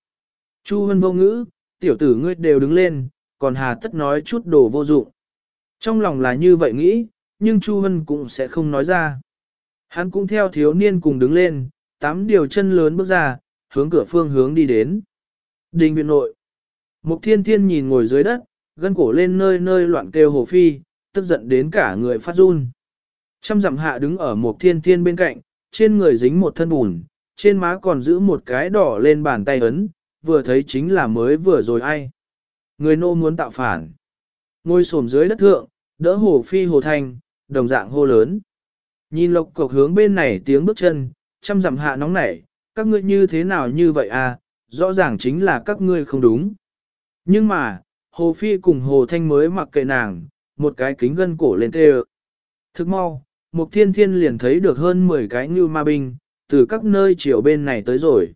Chu hân vô ngữ, tiểu tử ngươi đều đứng lên, còn hà tất nói chút đồ vô dụng. Trong lòng là như vậy nghĩ, nhưng Chu Hân cũng sẽ không nói ra. Hắn cũng theo thiếu niên cùng đứng lên, tám điều chân lớn bước ra, hướng cửa phương hướng đi đến. Đình viện nội. Mục thiên thiên nhìn ngồi dưới đất, gân cổ lên nơi nơi loạn kêu hồ phi, tức giận đến cả người phát run. Trăm dặm hạ đứng ở một thiên thiên bên cạnh, trên người dính một thân bùn, trên má còn giữ một cái đỏ lên bàn tay ấn, vừa thấy chính là mới vừa rồi ai. Người nô muốn tạo phản. Ngôi xổm dưới đất thượng, đỡ hồ phi hồ thanh, đồng dạng hô lớn. Nhìn lộc cộc hướng bên này tiếng bước chân, trăm dặm hạ nóng nảy, các ngươi như thế nào như vậy à, rõ ràng chính là các ngươi không đúng. Nhưng mà, hồ phi cùng hồ thanh mới mặc kệ nàng, một cái kính gân cổ lên tê Thức mau, Mục thiên thiên liền thấy được hơn 10 cái như ma binh, từ các nơi chiều bên này tới rồi.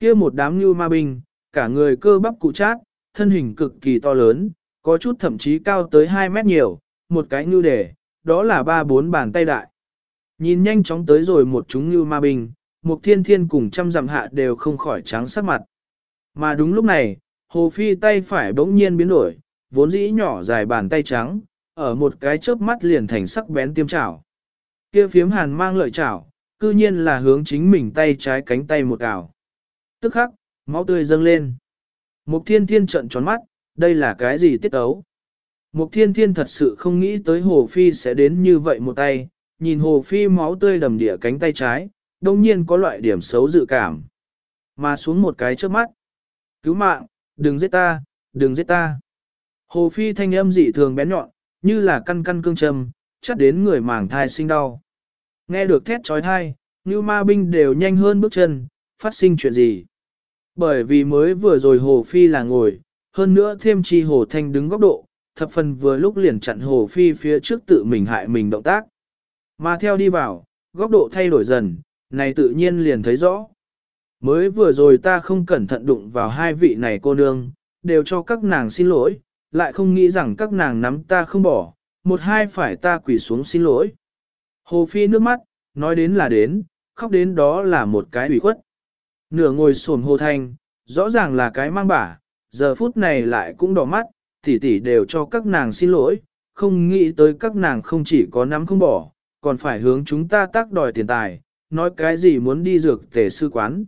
kia một đám như ma binh, cả người cơ bắp cụ chát, thân hình cực kỳ to lớn, có chút thậm chí cao tới 2 mét nhiều, một cái như đề, đó là ba bốn bàn tay đại. Nhìn nhanh chóng tới rồi một chúng như ma binh, Mục thiên thiên cùng trăm dặm hạ đều không khỏi trắng sắc mặt. Mà đúng lúc này, hồ phi tay phải bỗng nhiên biến đổi, vốn dĩ nhỏ dài bàn tay trắng, ở một cái chớp mắt liền thành sắc bén tiêm chảo. Kia phiếm hàn mang lợi chảo, cư nhiên là hướng chính mình tay trái cánh tay một ảo. Tức khắc, máu tươi dâng lên. Mục thiên thiên trận tròn mắt, đây là cái gì tiết ấu? Mục thiên thiên thật sự không nghĩ tới Hồ Phi sẽ đến như vậy một tay, nhìn Hồ Phi máu tươi đầm địa cánh tay trái, đông nhiên có loại điểm xấu dự cảm. Mà xuống một cái trước mắt. Cứu mạng, đừng giết ta, đừng giết ta. Hồ Phi thanh âm dị thường bén nhọn, như là căn căn cương trầm chắc đến người màng thai sinh đau. Nghe được thét trói thai, như ma binh đều nhanh hơn bước chân, phát sinh chuyện gì. Bởi vì mới vừa rồi Hồ Phi là ngồi, hơn nữa thêm chi Hồ Thanh đứng góc độ, thập phần vừa lúc liền chặn Hồ Phi phía trước tự mình hại mình động tác. Mà theo đi vào, góc độ thay đổi dần, này tự nhiên liền thấy rõ. Mới vừa rồi ta không cẩn thận đụng vào hai vị này cô nương, đều cho các nàng xin lỗi, lại không nghĩ rằng các nàng nắm ta không bỏ, một hai phải ta quỳ xuống xin lỗi. Hồ Phi nước mắt, nói đến là đến, khóc đến đó là một cái ủy khuất. Nửa ngồi sồn hồ thanh, rõ ràng là cái mang bả, giờ phút này lại cũng đỏ mắt, tỷ tỷ đều cho các nàng xin lỗi, không nghĩ tới các nàng không chỉ có nắm không bỏ, còn phải hướng chúng ta tác đòi tiền tài, nói cái gì muốn đi dược tề sư quán.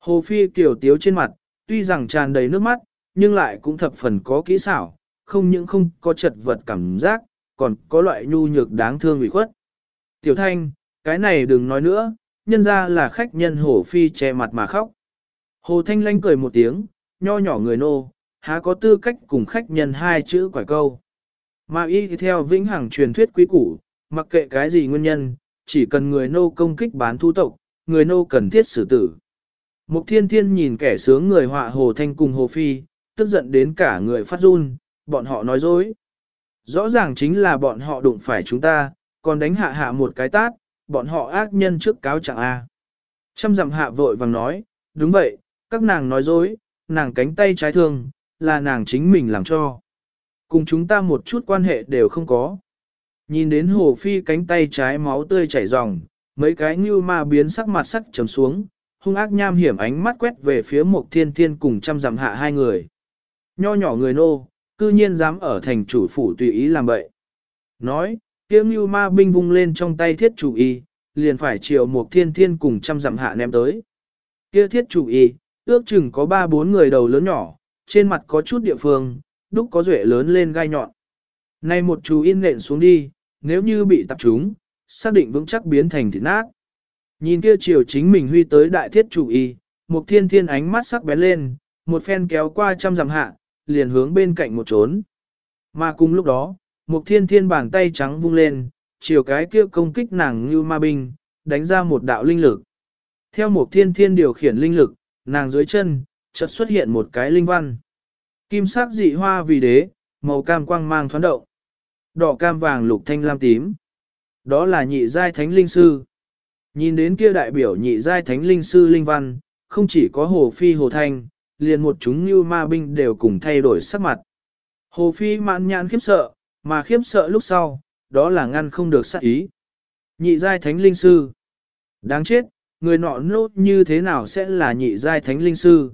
Hồ Phi kiểu tiếu trên mặt, tuy rằng tràn đầy nước mắt, nhưng lại cũng thập phần có kỹ xảo, không những không có chật vật cảm giác, còn có loại nhu nhược đáng thương ủy khuất. Tiểu Thanh, cái này đừng nói nữa, nhân ra là khách nhân Hồ Phi che mặt mà khóc. Hồ Thanh Lanh cười một tiếng, nho nhỏ người nô, há có tư cách cùng khách nhân hai chữ quải câu. Mà y theo vĩnh hằng truyền thuyết quý củ, mặc kệ cái gì nguyên nhân, chỉ cần người nô công kích bán thu tộc, người nô cần thiết xử tử. Mục thiên thiên nhìn kẻ sướng người họa Hồ Thanh cùng Hồ Phi, tức giận đến cả người phát run, bọn họ nói dối. Rõ ràng chính là bọn họ đụng phải chúng ta, còn đánh hạ hạ một cái tát, bọn họ ác nhân trước cáo chẳng a. Trăm dặm hạ vội vàng nói, đúng vậy, các nàng nói dối, nàng cánh tay trái thương, là nàng chính mình làm cho. Cùng chúng ta một chút quan hệ đều không có. Nhìn đến hồ phi cánh tay trái máu tươi chảy ròng, mấy cái như ma biến sắc mặt sắc trầm xuống, hung ác nham hiểm ánh mắt quét về phía một thiên thiên cùng trăm dặm hạ hai người. Nho nhỏ người nô, cư nhiên dám ở thành chủ phủ tùy ý làm bậy. Nói, kiếm như ma binh vung lên trong tay thiết chủ y, liền phải chiều một thiên thiên cùng trăm dặm hạ ném tới. Kia thiết chủ y, ước chừng có ba bốn người đầu lớn nhỏ, trên mặt có chút địa phương, đúc có duệ lớn lên gai nhọn. Nay một chú yên nện xuống đi, nếu như bị tập trúng, xác định vững chắc biến thành thịt nát. Nhìn kia chiều chính mình huy tới đại thiết chủ y, một thiên thiên ánh mắt sắc bén lên, một phen kéo qua trăm dặm hạ, liền hướng bên cạnh một trốn. Mà cùng lúc đó, một thiên thiên bàn tay trắng vung lên, chiều cái kia công kích nàng như ma binh, đánh ra một đạo linh lực. Theo một thiên thiên điều khiển linh lực, nàng dưới chân, chợt xuất hiện một cái linh văn. Kim sắc dị hoa vì đế, màu cam quang mang thoáng động. Đỏ cam vàng lục thanh lam tím. Đó là nhị giai thánh linh sư. Nhìn đến kia đại biểu nhị giai thánh linh sư linh văn, không chỉ có hồ phi hồ thanh, liền một chúng như ma binh đều cùng thay đổi sắc mặt. Hồ phi mạn nhãn khiếp sợ, mà khiếp sợ lúc sau, đó là ngăn không được sát ý. Nhị giai thánh linh sư. Đáng chết, người nọ nốt như thế nào sẽ là nhị giai thánh linh sư.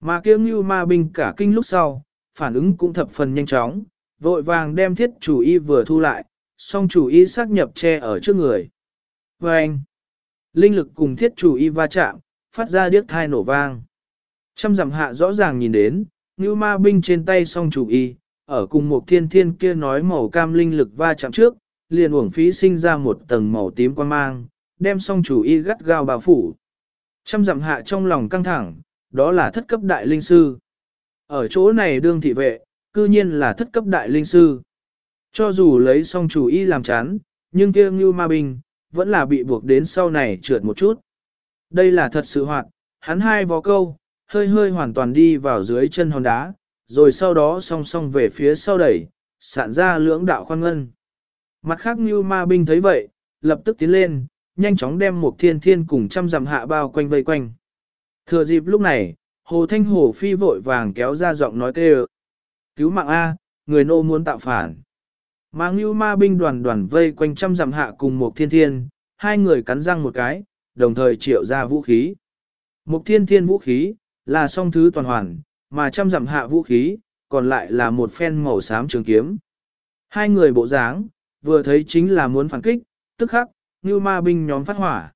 Mà kia như ma binh cả kinh lúc sau, phản ứng cũng thập phần nhanh chóng, vội vàng đem thiết chủ y vừa thu lại, song chủ y xác nhập che ở trước người. Và anh, linh lực cùng thiết chủ y va chạm, phát ra điếc thai nổ vang. Trăm dặm hạ rõ ràng nhìn đến, như ma binh trên tay song chủ y, ở cùng một thiên thiên kia nói màu cam linh lực va chạm trước, liền uổng phí sinh ra một tầng màu tím quan mang, đem song chủ y gắt gao bao phủ. Trăm dặm hạ trong lòng căng thẳng, đó là thất cấp đại linh sư. Ở chỗ này đương thị vệ, cư nhiên là thất cấp đại linh sư. Cho dù lấy song chủ y làm chán, nhưng kia như ma binh, vẫn là bị buộc đến sau này trượt một chút. Đây là thật sự hoạt, hắn hai vó câu, hơi hơi hoàn toàn đi vào dưới chân hòn đá, rồi sau đó song song về phía sau đẩy, sạn ra lưỡng đạo khoan ngân. Mặt khác như ma binh thấy vậy, lập tức tiến lên, nhanh chóng đem một thiên thiên cùng trăm dặm hạ bao quanh vây quanh. Thừa dịp lúc này, Hồ Thanh Hồ Phi vội vàng kéo ra giọng nói kêu. Cứu mạng A, người nô muốn tạo phản. Mà như ma binh đoàn đoàn vây quanh trăm dặm hạ cùng một thiên thiên, hai người cắn răng một cái, đồng thời triệu ra vũ khí. Một thiên thiên vũ khí, là song thứ toàn hoàn, mà trăm dặm hạ vũ khí, còn lại là một phen màu xám trường kiếm. Hai người bộ dáng, vừa thấy chính là muốn phản kích, tức khắc, như ma binh nhóm phát hỏa.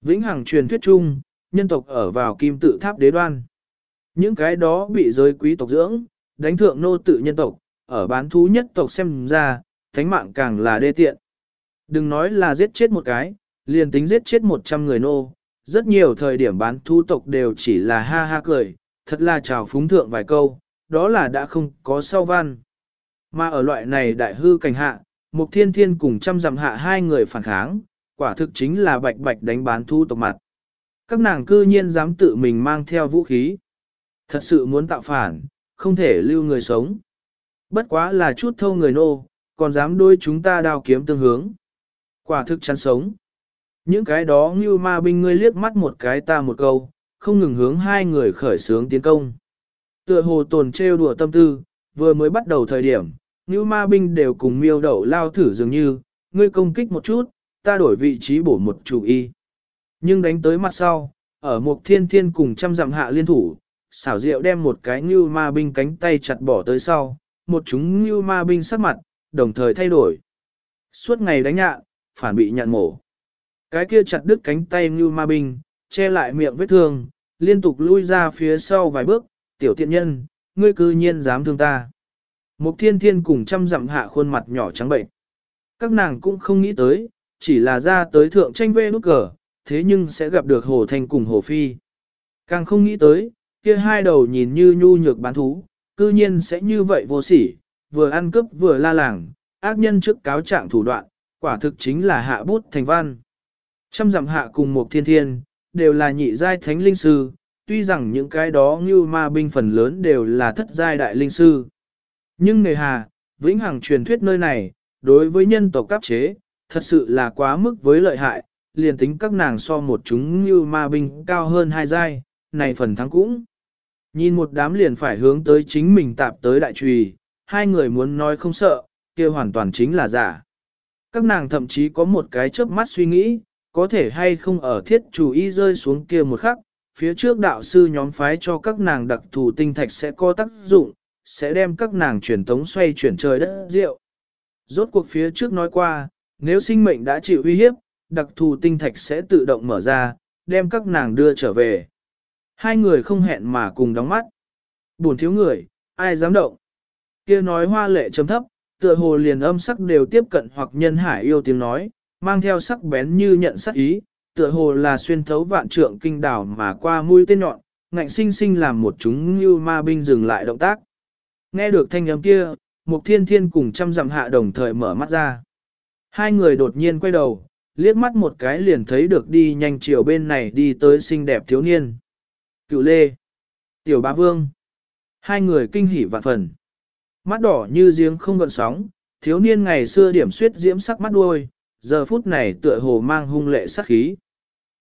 Vĩnh Hằng truyền thuyết chung, nhân tộc ở vào kim tự tháp đế đoan. Những cái đó bị giới quý tộc dưỡng, đánh thượng nô tự nhân tộc, ở bán thú nhất tộc xem ra, thánh mạng càng là đê tiện. Đừng nói là giết chết một cái, liền tính giết chết một trăm người nô, rất nhiều thời điểm bán thú tộc đều chỉ là ha ha cười, thật là chào phúng thượng vài câu, đó là đã không có sau văn. Mà ở loại này đại hư cảnh hạ, Mục Thiên Thiên cùng trăm dặm hạ hai người phản kháng, quả thực chính là bạch bạch đánh bán thú tộc mặt. Các nàng cư nhiên dám tự mình mang theo vũ khí. Thật sự muốn tạo phản, không thể lưu người sống. Bất quá là chút thâu người nô, còn dám đôi chúng ta đao kiếm tương hướng. Quả thực chắn sống. Những cái đó như ma binh ngươi liếc mắt một cái ta một câu, không ngừng hướng hai người khởi sướng tiến công. Tựa hồ tồn trêu đùa tâm tư, vừa mới bắt đầu thời điểm, như ma binh đều cùng miêu đậu lao thử dường như, ngươi công kích một chút, ta đổi vị trí bổ một chủ y. Nhưng đánh tới mặt sau, ở một thiên thiên cùng trăm dặm hạ liên thủ, xảo diệu đem một cái như ma binh cánh tay chặt bỏ tới sau, một chúng như ma binh sắc mặt, đồng thời thay đổi. Suốt ngày đánh nhạn, phản bị nhạn mổ. Cái kia chặt đứt cánh tay như ma binh, che lại miệng vết thương, liên tục lui ra phía sau vài bước, tiểu tiện nhân, ngươi cư nhiên dám thương ta. Mục thiên thiên cùng chăm dặm hạ khuôn mặt nhỏ trắng bệnh. Các nàng cũng không nghĩ tới, chỉ là ra tới thượng tranh vê nút cờ, thế nhưng sẽ gặp được hồ thanh cùng hồ phi. Càng không nghĩ tới, kia hai đầu nhìn như nhu nhược bán thú, cư nhiên sẽ như vậy vô sỉ, vừa ăn cướp vừa la làng, ác nhân trước cáo trạng thủ đoạn, quả thực chính là hạ bút thành văn. Trăm dặm hạ cùng một thiên thiên, đều là nhị giai thánh linh sư, tuy rằng những cái đó như ma binh phần lớn đều là thất giai đại linh sư. Nhưng nề hà, vĩnh hằng truyền thuyết nơi này, đối với nhân tộc cấp chế, thật sự là quá mức với lợi hại, liền tính các nàng so một chúng như ma binh cao hơn hai giai, này phần thắng cũng. Nhìn một đám liền phải hướng tới chính mình tạp tới đại trùy, hai người muốn nói không sợ, kia hoàn toàn chính là giả. Các nàng thậm chí có một cái chớp mắt suy nghĩ, có thể hay không ở thiết chủ y rơi xuống kia một khắc, phía trước đạo sư nhóm phái cho các nàng đặc thù tinh thạch sẽ có tác dụng, sẽ đem các nàng truyền tống xoay chuyển trời đất rượu. Rốt cuộc phía trước nói qua, nếu sinh mệnh đã chịu uy hiếp, đặc thù tinh thạch sẽ tự động mở ra, đem các nàng đưa trở về. Hai người không hẹn mà cùng đóng mắt. Buồn thiếu người, ai dám động. kia nói hoa lệ chấm thấp, tựa hồ liền âm sắc đều tiếp cận hoặc nhân hải yêu tiếng nói, mang theo sắc bén như nhận sắc ý, tựa hồ là xuyên thấu vạn trượng kinh đảo mà qua mũi tên nhọn, ngạnh sinh sinh làm một chúng như ma binh dừng lại động tác. Nghe được thanh âm kia, Mục Thiên Thiên cùng trăm dặm hạ đồng thời mở mắt ra. Hai người đột nhiên quay đầu, liếc mắt một cái liền thấy được đi nhanh chiều bên này đi tới xinh đẹp thiếu niên. Cựu Lê, Tiểu Bá Vương. Hai người kinh hỉ vạn phần. Mắt đỏ như giếng không gợn sóng, thiếu niên ngày xưa điểm suyết diễm sắc mắt đuôi, giờ phút này tựa hồ mang hung lệ sắc khí.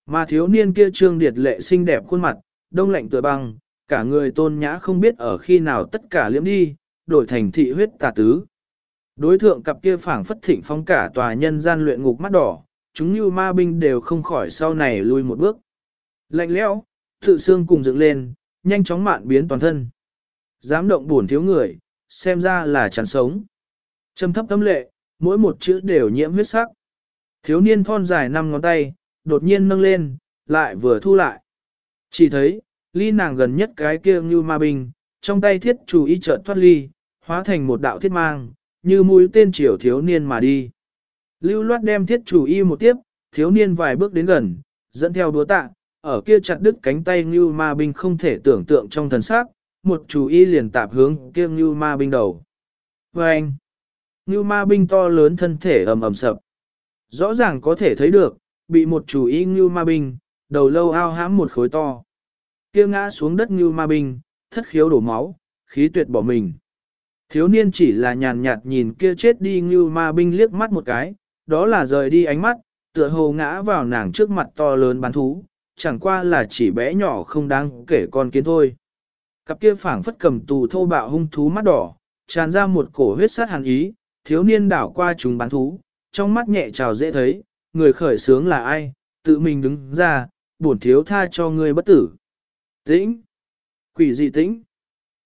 Mà thiếu niên kia trương điệt lệ xinh đẹp khuôn mặt, đông lạnh tựa băng, cả người tôn nhã không biết ở khi nào tất cả liễm đi, đổi thành thị huyết tà tứ. Đối thượng cặp kia phảng phất thịnh phong cả tòa nhân gian luyện ngục mắt đỏ, chúng như ma binh đều không khỏi sau này lui một bước. Lạnh lẽo, tự xương cùng dựng lên, nhanh chóng mạn biến toàn thân. Dám động buồn thiếu người, xem ra là chẳng sống. Trầm thấp tâm lệ, mỗi một chữ đều nhiễm huyết sắc. Thiếu niên thon dài năm ngón tay, đột nhiên nâng lên, lại vừa thu lại. Chỉ thấy, ly nàng gần nhất cái kia như ma bình trong tay thiết chủ y chợt thoát ly, hóa thành một đạo thiết mang, như mũi tên chiều thiếu niên mà đi. Lưu loát đem thiết chủ y một tiếp, thiếu niên vài bước đến gần, dẫn theo đúa tạ, ở kia chặt đứt cánh tay như ma binh không thể tưởng tượng trong thần sắc, một chủ y liền tạp hướng kia như ma binh đầu. Và anh, như ma binh to lớn thân thể ầm ầm sập. Rõ ràng có thể thấy được, bị một chủ ý như ma binh, đầu lâu ao hãm một khối to. Kia ngã xuống đất như ma binh, thất khiếu đổ máu, khí tuyệt bỏ mình. Thiếu niên chỉ là nhàn nhạt nhìn kia chết đi như ma binh liếc mắt một cái, đó là rời đi ánh mắt, tựa hồ ngã vào nàng trước mặt to lớn bán thú, chẳng qua là chỉ bé nhỏ không đáng kể con kiến thôi. Cặp kia phảng phất cầm tù thô bạo hung thú mắt đỏ, tràn ra một cổ huyết sát hàn ý, thiếu niên đảo qua chúng bán thú, trong mắt nhẹ trào dễ thấy, người khởi sướng là ai, tự mình đứng ra, bổn thiếu tha cho ngươi bất tử. Tĩnh! Quỷ dị tĩnh!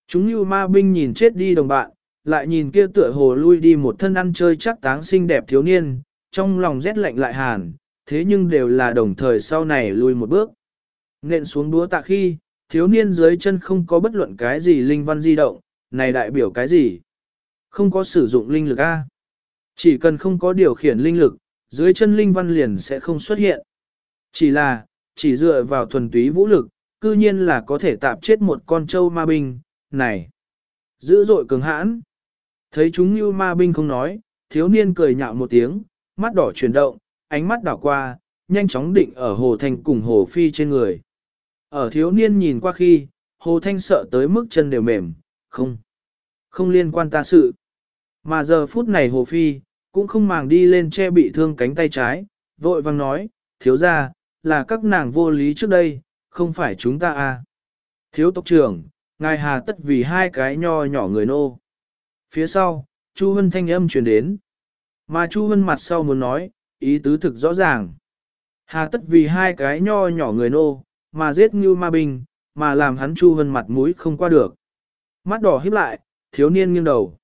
Chúng như ma binh nhìn chết đi đồng bạn, lại nhìn kia tựa hồ lui đi một thân ăn chơi chắc táng xinh đẹp thiếu niên, trong lòng rét lạnh lại hàn, thế nhưng đều là đồng thời sau này lui một bước. Nện xuống đúa tạ khi, thiếu niên dưới chân không có bất luận cái gì linh văn di động, này đại biểu cái gì? Không có sử dụng linh lực A. Chỉ cần không có điều khiển linh lực, dưới chân linh văn liền sẽ không xuất hiện. Chỉ là, chỉ dựa vào thuần túy vũ lực, cư nhiên là có thể tạp chết một con trâu ma binh, này. Dữ dội cường hãn. Thấy chúng như ma binh không nói, thiếu niên cười nhạo một tiếng, mắt đỏ chuyển động, ánh mắt đảo qua, nhanh chóng định ở hồ thanh cùng hồ phi trên người. Ở thiếu niên nhìn qua khi, hồ thanh sợ tới mức chân đều mềm, không. Không liên quan ta sự. Mà giờ phút này Hồ Phi, cũng không màng đi lên che bị thương cánh tay trái, vội vang nói, thiếu ra, là các nàng vô lý trước đây, không phải chúng ta à. Thiếu tộc trưởng, ngài hà tất vì hai cái nho nhỏ người nô. Phía sau, Chu Hân thanh âm truyền đến. Mà Chu Hân mặt sau muốn nói, ý tứ thực rõ ràng. Hà tất vì hai cái nho nhỏ người nô, mà giết như ma binh, mà làm hắn Chu Hân mặt mũi không qua được. Mắt đỏ híp lại, thiếu niên nghiêng đầu.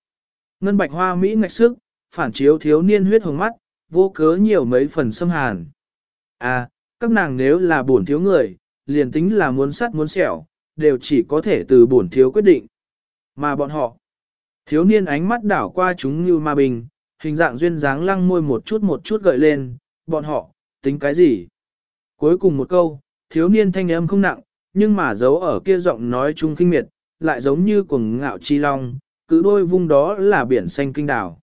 Ngân bạch hoa Mỹ ngạch sức, phản chiếu thiếu niên huyết hồng mắt, vô cớ nhiều mấy phần xâm hàn. À, các nàng nếu là bổn thiếu người, liền tính là muốn sắt muốn sẹo, đều chỉ có thể từ bổn thiếu quyết định. Mà bọn họ, thiếu niên ánh mắt đảo qua chúng như ma bình, hình dạng duyên dáng lăng môi một chút một chút gợi lên, bọn họ, tính cái gì? Cuối cùng một câu, thiếu niên thanh âm không nặng, nhưng mà giấu ở kia giọng nói chung kinh miệt, lại giống như cuồng ngạo chi long, cứ đôi vung đó là biển xanh kinh đảo.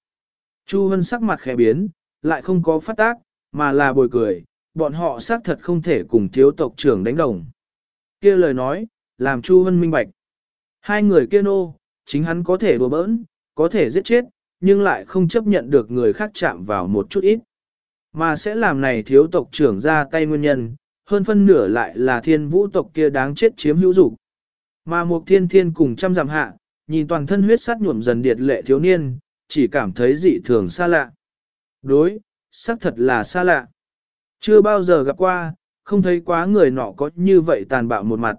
Chu Hân sắc mặt khẽ biến, lại không có phát tác, mà là bồi cười, bọn họ xác thật không thể cùng thiếu tộc trưởng đánh đồng. kia lời nói, làm Chu Hân minh bạch. Hai người kia nô, chính hắn có thể đùa bỡn, có thể giết chết, nhưng lại không chấp nhận được người khác chạm vào một chút ít. Mà sẽ làm này thiếu tộc trưởng ra tay nguyên nhân, hơn phân nửa lại là thiên vũ tộc kia đáng chết chiếm hữu dục Mà một thiên thiên cùng trăm giảm hạ, nhìn toàn thân huyết sát nhuộm dần điệt lệ thiếu niên, chỉ cảm thấy dị thường xa lạ. Đối, xác thật là xa lạ. Chưa bao giờ gặp qua, không thấy quá người nọ có như vậy tàn bạo một mặt.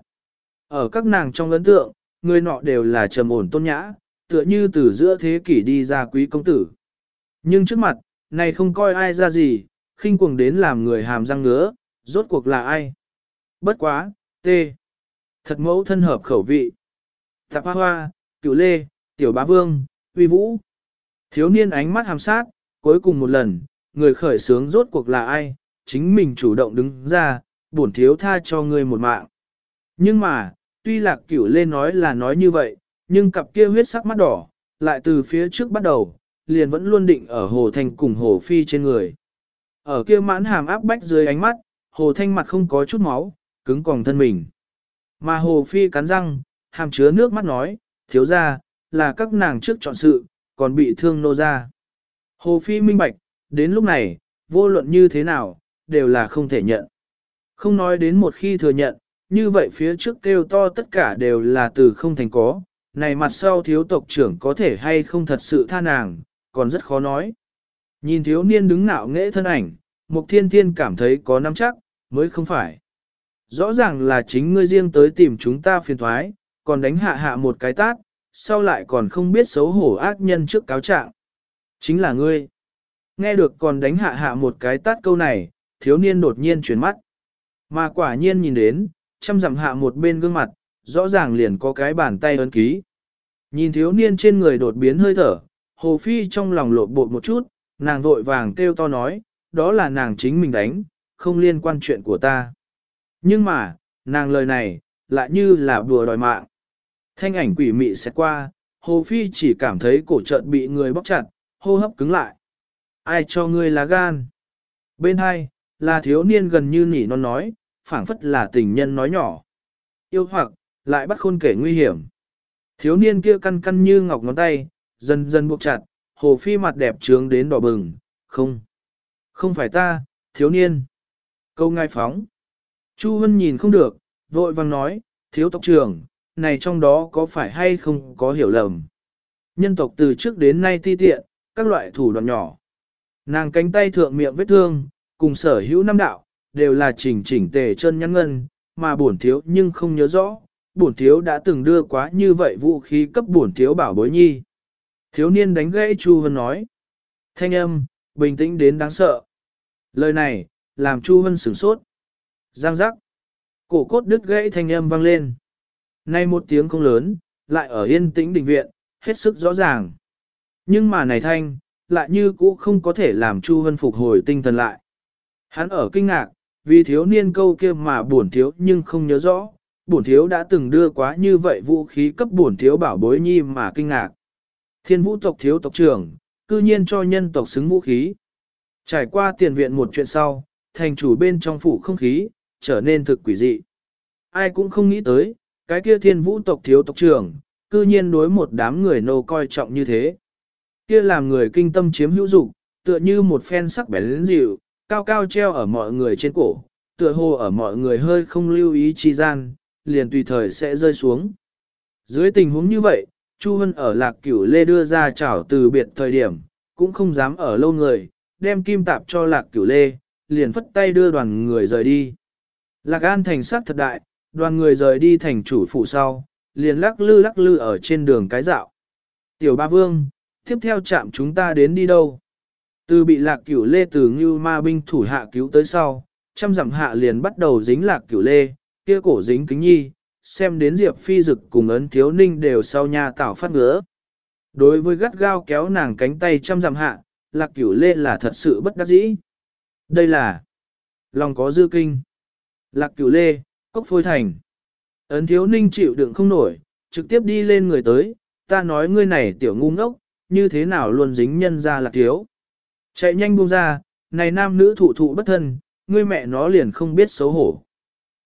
Ở các nàng trong ấn tượng, người nọ đều là trầm ổn tôn nhã, tựa như từ giữa thế kỷ đi ra quý công tử. Nhưng trước mặt, này không coi ai ra gì, khinh cuồng đến làm người hàm răng ngứa, rốt cuộc là ai? Bất quá, tê. Thật mẫu thân hợp khẩu vị. Tạp hoa hoa, cửu lê, tiểu bá vương, uy vũ. Thiếu niên ánh mắt hàm sát, cuối cùng một lần, người khởi sướng rốt cuộc là ai, chính mình chủ động đứng ra, bổn thiếu tha cho ngươi một mạng. Nhưng mà, tuy lạc cửu lê nói là nói như vậy, nhưng cặp kia huyết sắc mắt đỏ, lại từ phía trước bắt đầu, liền vẫn luôn định ở hồ thanh cùng hồ phi trên người. Ở kia mãn hàm áp bách dưới ánh mắt, hồ thanh mặt không có chút máu, cứng còng thân mình. Mà hồ phi cắn răng, hàm chứa nước mắt nói, thiếu ra, là các nàng trước chọn sự, còn bị thương nô ra. Hồ phi minh bạch, đến lúc này, vô luận như thế nào, đều là không thể nhận. Không nói đến một khi thừa nhận, như vậy phía trước kêu to tất cả đều là từ không thành có, này mặt sau thiếu tộc trưởng có thể hay không thật sự tha nàng, còn rất khó nói. Nhìn thiếu niên đứng nạo nghệ thân ảnh, Mục Thiên Thiên cảm thấy có nắm chắc, mới không phải. Rõ ràng là chính ngươi riêng tới tìm chúng ta phiền thoái, còn đánh hạ hạ một cái tát, sau lại còn không biết xấu hổ ác nhân trước cáo trạng. Chính là ngươi. Nghe được còn đánh hạ hạ một cái tát câu này, thiếu niên đột nhiên chuyển mắt. Mà quả nhiên nhìn đến, chăm dặm hạ một bên gương mặt, rõ ràng liền có cái bàn tay ấn ký. Nhìn thiếu niên trên người đột biến hơi thở, Hồ Phi trong lòng lộn bột một chút, nàng vội vàng kêu to nói, đó là nàng chính mình đánh, không liên quan chuyện của ta. Nhưng mà, nàng lời này, lại như là đùa đòi mạng. Thanh ảnh quỷ mị sẽ qua, Hồ Phi chỉ cảm thấy cổ trợn bị người bóc chặt, hô hấp cứng lại. Ai cho ngươi lá gan? Bên hai, là thiếu niên gần như nỉ non nói, phảng phất là tình nhân nói nhỏ. Yêu hoặc, lại bắt khôn kể nguy hiểm. Thiếu niên kia căn căn như ngọc ngón tay, dần dần buộc chặt, hồ phi mặt đẹp trướng đến đỏ bừng, không. Không phải ta, thiếu niên. Câu ngai phóng. Chu Hân nhìn không được, vội vàng nói, thiếu tộc trưởng, này trong đó có phải hay không có hiểu lầm. Nhân tộc từ trước đến nay ti tiện, các loại thủ đoạn nhỏ. Nàng cánh tay thượng miệng vết thương, cùng sở hữu năm đạo, đều là chỉnh chỉnh tề chân nhăn ngân, mà bổn thiếu nhưng không nhớ rõ, bổn thiếu đã từng đưa quá như vậy vũ khí cấp bổn thiếu bảo bối nhi. Thiếu niên đánh gãy Chu Hân nói. Thanh âm, bình tĩnh đến đáng sợ. Lời này, làm Chu Hân sửng sốt. Giang giác. Cổ cốt đứt gãy thanh âm vang lên. Nay một tiếng không lớn, lại ở yên tĩnh đình viện, hết sức rõ ràng. Nhưng mà này thanh, lại như cũ không có thể làm Chu Hân phục hồi tinh thần lại. Hắn ở kinh ngạc, vì thiếu niên câu kia mà buồn thiếu nhưng không nhớ rõ, buồn thiếu đã từng đưa quá như vậy vũ khí cấp buồn thiếu bảo bối nhi mà kinh ngạc. Thiên vũ tộc thiếu tộc trưởng, cư nhiên cho nhân tộc xứng vũ khí. Trải qua tiền viện một chuyện sau, thành chủ bên trong phủ không khí, trở nên thực quỷ dị. Ai cũng không nghĩ tới, cái kia thiên vũ tộc thiếu tộc trưởng, cư nhiên đối một đám người nô coi trọng như thế. Kia làm người kinh tâm chiếm hữu dục, tựa như một phen sắc bén lĩnh dịu, cao cao treo ở mọi người trên cổ, tựa hồ ở mọi người hơi không lưu ý chi gian, liền tùy thời sẽ rơi xuống. Dưới tình huống như vậy, Chu Hân ở lạc cửu lê đưa ra chảo từ biệt thời điểm, cũng không dám ở lâu người, đem kim tạp cho lạc cửu lê, liền phất tay đưa đoàn người rời đi. Lạc An thành sắc thật đại, đoàn người rời đi thành chủ phủ sau, liền lắc lư lắc lư ở trên đường cái dạo. Tiểu ba vương, tiếp theo chạm chúng ta đến đi đâu? Từ bị lạc cửu lê từ như ma binh thủ hạ cứu tới sau, trăm dặm hạ liền bắt đầu dính lạc cửu lê, kia cổ dính kính nhi, xem đến Diệp Phi Dực cùng ấn thiếu ninh đều sau nhà tảo phát ngứa. Đối với gắt gao kéo nàng cánh tay trăm dặm hạ, lạc cửu lê là thật sự bất đắc dĩ. Đây là lòng có dư kinh. Lạc cửu lê, cốc phôi thành. Ấn thiếu ninh chịu đựng không nổi, trực tiếp đi lên người tới, ta nói ngươi này tiểu ngu ngốc, như thế nào luôn dính nhân ra là thiếu. Chạy nhanh buông ra, này nam nữ thụ thụ bất thân, ngươi mẹ nó liền không biết xấu hổ.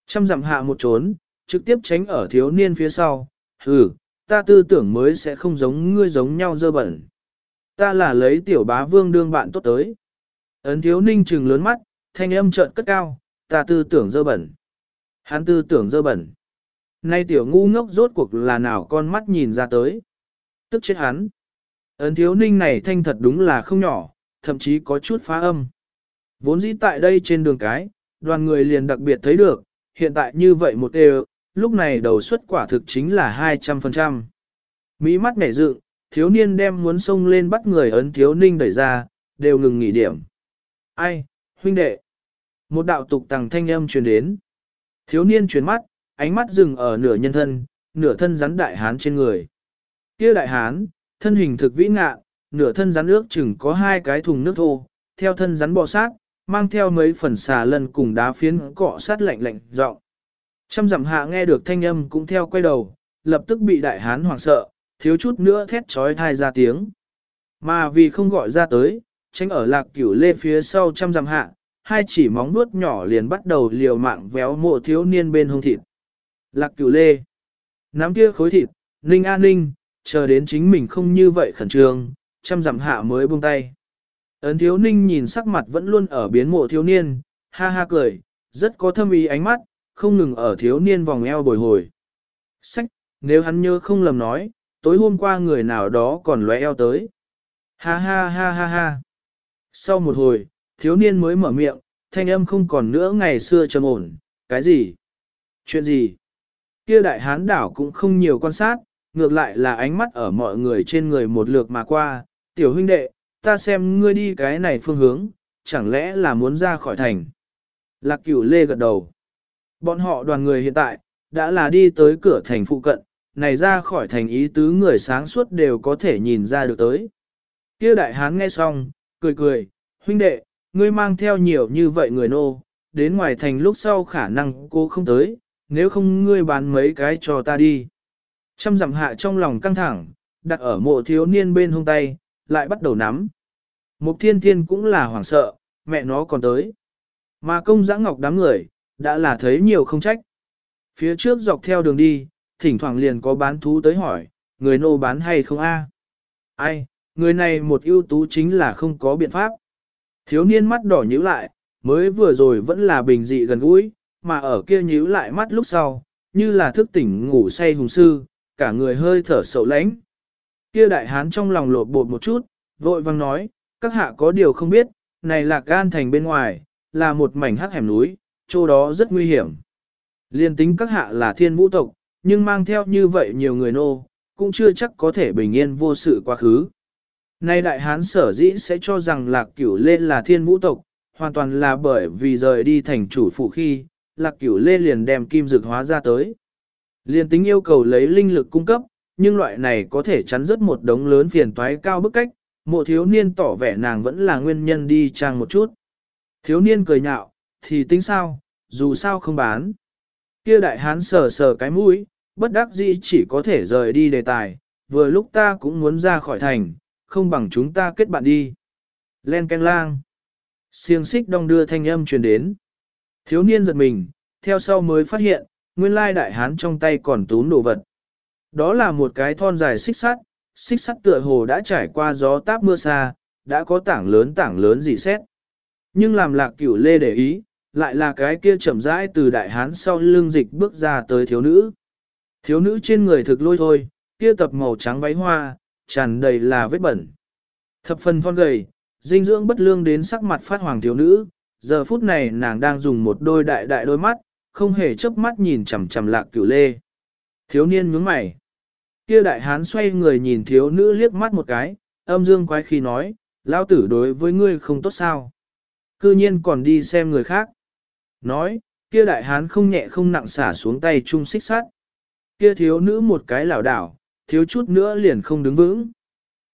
Trăm dặm hạ một trốn, trực tiếp tránh ở thiếu niên phía sau, hừ, ta tư tưởng mới sẽ không giống ngươi giống nhau dơ bẩn. Ta là lấy tiểu bá vương đương bạn tốt tới. Ấn thiếu ninh trừng lớn mắt, thanh âm trợn cất cao, ta tư tưởng dơ bẩn. Hắn tư tưởng dơ bẩn. Nay tiểu ngu ngốc rốt cuộc là nào con mắt nhìn ra tới. Tức chết hắn. Ấn thiếu ninh này thanh thật đúng là không nhỏ, thậm chí có chút phá âm. Vốn dĩ tại đây trên đường cái, đoàn người liền đặc biệt thấy được, hiện tại như vậy một đều, lúc này đầu suất quả thực chính là 200%. Mỹ mắt nhảy dựng, thiếu niên đem muốn xông lên bắt người ấn thiếu ninh đẩy ra, đều ngừng nghỉ điểm. Ai, huynh đệ. Một đạo tục tàng thanh âm truyền đến. Thiếu niên chuyển mắt, ánh mắt dừng ở nửa nhân thân, nửa thân rắn đại hán trên người. Kia đại hán, thân hình thực vĩ ngạ, nửa thân rắn ước chừng có hai cái thùng nước thô, theo thân rắn bò sát, mang theo mấy phần xà lần cùng đá phiến cọ sát lạnh lạnh giọng. Trăm dặm hạ nghe được thanh âm cũng theo quay đầu, lập tức bị đại hán hoảng sợ, thiếu chút nữa thét trói thai ra tiếng. Mà vì không gọi ra tới, tránh ở lạc cửu lê phía sau trăm dặm hạ, hai chỉ móng vuốt nhỏ liền bắt đầu liều mạng véo mộ thiếu niên bên hông thịt. Lạc cửu lê, nắm kia khối thịt, ninh an ninh, chờ đến chính mình không như vậy khẩn trương, chăm dặm hạ mới buông tay. Ấn thiếu ninh nhìn sắc mặt vẫn luôn ở biến mộ thiếu niên, ha ha cười, rất có thâm ý ánh mắt, không ngừng ở thiếu niên vòng eo bồi hồi. Sách, nếu hắn nhớ không lầm nói, tối hôm qua người nào đó còn lóe eo tới. Ha ha ha ha ha. Sau một hồi, thiếu niên mới mở miệng, thanh âm không còn nữa ngày xưa trầm ổn, cái gì? Chuyện gì? Kia đại hán đảo cũng không nhiều quan sát, ngược lại là ánh mắt ở mọi người trên người một lượt mà qua, tiểu huynh đệ, ta xem ngươi đi cái này phương hướng, chẳng lẽ là muốn ra khỏi thành. Lạc cửu lê gật đầu. Bọn họ đoàn người hiện tại, đã là đi tới cửa thành phụ cận, này ra khỏi thành ý tứ người sáng suốt đều có thể nhìn ra được tới. Kia đại hán nghe xong, cười cười, huynh đệ, ngươi mang theo nhiều như vậy người nô, đến ngoài thành lúc sau khả năng cô không tới, nếu không ngươi bán mấy cái cho ta đi. Trăm dặm hạ trong lòng căng thẳng, đặt ở mộ thiếu niên bên hông tay, lại bắt đầu nắm. Mục thiên thiên cũng là hoảng sợ, mẹ nó còn tới. Mà công giã ngọc đám người, đã là thấy nhiều không trách. Phía trước dọc theo đường đi, thỉnh thoảng liền có bán thú tới hỏi, người nô bán hay không a? Ai, người này một ưu tú chính là không có biện pháp. Thiếu niên mắt đỏ nhíu lại, mới vừa rồi vẫn là bình dị gần gũi, mà ở kia nhíu lại mắt lúc sau, như là thức tỉnh ngủ say hùng sư, cả người hơi thở sầu lãnh. Kia đại hán trong lòng lột bột một chút, vội vang nói, các hạ có điều không biết, này là gan thành bên ngoài, là một mảnh hắc hẻm núi, chỗ đó rất nguy hiểm. Liên tính các hạ là thiên vũ tộc, nhưng mang theo như vậy nhiều người nô, cũng chưa chắc có thể bình yên vô sự quá khứ. Nay đại hán sở dĩ sẽ cho rằng lạc cửu lê là thiên vũ tộc, hoàn toàn là bởi vì rời đi thành chủ phụ khi, lạc cửu lê liền đem kim dược hóa ra tới. liền tính yêu cầu lấy linh lực cung cấp, nhưng loại này có thể chắn rất một đống lớn phiền toái cao bức cách, mộ thiếu niên tỏ vẻ nàng vẫn là nguyên nhân đi trang một chút. Thiếu niên cười nhạo, thì tính sao, dù sao không bán. Kia đại hán sờ sờ cái mũi, bất đắc dĩ chỉ có thể rời đi đề tài, vừa lúc ta cũng muốn ra khỏi thành, không bằng chúng ta kết bạn đi. Len canh lang. Siêng xích đong đưa thanh âm truyền đến. Thiếu niên giật mình, theo sau mới phát hiện, nguyên lai đại hán trong tay còn túm đồ vật. Đó là một cái thon dài xích sắt, xích sắt tựa hồ đã trải qua gió táp mưa xa, đã có tảng lớn tảng lớn gì xét. Nhưng làm lạc cửu lê để ý, lại là cái kia chậm rãi từ đại hán sau lưng dịch bước ra tới thiếu nữ. Thiếu nữ trên người thực lôi thôi, kia tập màu trắng váy hoa, tràn đầy là vết bẩn. Thập phần thon gầy, dinh dưỡng bất lương đến sắc mặt phát hoàng thiếu nữ, giờ phút này nàng đang dùng một đôi đại đại đôi mắt, không hề chớp mắt nhìn chằm chằm lạc cửu lê. Thiếu niên nhướng mày. Kia đại hán xoay người nhìn thiếu nữ liếc mắt một cái, âm dương quái khi nói, lao tử đối với ngươi không tốt sao. Cư nhiên còn đi xem người khác. Nói, kia đại hán không nhẹ không nặng xả xuống tay chung xích sát. Kia thiếu nữ một cái lảo đảo, thiếu chút nữa liền không đứng vững.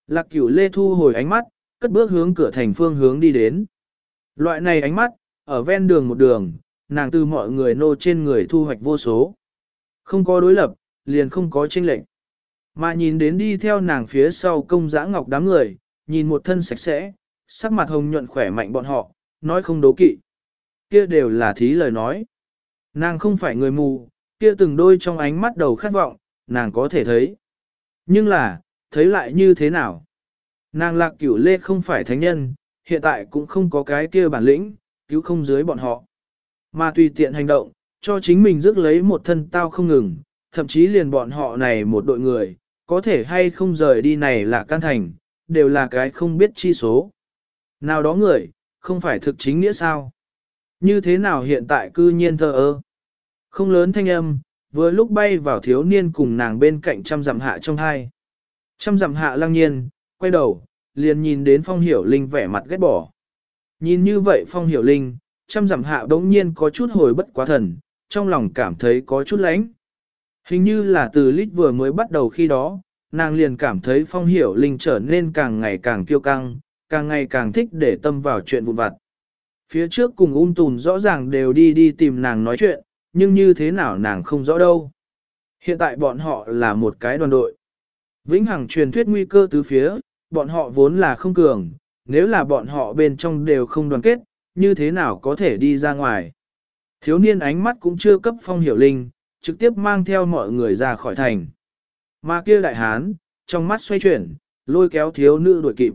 Lạc cửu lê thu hồi ánh mắt, cất bước hướng cửa thành phương hướng đi đến. Loại này ánh mắt, ở ven đường một đường, nàng từ mọi người nô trên người thu hoạch vô số. Không có đối lập, liền không có tranh lệnh. Mà nhìn đến đi theo nàng phía sau công giã ngọc đám người, nhìn một thân sạch sẽ, sắc mặt hồng nhuận khỏe mạnh bọn họ, nói không đố kỵ. Kia đều là thí lời nói. Nàng không phải người mù, kia từng đôi trong ánh mắt đầu khát vọng, nàng có thể thấy. Nhưng là, thấy lại như thế nào? Nàng lạc cửu lê không phải thánh nhân, hiện tại cũng không có cái kia bản lĩnh, cứu không dưới bọn họ. Mà tùy tiện hành động, cho chính mình rước lấy một thân tao không ngừng, thậm chí liền bọn họ này một đội người, có thể hay không rời đi này là can thành, đều là cái không biết chi số. Nào đó người, không phải thực chính nghĩa sao? Như thế nào hiện tại cư nhiên thờ ơ? Không lớn thanh âm, vừa lúc bay vào thiếu niên cùng nàng bên cạnh trăm dặm hạ trong hai. Trăm dặm hạ lăng nhiên, quay đầu, liền nhìn đến phong hiểu linh vẻ mặt ghét bỏ. Nhìn như vậy phong hiểu linh, trăm dặm hạ đống nhiên có chút hồi bất quá thần, trong lòng cảm thấy có chút lánh. Hình như là từ lít vừa mới bắt đầu khi đó, nàng liền cảm thấy phong hiểu linh trở nên càng ngày càng kiêu căng, càng ngày càng thích để tâm vào chuyện vụn vặt. Phía trước cùng ung tùn rõ ràng đều đi đi tìm nàng nói chuyện, nhưng như thế nào nàng không rõ đâu. Hiện tại bọn họ là một cái đoàn đội. Vĩnh Hằng truyền thuyết nguy cơ tứ phía, bọn họ vốn là không cường, nếu là bọn họ bên trong đều không đoàn kết, như thế nào có thể đi ra ngoài. Thiếu niên ánh mắt cũng chưa cấp phong hiểu linh, trực tiếp mang theo mọi người ra khỏi thành. Mà kia đại hán, trong mắt xoay chuyển, lôi kéo thiếu nữ đuổi kịp.